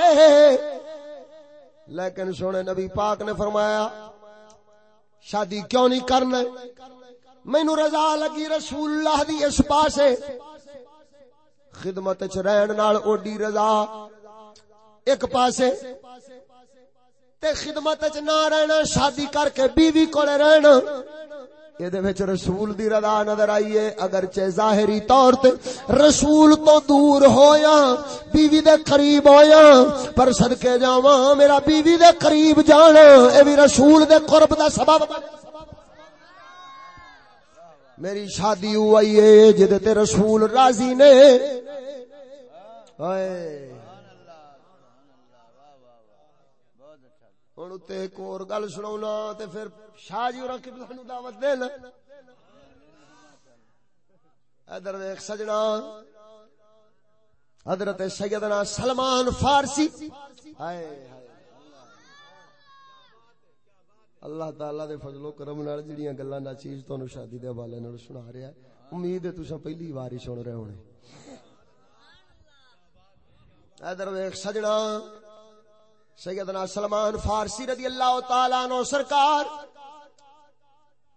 اے لیکن سونے نبی پاک نے فرمایا، شادی کیوں نہیں کرنا مینوں رضا لگی رسول اللہ دی اس پاسے۔ خدمت چ رہن نال اوڈی رضا ایک پاسے تے خدمت چ نہ رہنا، شادی کر کے بیوی کولے رہنا۔ یہ رسول دی رضا نظر آئیے۔ اگرچہ ظاہری طور تے رسول تو دور ہویا، بیوی دے قریب ہویا، پر صدقے جاواں، میرا بیوی دے قریب جانا، اے بھی رسول دے قرب دا سبب۔ میری شادی ہوئی ہے، جدے تے رسول راضی نے۔ ہوں اتنے ایک اور گل سنا تے پھر شاہ جی اور قبلہ دعوت دینا ادھر ایک سجنا حضرت سیدنا سلمان فارسی اللہ تعالی دے فضل و کرم نال جڑیاں گلاں دا چیز تانوں شادی دے حوالے نال سنا رہا ہے امید ہے تساں پہلی واری سن رہے ہونے ادھر ایک سجنا سیدنا سلمان فارسی رضی اللہ تعالی عنہ سرکار،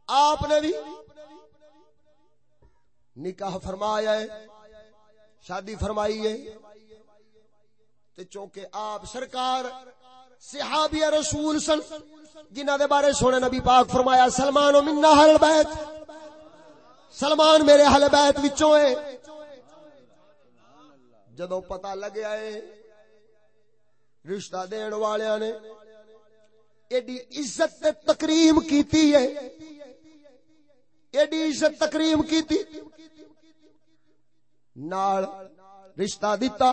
آپ نے بھی نکاح فرمایا ہے، شادی فرمائی ہے، تے چونکہ آپ سرکار صحابی رسول سن جنہ دے بارے سونے نبی پاک فرمایا، سلمان و منہ حل بیت، سلمان میرے حل بیت وچوں ہے۔ جدو پتہ لگیا ہے رشتہ دین والے نے ایڈی عزت تے تکریم کیتی ہے۔ ایڈی عزت تکریم کیتی۔ نال رشتہ دیتا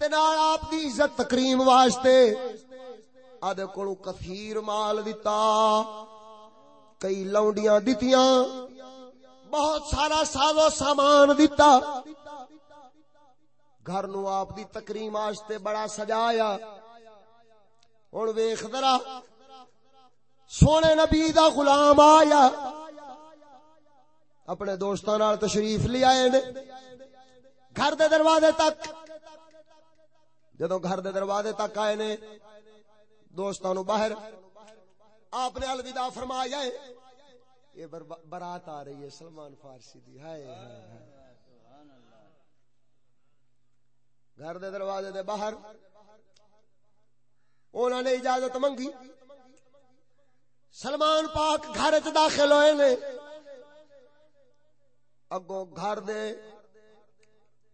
تے نال آپ دی عزت تکریم واسطے آدھے کو کثیر مال دیتا کئی لونڈیاں دتیاں، بہت سارا سازو سامان دیتا گھر نو آپ دی تکریم آستے بڑا سجایا ہوں ویخ درا سونے نبی دا غلام آیا۔ اپنے دوستان تشریف لے آئے نے۔ گھر دے دروازے تک۔ جدو گھر دے دروازے تک آئے نے دوستانو باہر۔ آپ نے الوداع فرمایا ہے، یہ برات آ رہی ہے، سلمان فارسی دی۔ ہائے۔ گھر دے دروازے دے باہر۔ انہوں نے اجازت منگی۔ سلمان پاک گھر چ داخل ہوئے نے۔ اگوں گھر دے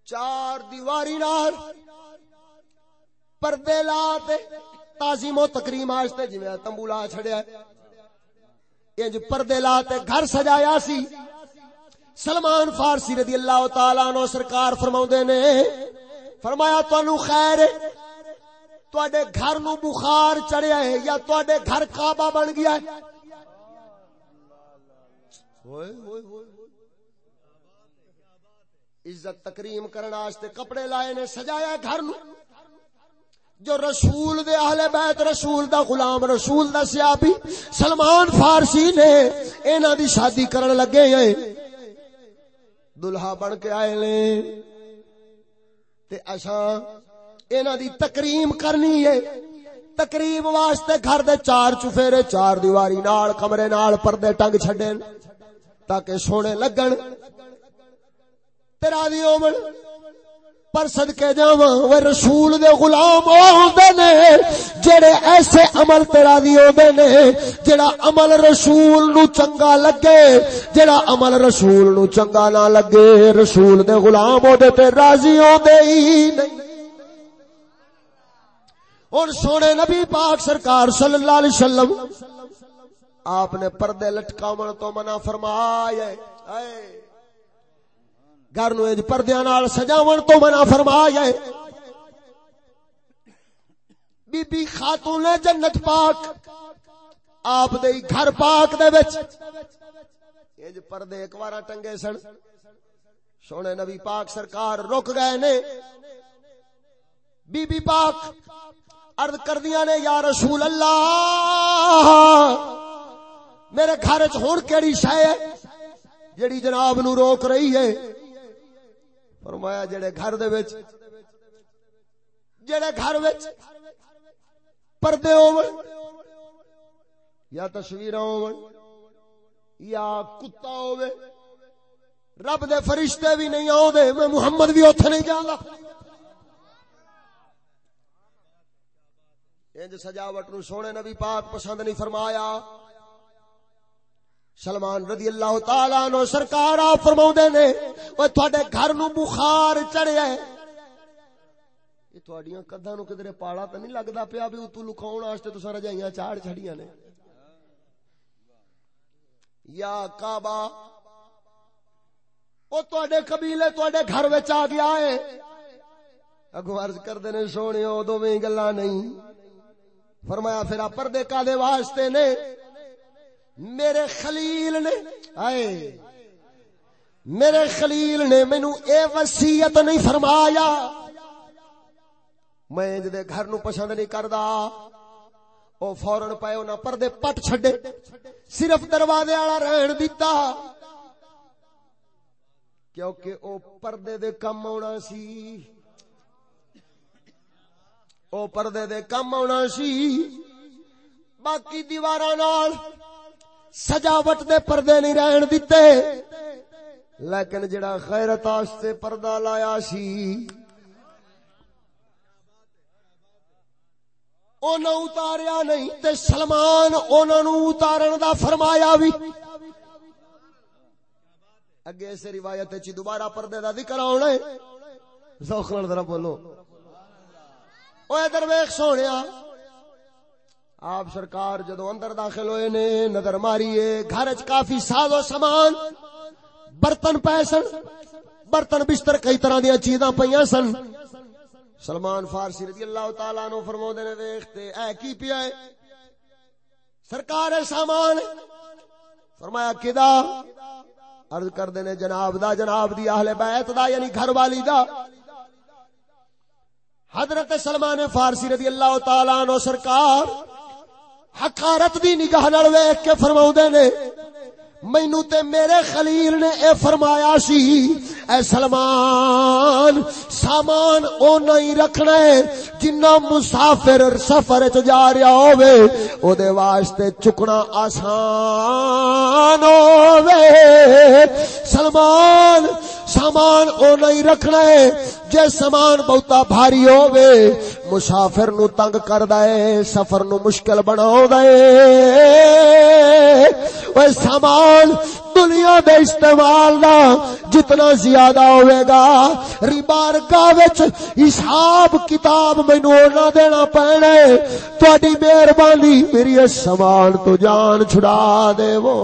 چار دیواری نار پردے لا تازیم و تکریم آجتے جی میں تمبو لا چھڑیا انج پردے لا تے گھر سجایا سی۔ سلمان فارسی رضی اللہ تعالیٰ عنہ سرکار فرماؤں نے۔ فرمایا تو خیر تو اڈے گھر نو بخار چڑھیا ہے یا تو گھر کعبہ بن گیا ہے؟ عزت تکریم کرنا آجتے کپڑے لائے نے، سجایا گھر نو جو رسول دے اہل بیت، رسول دا غلام، رسول دا سیابی، سلمان فارسی نے اینا دی شادی کرن لگے ہیں۔ دلہا بن کے آئے لیں تے اساں اینا دی تکریم کرنی ہے۔ تکریم واسطے گھر دے چار چفیرے چار دیواری نال، کمرے نال، پردے ٹنگ چھڈن تاکہ سونے لگن۔ تیرا دی اومن پر صدقے جاواں وہ رسول دے غلام ہوندے نے، جڑے ایسے عمل تے راضی ہوندے نے، جڑا عمل رسول نو چنگا لگے، جڑا عمل رسول نو چنگا نہ لگے، رسول دے غلام اودے تے راضی ہوندے ہی نہیں۔ اور سونے نبی پاک سرکار صلی اللہ علیہ وسلم، آپ نے پردے لٹکاون تو منع فرمایا ہے۔ گھر نو پردیا نال سجاون تو منع فرمایا ہے۔ بی بی خاتون جنت پاک۔ آپ دے گھر پاک دے وچ۔ اج پردے ایک بار ٹنگے سن۔ سونے نبی پاک سرکار رک گئے نے۔ بی بی پاک عرض کردیاں نے، یا رسول اللہ، میرے گھر چ ہن کیڑی شے ہے جڑی جناب نو روک رہی ہے۔ فرمایا، جڑے گھر دے وچ، جڑے گھر وچ پردے ہون یا تصویر ہون یا کتا ہوے رب دے فرشتے بھی نہیں آوندے، میں محمد بھی اوتھے نہیں جاندا۔ انج سجاوٹ نو سونے نبی پاک پسند نہیں فرمایا۔ سلمان رضی اللہ تعالی عنہ سرکار آ فرماوندے نے او تواڈے گھر نو بخار چڑھیا ہے۔ یہ تواڈیاں کداں نو کدھر پاڑا تے نہیں لگدا پیا بھی تو لکھاون واسطے تساں رجائیاں چاڑ چھڑیاں نے۔ یا کعبہ او تواڈے قبیلے تواڈے گھر وچ آ گیا ہے۔ اگو عرض کردے نے سونے او دوویں گلاں نہیں۔ فرمایا پھر پردے کا دے واسطے نے۔ میرے خلیل نے، آئے۔ میرے خلیل نے مینو اے وسیعت نہیں فرمایا۔ میں جدے گھر نو پسند نہیں کردا، او فورن پائے انہاں پردے پٹ چھڈے، صرف دروازے والا رہن دیتا کیونکہ او پردے دے کم آنا سی۔ او پردے دے کم آنا سی۔ باقی دیواراں نال سجاوٹ دے پردے نہیں رہن دیتے۔ لیکن جڑا خیرت آستے پردہ لایا سی اونا اتاریا نہیں تے سلمان اونا نو اتارن دا فرمایا بھی اگے سے روایت چی دوبارہ پردے دا ذکر آنا ہے۔ ذرا بولو۔ اوہ درویخ سونیا۔ آپ سرکار جدو اندر داخل ہوئے نے، نظر ماریے، گھر چ کافی ساز و سامان، برتن پے سن، برتن بستر کئی طرح دیا چیزاں پہ سن۔ سلمان فارسی رضی اللہ تعالیٰ نو فرمو نے ویختے اے کی پیا ہے؟ سرکار سامان۔ فرمایا، کدا؟ عرض کر دینے جناب دا، جناب دی، اہل بیت دا یعنی گھر والی دا۔ حضرت سلمان فارسی رضی اللہ تعالیٰ عنہ سرکار حقارت دی نگاہ نال ویکھ کے فرماؤ نے مینو تے میرے خلیل نے اے فرمایا سی، اے سلمان، سامان او نہیں رکھنا ہے، جنہ مسافر سفر چ جا رہا ہوے او دے واسطے چکنا آسان ہوے سلمان، سامان او نہیں رکھنا ہے جے سامان بہتا بھاری ہوے مسافر نو تنگ کر دے سفر نو مشکل بناؤ دے وہ سامان دنیا دے استعمال دا جتنا زیادہ ہوئے گا ریبار گاوچ حساب کتاب مینو نہ دینا پینے تہاڈی مہربانی میری اس سامان تو جان چھڑا دے وہ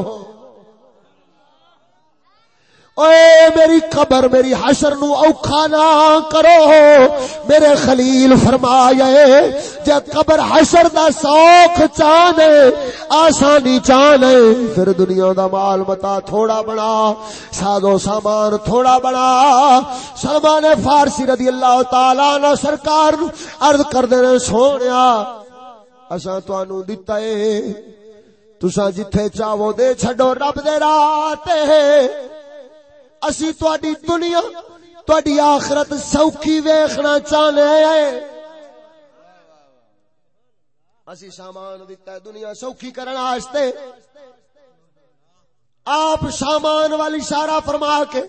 اے میری قبر، میری حشر نو اوکھا نہ کرو۔ میرے خلیل فرمایا جے قبر حشر دا سوکھ چاہنے آسانی چاہنے پھر دنیا دا مال متا تھوڑا بنا سادو سامان تھوڑا بنا۔ سلمان فارسی رضی اللہ تعالی عنہ سرکار عرض کر دے سونیا، اساں تانوں دتا اے تساں جتھے چاہو دے چھڈو، رب دے راہ تے اسی تواڈی دنیا، تواڈی آخرت سوکھی ویکھنا چاہنے ہیں اسی سامان دیتا ہے دنیا سوکھی کرن واسطے آپ سامان والی اشارہ فرما کے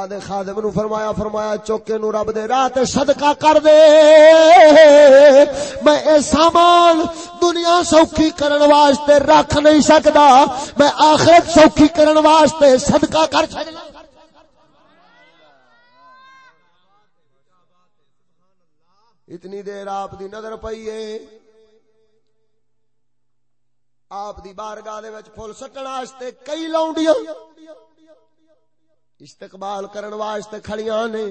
آدھے خادم نو فرمایا فرمایا، چوکے نو رب دے راہ تے صدقہ کر دے۔ میں اے سامان دنیا سوکھی کرن واسطے رکھ نہیں سکدا۔ میں آخرت سوکھی کرن واسطے صدقہ کر چھڈنا اتنی دیر آپ دی نظر پئی ہے۔ آپ دی بارگاہ دے وچ پھول سٹن واسطے کئی لونڈیاں۔ استقبال کرن واسطے کھڑیاں نے۔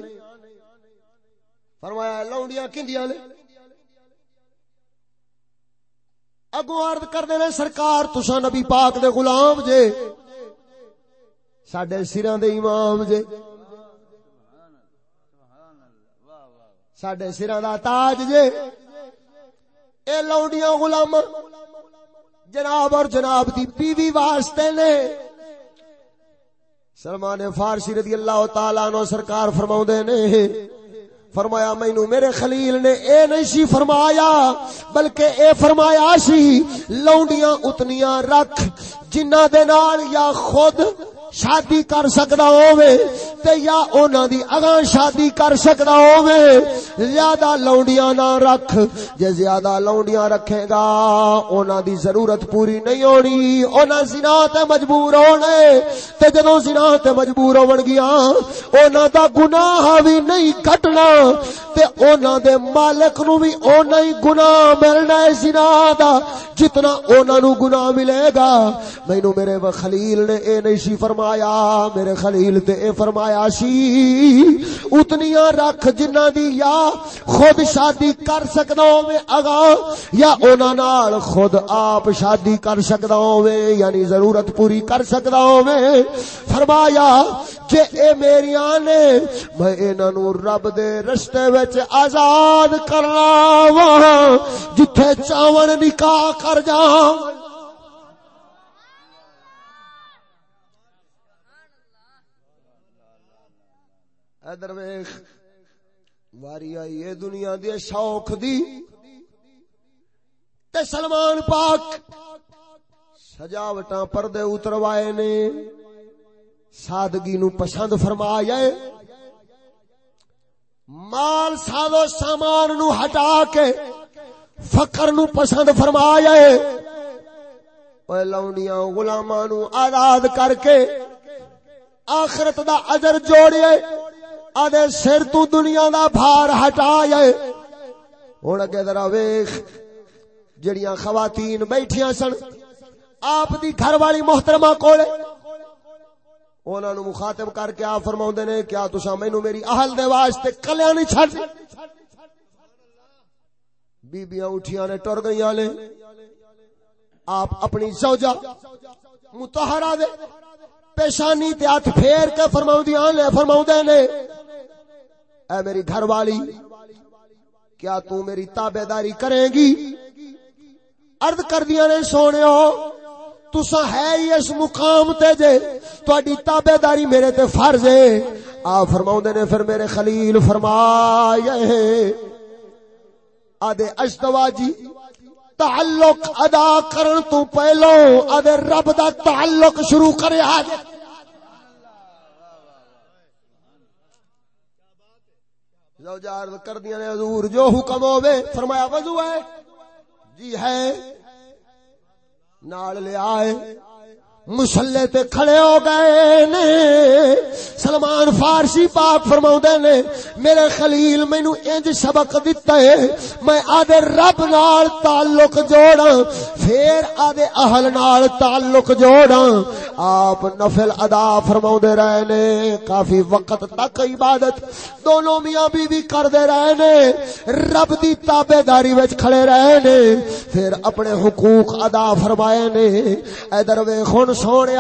فرمایا، لونڈیاں کندیاں نے؟ اگو عرض کردے نے، سرکار، تساں نبی پاک دے غلام جے۔ ساڈے سراں دے امام جے۔ ساڈے سراں دا تاج جے۔ اے لونڈیاں غلام، جناب اور جناب دی بیوی واسطے نے۔ سلمان فارسی رضی اللہ تعالی عنہ سرکار فرماؤں دے نے، فرمایا مینو میرے خلیل نے اے نہیں سی فرمایا، بلکہ اے فرمایا سی، لونڈیاں اتنیاں رکھ، جنہ دے نال یا خود شادی کر سکدا ہووے تے یا انہاں دی اگاں شادی کر سکدا ہووے زیادہ لونڈیاں نہ رکھ جے زیادہ لونڈیاں رکھے گا انہاں دی ضرورت پوری نہیں ہونی انہاں زنا تے مجبور ہونے تے جدوں زنا تے مجبور ہون گیاں انہاں دا گناہ وی نہیں کٹنا تے انہاں دے مالک نو وی اونا ہی گناہ ملنا ہے زنا دا جتنا انہاں نو گناہ ملے گا مینوں میرے خلیل نے اے نہیں سی فرما فرمایا، میرے خلیل تے اے فرمایا سی اتنیاں رکھ جنہ دی یا خود شادی کر سکدا ہوے اگا، یا انہاں نال خود آپ شادی کر سکدا ہوے یعنی ضرورت پوری کر سکدا ہوے فرمایا جے اے میریاں نے، میں انہاں نو رب دے رستے وچ آزاد کرنا وا جتھے چاون نکاح کر جاواں۔ ادر ویخ، واری آئی ہے دنیا دی شوق دی۔ تے سلمان پاک سجاوٹاں پردے اتروائے نے۔ سادگی نو پسند فرمایا ہے۔ مال سادو سامان نو ہٹا کے فقر نو پسند فرمایا ہے۔ اوے لونڈیاں غلاماں نو آزاد کر کے آخرت دا اجر جوڑیے آدھے سر تو دنیا دا بھار ہٹا جائے ہوں اگے ذرا ویخ، جڑیاں خواتین بیٹھیاں سن، آپ دی گھر والی محترمہ کولے۔ انہاں نو مخاطب کر کے آپ فرماوندے نے، کیا تساں مینوں میری اہل دے واسطے کلیاں نہیں چھڈ؟ بیبیاں اٹھیاں نے ٹر گئیاں نے۔ آپ اپنی زوجہ متحرہ دے پیشانی تے ہاتھ پھیر کے فرماؤندیاں نے، فرماوندے نے اے میری گھر والی کیا تو میری تابے داری کرے گی؟ ارد کر دیا نے سونے تسا ہے ہی اس مقام تے جے تہاڈی تابے داری میرے تے فرض ہے۔ آ فرماوندے نے، پھر میرے خلیل فرمایا ہے۔ آدے اشتوا جی، تعلق ادا کرن تو پہلو آدے رب دا تعلق شروع کرے آج۔ زوجہ عرض کر دیا نے حضور، جو حکم ہوئے، فرمایا وضو ہے۔ جی ہے۔ نال لے آئے۔ مسلے تے کھڑے ہو گئے نے۔ سلمان فارسی پاک فرماؤں نے، میرے خلیل میں نو انج سبق دیتا ہے، میں آدھے رب نال تعلق جوڑا پھر آدھے اہل نال تعلق جوڑا آپ نفل ادا فرماؤں دے رہے نے، کافی وقت تک عبادت دونوں میاں بی بی کر دے رہے نے۔ رب دی تابے داری وچ کھڑے رہے نے، پھر اپنے حقوق ادا فرمائے نے۔ اے دروے خون سونے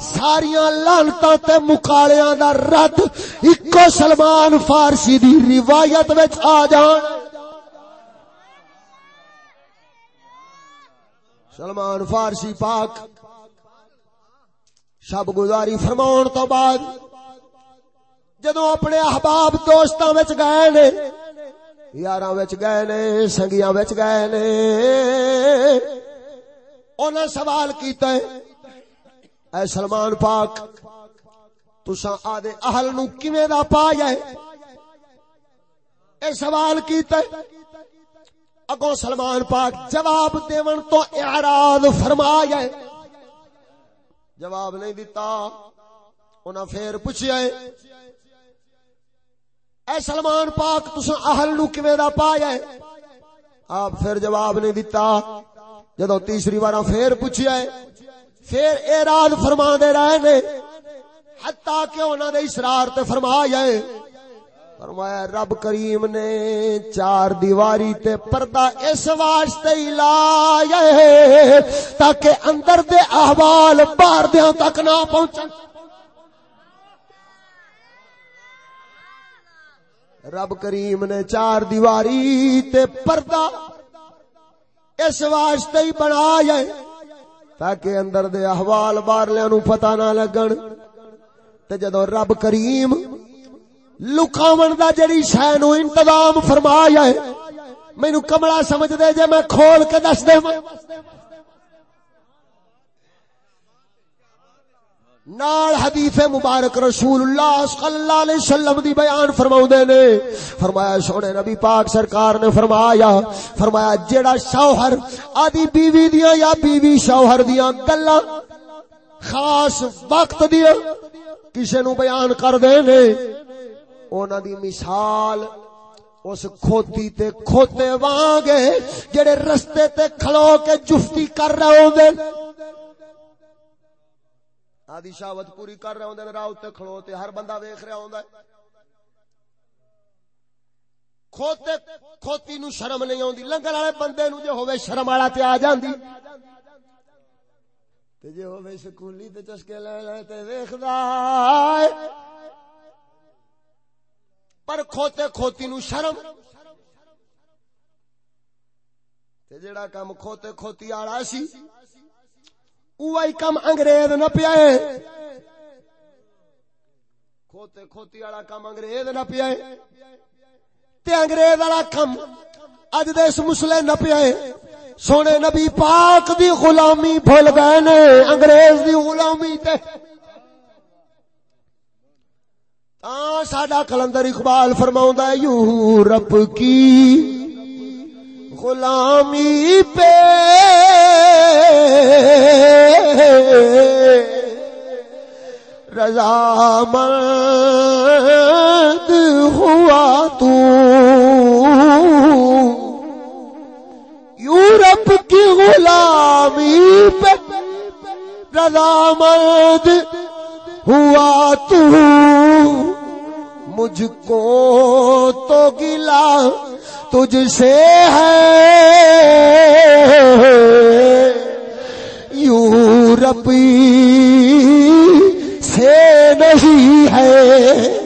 ساریا لانتا تے مکالیاں دا رد۔ اکو سلمان فارسی دی روایت وچ آ جان۔ سلمان فارسی پاک۔ شب گزاری فرمان تو بعد جدو اپنے احباب دوستاں وچ گئے نے، یاراں وچ گئے نے، سنگیاں وچ گئے نے انہیں سوال کیتا ہے، اے سلمان پاک تسا آدھے اہل نو کیویں دا پا جائے اے سوال کیتا ہے اگو سلمان پاک جواب دیون تو اعراض فرما جائے جواب نہیں دیتا انہاں پھر پوچھیا ہے، اے سلمان پاک تسا اہل نو کیویں دا پا جائے آپ پھر جواب نہیں دیتا جدو تیسری بار پھر پوچھا ہے، پھر اراد فرما دے رہے نے حتا کہ انہوں نے اسرار تے فرما جائے فرمایا رب کریم نے چار دیواری تے پردہ اس واسطے ہی لایا ہے تاکہ اندر دے احوال باہر دیاں تک نہ پہنچن۔ رب کریم نے چار دیواری تے پردہ اس واسطے ہی بنا جائے تاکہ اندر دے احوال بارلیاں نو پتہ نہ لگن۔ تے جدو رب کریم لکاون دا جڑی شے نو انتظام فرما جائے مینوں کملا سمجھ دے جے میں کھول کے دس دے۔ نال حدیث مبارک رسول اللہ صلی اللہ علیہ وسلم دی بیان فرماؤں دے نے۔ فرمایا، سونے نبی پاک سرکار نے فرمایا فرمایا، جیڑا شوہر آدھی بیوی دیا یا بیوی شوہر دیا گلا خاص وقت دیا کسے نو بیان کر دے نے۔ اونا دی مثال اس کھوتی تے کھوتے وانگے جڑے رستے تے کھلو کے جفتی کر رہے ہوں دے۔ آدھی شاوت پوری کر رہے ہوں راہ اتنے کھلوتے ہر بندہ ویخ رہا ہوں کھوتے، کھوتی نو شرم نہیں آتی لنگر والے بندے نو جو ہوئے شرم والا تے آ جاندی۔ تے جے ہوئے سکولی تے چسکے لے لے تے ویکھدا پر کھوتے، کھوتی نو شرم۔ تے جڑا کام کھوتے، کھوتی والا سی اوہی کم انگریز نہ پیا کھوتے کھوتی والا کم انگریز نہ پیا تے انگریز والا کم اج دے اس مسلے نہ پیا سونے نبی پاک دی غلامی بھول گئے نے، انگریز دی غلامی تے۔ ساڈا کلندر اقبال فرماؤں یورپ کی غلامی پہ۔ رضامند ہوا تو۔ یورپ کی غلامی پہ رضامند ہوا تو۔ مجھ کو تو گلا تجھ سے ہے۔ یورپی سے نہیں ہے۔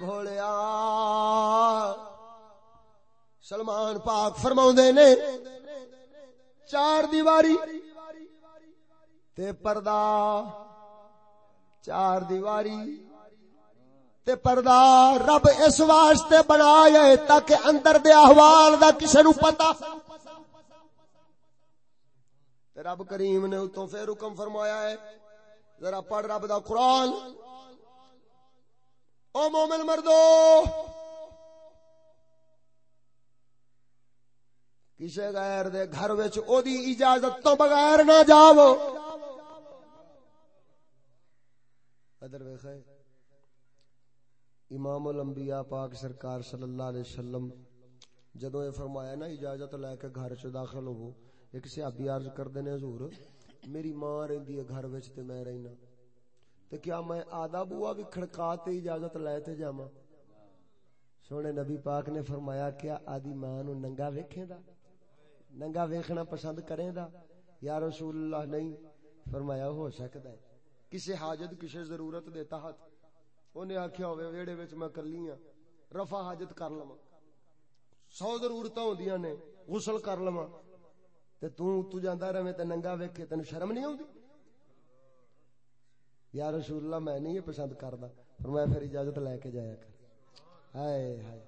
بھولیا سلمان پاک فرما نے چار دیواری تے پردہ چار دیواری تے پردہ رب اس واسطے بنایا تاکہ اندر دے احوال دا کسے نو پتا رب کریم نے اتوں پھر حکم فرمایا ہے ذرا پڑھ رب دا قرآن او مومن مردو کسی غیر دے گھر وچ او دی اجازت تو بغیر نہ جاو ادھر ویکھے امام الانبیاء پاک سرکار صلی اللہ علیہ وسلم جدوں یہ فرمایا نا اجازت لے کے گھر چ داخل ہو ایک صحابی عرض کردے نے حضور میری ماں رہندی ہے گھر وچ تے میں رہنا تو کیا میں آدھا بوا بھی کھڑکا تے اجازت لے تے جاواں؟ سونے نبی پاک نے فرمایا کیا آدی ماں نو ننگا ویکھے دا، ننگا ویکھنا پسند کریں دا۔ یا رسول اللہ نہیں، فرمایا ہو سکتا ہے۔ کسی حاجت کسی ضرورت دے تحت۔ انہیں آکھیا ہوئے، ویڑے وچ میں کلی ہاں رفع حاجت کر لواں۔ سو ضرورتاں ہوندیاں نے، غسل کر لواں۔ تے تو تو جاندا رہے تے ننگا ویکھے تینوں شرم نہیں اوندی یا رسول اللہ، میں نہیں یہ پسند کردا فرمایا پھر اجازت لے کے جایا کر ہائے ہائے۔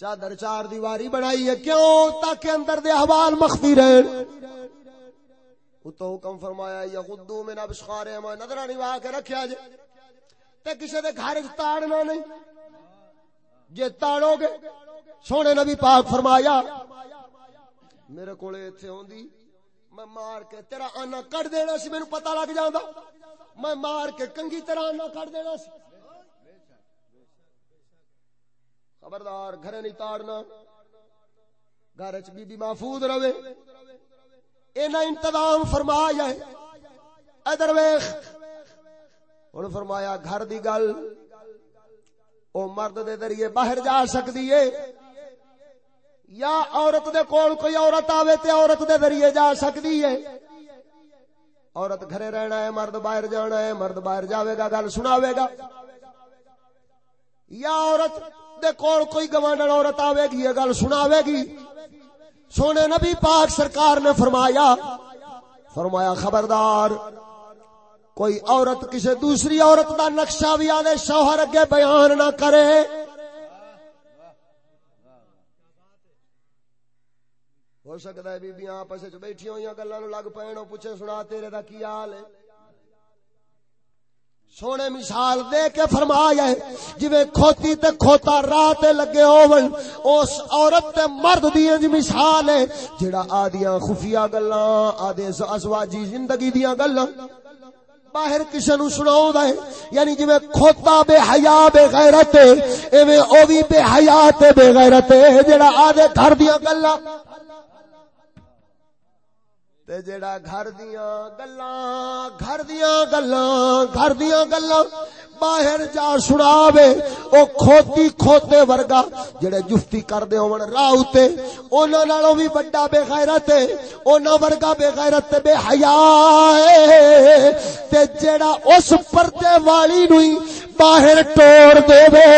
چادر چار دیواری بنائی ہے، کیوں؟ تاکہ اندر دے حوال مخفی رہن۔ اتو حکم فرمایا یا غدو من ابشخار اما نظرہ نہیں وہاں کے رکھیا جے۔ تے کسے دے گھر تاڑنا نہیں۔ جے تاڑو گے، سونے نبی پاک فرمایا، میرے کولے ایتھے ہوندی میں مار کے تیرا آنا کٹ دینا سی میرے پتا لگ جانا میں مار کے کنگی تیرا آنا کٹ دینا سی۔ خبردار گھر نہیں تاڑنا۔ گھر چ بی بی محفوظ رہے۔ اینا انتظام فرمایا ہے۔ ادھر ویخ انہوں فرمایا، گھر دی گل، او مرد دے ذریعے باہر جا سکتی ہے۔ یا عورت دے کول کوئی عورت آوے تے عورت دے ذریعے جا سکتی ہے۔ عورت گھرے رہنا ہے، مرد باہر جانا ہے، مرد باہر جاوے گا، گل سناوے گا۔ یا عورت دے کول کوئی گوانڈن عورت آوے گی، یہ گل سناوے گی۔ سونے نبی پاک سرکار نے فرمایا فرمایا، خبردار، کوئی عورت کسی دوسری عورت دا نقشہ بھی آنے شوہر اگے بیان نہ کرے۔ ہو سکتا ہے بیبیاں آپس بیٹھی ہوئی گلا لگ پے پوچھے سنا تیرے دا کی حال ہے؟ سونے مثال دے کے فرمایا ہے، جویں کھوتی تے کھوتا راہ تے لگے ہون، اس عورت تے مرد دی انج مثال ہے جڑا آدیاں خفیہ گلاں، آدے ازواجی زندگی دیاں گلاں۔ باہر کسے نو سناوندا ہے یعنی جویں کھوتا بے حیا بے غیرت ایویں او وی بے حیا تے بے غیرت ہے جڑا آدے گھر دیاں گلاں۔ تے جڑا گھر دیاں گلاں گھر دیاں گلاں گھر دیاں گلاں باہر جا سناوے او کھوتی کھوتے ورگا جڑے جفتی کر دے ہون راہ تے انہاں نالوں وی بڑا بے غیرت ہے انہاں ورگا بے غیرت تے بے حیا ہے۔ تے جڑا اس پردے والی نو باہر ٹور دے وے،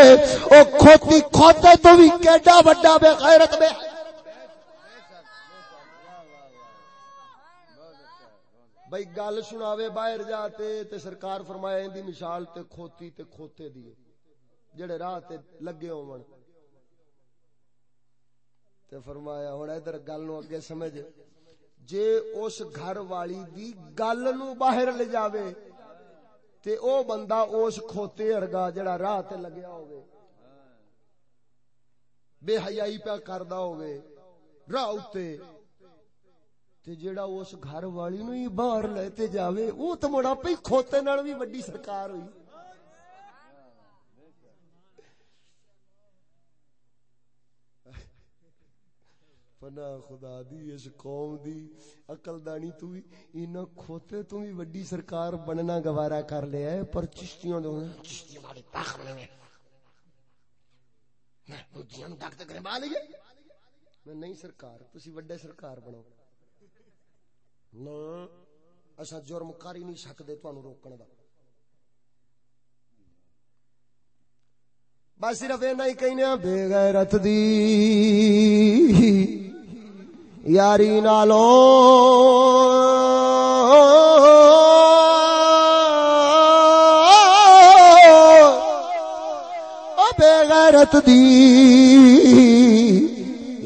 او کھوتی کھوتے تو وی کیڈا بڑا بے غیرت، بے حیا بھائی گل سناوے باہر جاتے تے سرکار فرمایا اندی مثال تے کھوتی تے کھوتے دی جڑے راہ تے لگے ہون۔ تے فرمایا ہن ادھر گل نو اگے سمجھ، جے اس گھر والی دی گل نو باہر لے جاوے، تے او بندہ اس کھوتے ارگا جڑا راہ تے لگیا ہوے بے حیائی پہ کردا ہوے راہ تے تے جیڑا اس گھر والی نو ہی باہر لے تے جاوے، او تے مڑا پئی کھوتے نال بھی وڈی سرکار ہوئی۔ پنا خدا دی، اس قوم دی عقل دانی تو بھی انہاں کھوتے تو بھی وڈی سرکار بننا گوارا کر لیا ہے، پر چشتیاں دو، چشتیاں والی طاقت نہیں ہے نو ڈاک تے گرما لئیے میں نہیں سرکار، تسی وڈے سرکار بنو۔ نہ اسا جرم کر ہی نہیں سکدے تانوں روکن دا بس صرف اینا ہی کہنے بے غیرت دی یاری نالو بے غیرت دی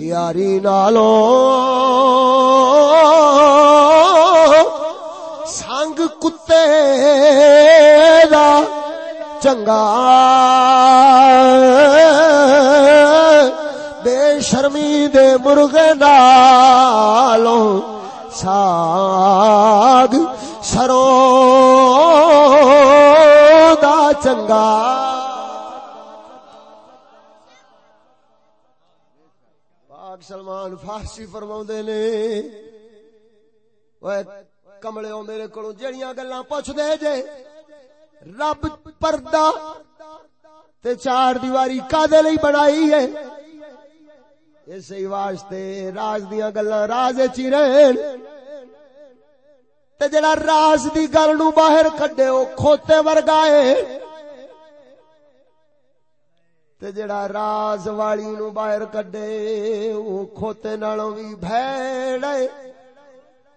یاری نالو چنگا۔ بے شرمی دے مرغے نالوں ساگ سرو دا چنگا۔ پاک سلمان فارسی فرما نے کملے میرے کو جڑیاں گلا پوچھ دے جے، رب پردہ تے چار دیواری کادے لئی بنائی ہے۔ اسی واسطے راز دیاں گلاں راز چی رہن تے جڑا راز دی گل نو باہر کڈے او کھوتے ورگا ہے۔ تے جڑا راز والی نو باہر کڈے او کھوتے نالوں وی بھیڑ ہے۔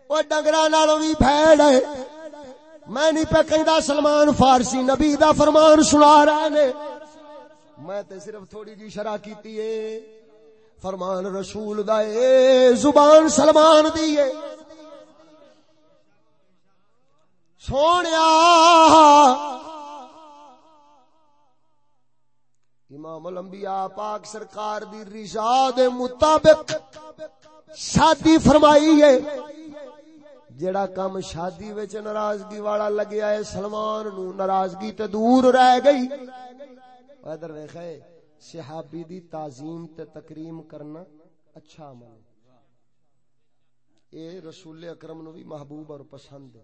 او ڈنگراں نالوں وی بھیڑ ہے۔ میں نہیں پہ کہیں سلمان، فارسی نبی دا فرمان سنا رہے نے۔ میں تے صرف تھوڑی جی شرح کیتی ہے۔ فرمان رسول دا اے، زبان سلمان دی ہے سونیا۔ امام الانبیاء پاک سرکار دی رضا دے مطابق شادی فرمائی ہے۔ جڑا کم شادی وچ ناراضگی والا لگیا ہے، سلمان نو ناراضگی تے دور رہ گئی۔ ادھر ویکھے، صحابی دی تعظیم تے تکریم کرنا اچھا عمل اے رسول اکرم نو بھی محبوب اور پسند ہے۔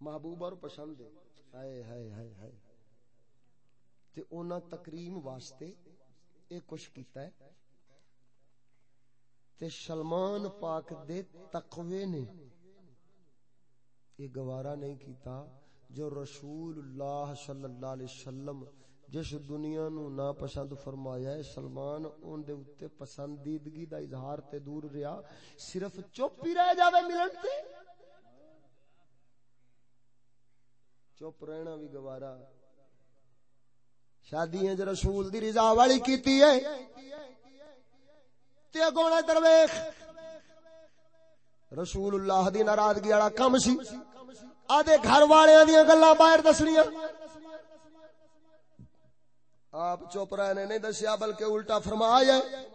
محبوب اور پسند ہے۔ ہائے ہائے ہائے ہائے۔ تے اونا تکریم واسطے اے کچھ کیتا ہے۔ تے سلمان پاک دے تقوی نے یہ گوارا نہیں کیتا جو رسول اللہ صلی اللہ علیہ وسلم جس دنیا نو نا پسند فرمایا ہے، سلمان اون دے اتے پسندیدگی دا اظہار تے دور رہا صرف چپ ہی رہ جاوے ملن تے۔ چپ رہنا بھی گوارا۔ شادی ہے جو رسول دی رضا والی کیتی ہے۔ تے اگونے درویش۔ رسول اللہ دی ناراضگی والا کم سی۔ آدھے گھر والیاں دیا گلاں باہر دسنیاں۔ آپ چپ رہے نے نہیں دسیا، بلکہ الٹا فرمایا۔ ہے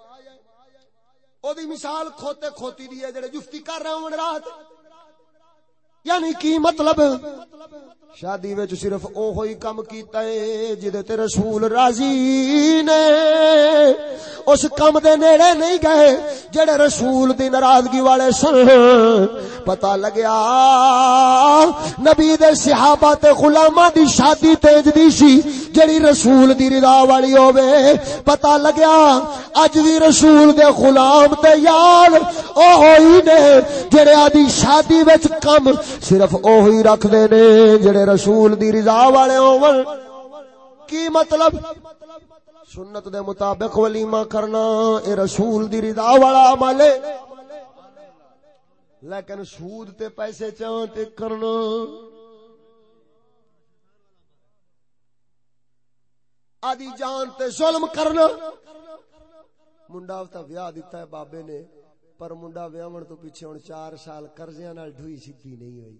او دی مثال کھوتے کھوتی دی ہے، جڑے جفتی کر رہے ہوں۔ رات یعنی کی مطلب؟ شادی وچ صرف او ہوئی کم کیتا ہے جدے تے رسول راضی نے اس کم دے نیڑے نہیں گئے جڑے رسول دی ناراضگی والے سن۔ پتہ لگیا نبی دے صحابہ تے غلاماں دی شادی تیج دی سی جڑی رسول دی رضا والی ہوے پتہ لگیا اج وی رسول دے غلام تے یار او ہوئی نے جڑے آدی شادی وچ کم صرف اوہی رکھ دے نے جڑے رسول دی رضا والے ہون۔ کی مطلب؟ سنت دے مطابق ولیمہ کرنا، اے رسول دی رضا والا عمل ہے۔ لیکن سود تے پیسے چاہاں تے کرنا۔ آدی جان تے ظلم کرنا۔ منڈا تا ویاہ دیتا ہے بابے نے۔ پر منڈا ویاون تو پیچھے ہن چار سال قرضیاں نال ڈھوئی سیدھی نہیں ہوئی۔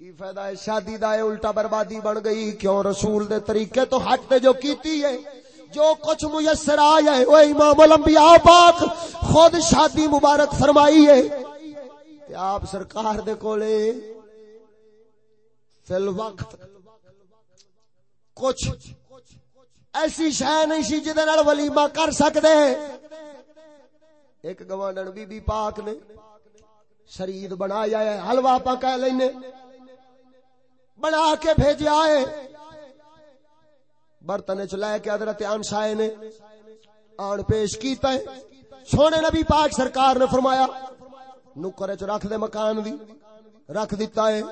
کی فائدہ ہے؟ شادی دا الٹا بربادی بن گئی۔ کیوں رسول دے طریقے تو ہٹ تے جو کیتی ہے، جو کچھ میسر آیا ہے وہ امام الانبیاء پاک خود شادی مبارک فرمائی ہے۔ تے آپ سرکار دے کولے فی الوقت کچھ ایسی شہ نہیں سی جہد ولیمہ کر سکتے ایک گوانڈن بی بی پاک نے شرید بنایا ہے، حلوہ پا کہہ لینے۔ بنا کے بھیجا ہے۔ برتن چ لے کے حضرت انشائے نے آن پیش کیتا ہے۔ سونے نبی پاک سرکار نے فرمایا، نکر چ رکھ دے مکان دی۔ رکھ دیتا ہے۔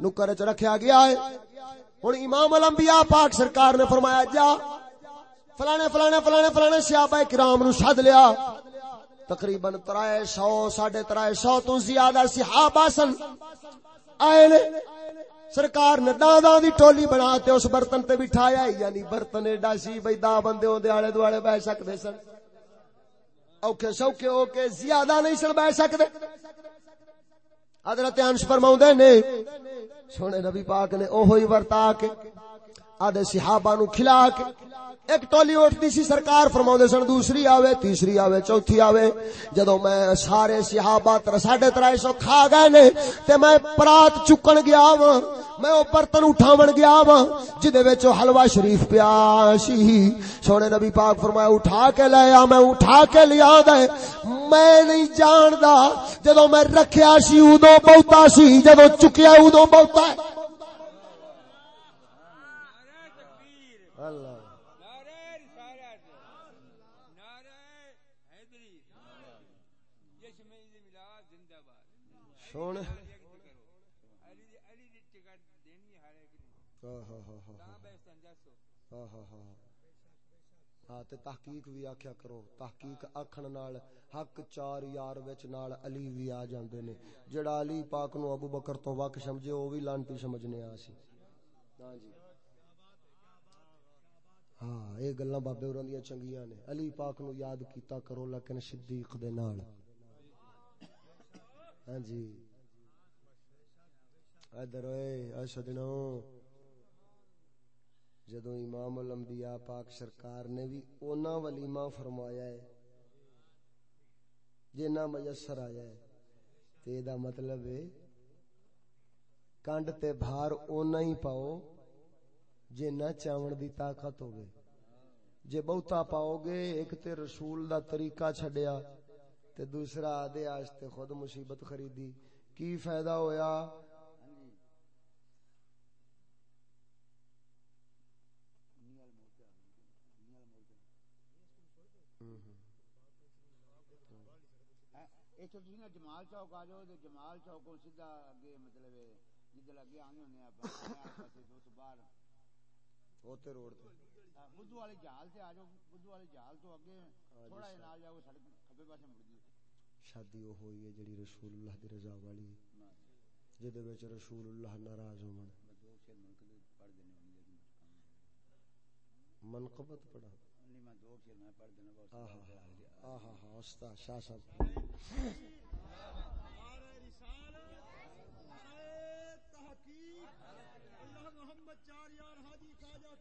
نکر چ رکھیا گیا ہے۔ ہن امام الانبیاء پاک سرکار نے فرمایا، جا، فلانے فلانے فلانے فلانے صحابہ کرام نو سد لیا۔ تقریباً ترائے سو، ساڑھے ترائے سو تو زیادہ صحابہ سن۔ آئے نے، سرکار نے داں داں دی ٹولی بنا تے اس برتن تے بٹھایا یعنی برتن ایڈا سی بھئی دا بندے ہوں دے آلے دوالے بہ سکتے سن۔ اوکے، سوکے، اوکے، زیادہ نہیں سن بہ سکتے حضرت انش فرماؤں دے نے، سونے نبی پاک نے اوہی ورتا کے آدھے صحابہ نو کھلا کے ایک ٹولی اٹھتی سی، سرکار فرما سن، دوسری آوے، تیسری آوے، چوتھی آوے۔ جدو میں سارے صحابہ تر ساڑھے ترائی سو کھا گئے نے، تے میں پرات چکن گیا وا میں او برتن اٹھاون گیا وا جدے وچ حلوہ شریف پیا سی۔ سونے نبی پاک فرمایا، اٹھا کے لے آ، میں اٹھا کے لیا دے۔ میں نہیں جاندا جدو میں رکھیا سی اودوں بہتا سی جدو چکیا اودوں بہتا ہے اللہ نعرہ رسالت نعرہ حیدری جشن میلاد زندہ باد سونے علی دی علی دی ٹکٹ دینی ہر ایک نوں ہاں ہاں ہاں ہاں تاں بے سنجاسو ہاں ہاں ہاں ہاں تے تحقیق بھی آکھیا کرو تحقیق آکھن نال حق چار یار وچ نال علی بھی آ جاندے نے جڑا علی پاک نو ابو بکر تو وک سمجھے او بھی لانتی سمجھنے آ سی ہاں جی ہاں اے گلاں بابے ہوراں دیاں چنگیاں نے علی پاک نو یاد کیتا کرو لیکن صدیق دے نال ہاں جی ادھر سجنوں جدو امام الانبیاء پاک سرکار نے بھی اونا ولیمہ فرمایا ہے جنا میسر آیا ہے، تے دا مطلب ہے، کنڈ تے بھار اونا ہی پاؤ جنا چاون دی طاقت ہوگی جے بہتا پاؤ گے، ایک تے رسول دا طریقہ چھڈیا، تے دوسرا آدھے آج تے خود مصیبت خریدی۔ کی فائدہ ہویا؟ جمال چوک آ جاؤ جمال چوک سیدا اگے مطلب جدھر اگے آنے ہونے باہر۔ بدھو والے آ جاؤ بدھو والے تو اگے جی تھوڑا جاؤ سڑک شادی وہ ہوئی ہے جڑی رسول اللہ دی رضا والی۔ وچ رسول اللہ ناراض ہون منقبت پڑھا۔ استاد شاہ صاحب تحقیق اللہ محمد چار یار حاجی خواجہ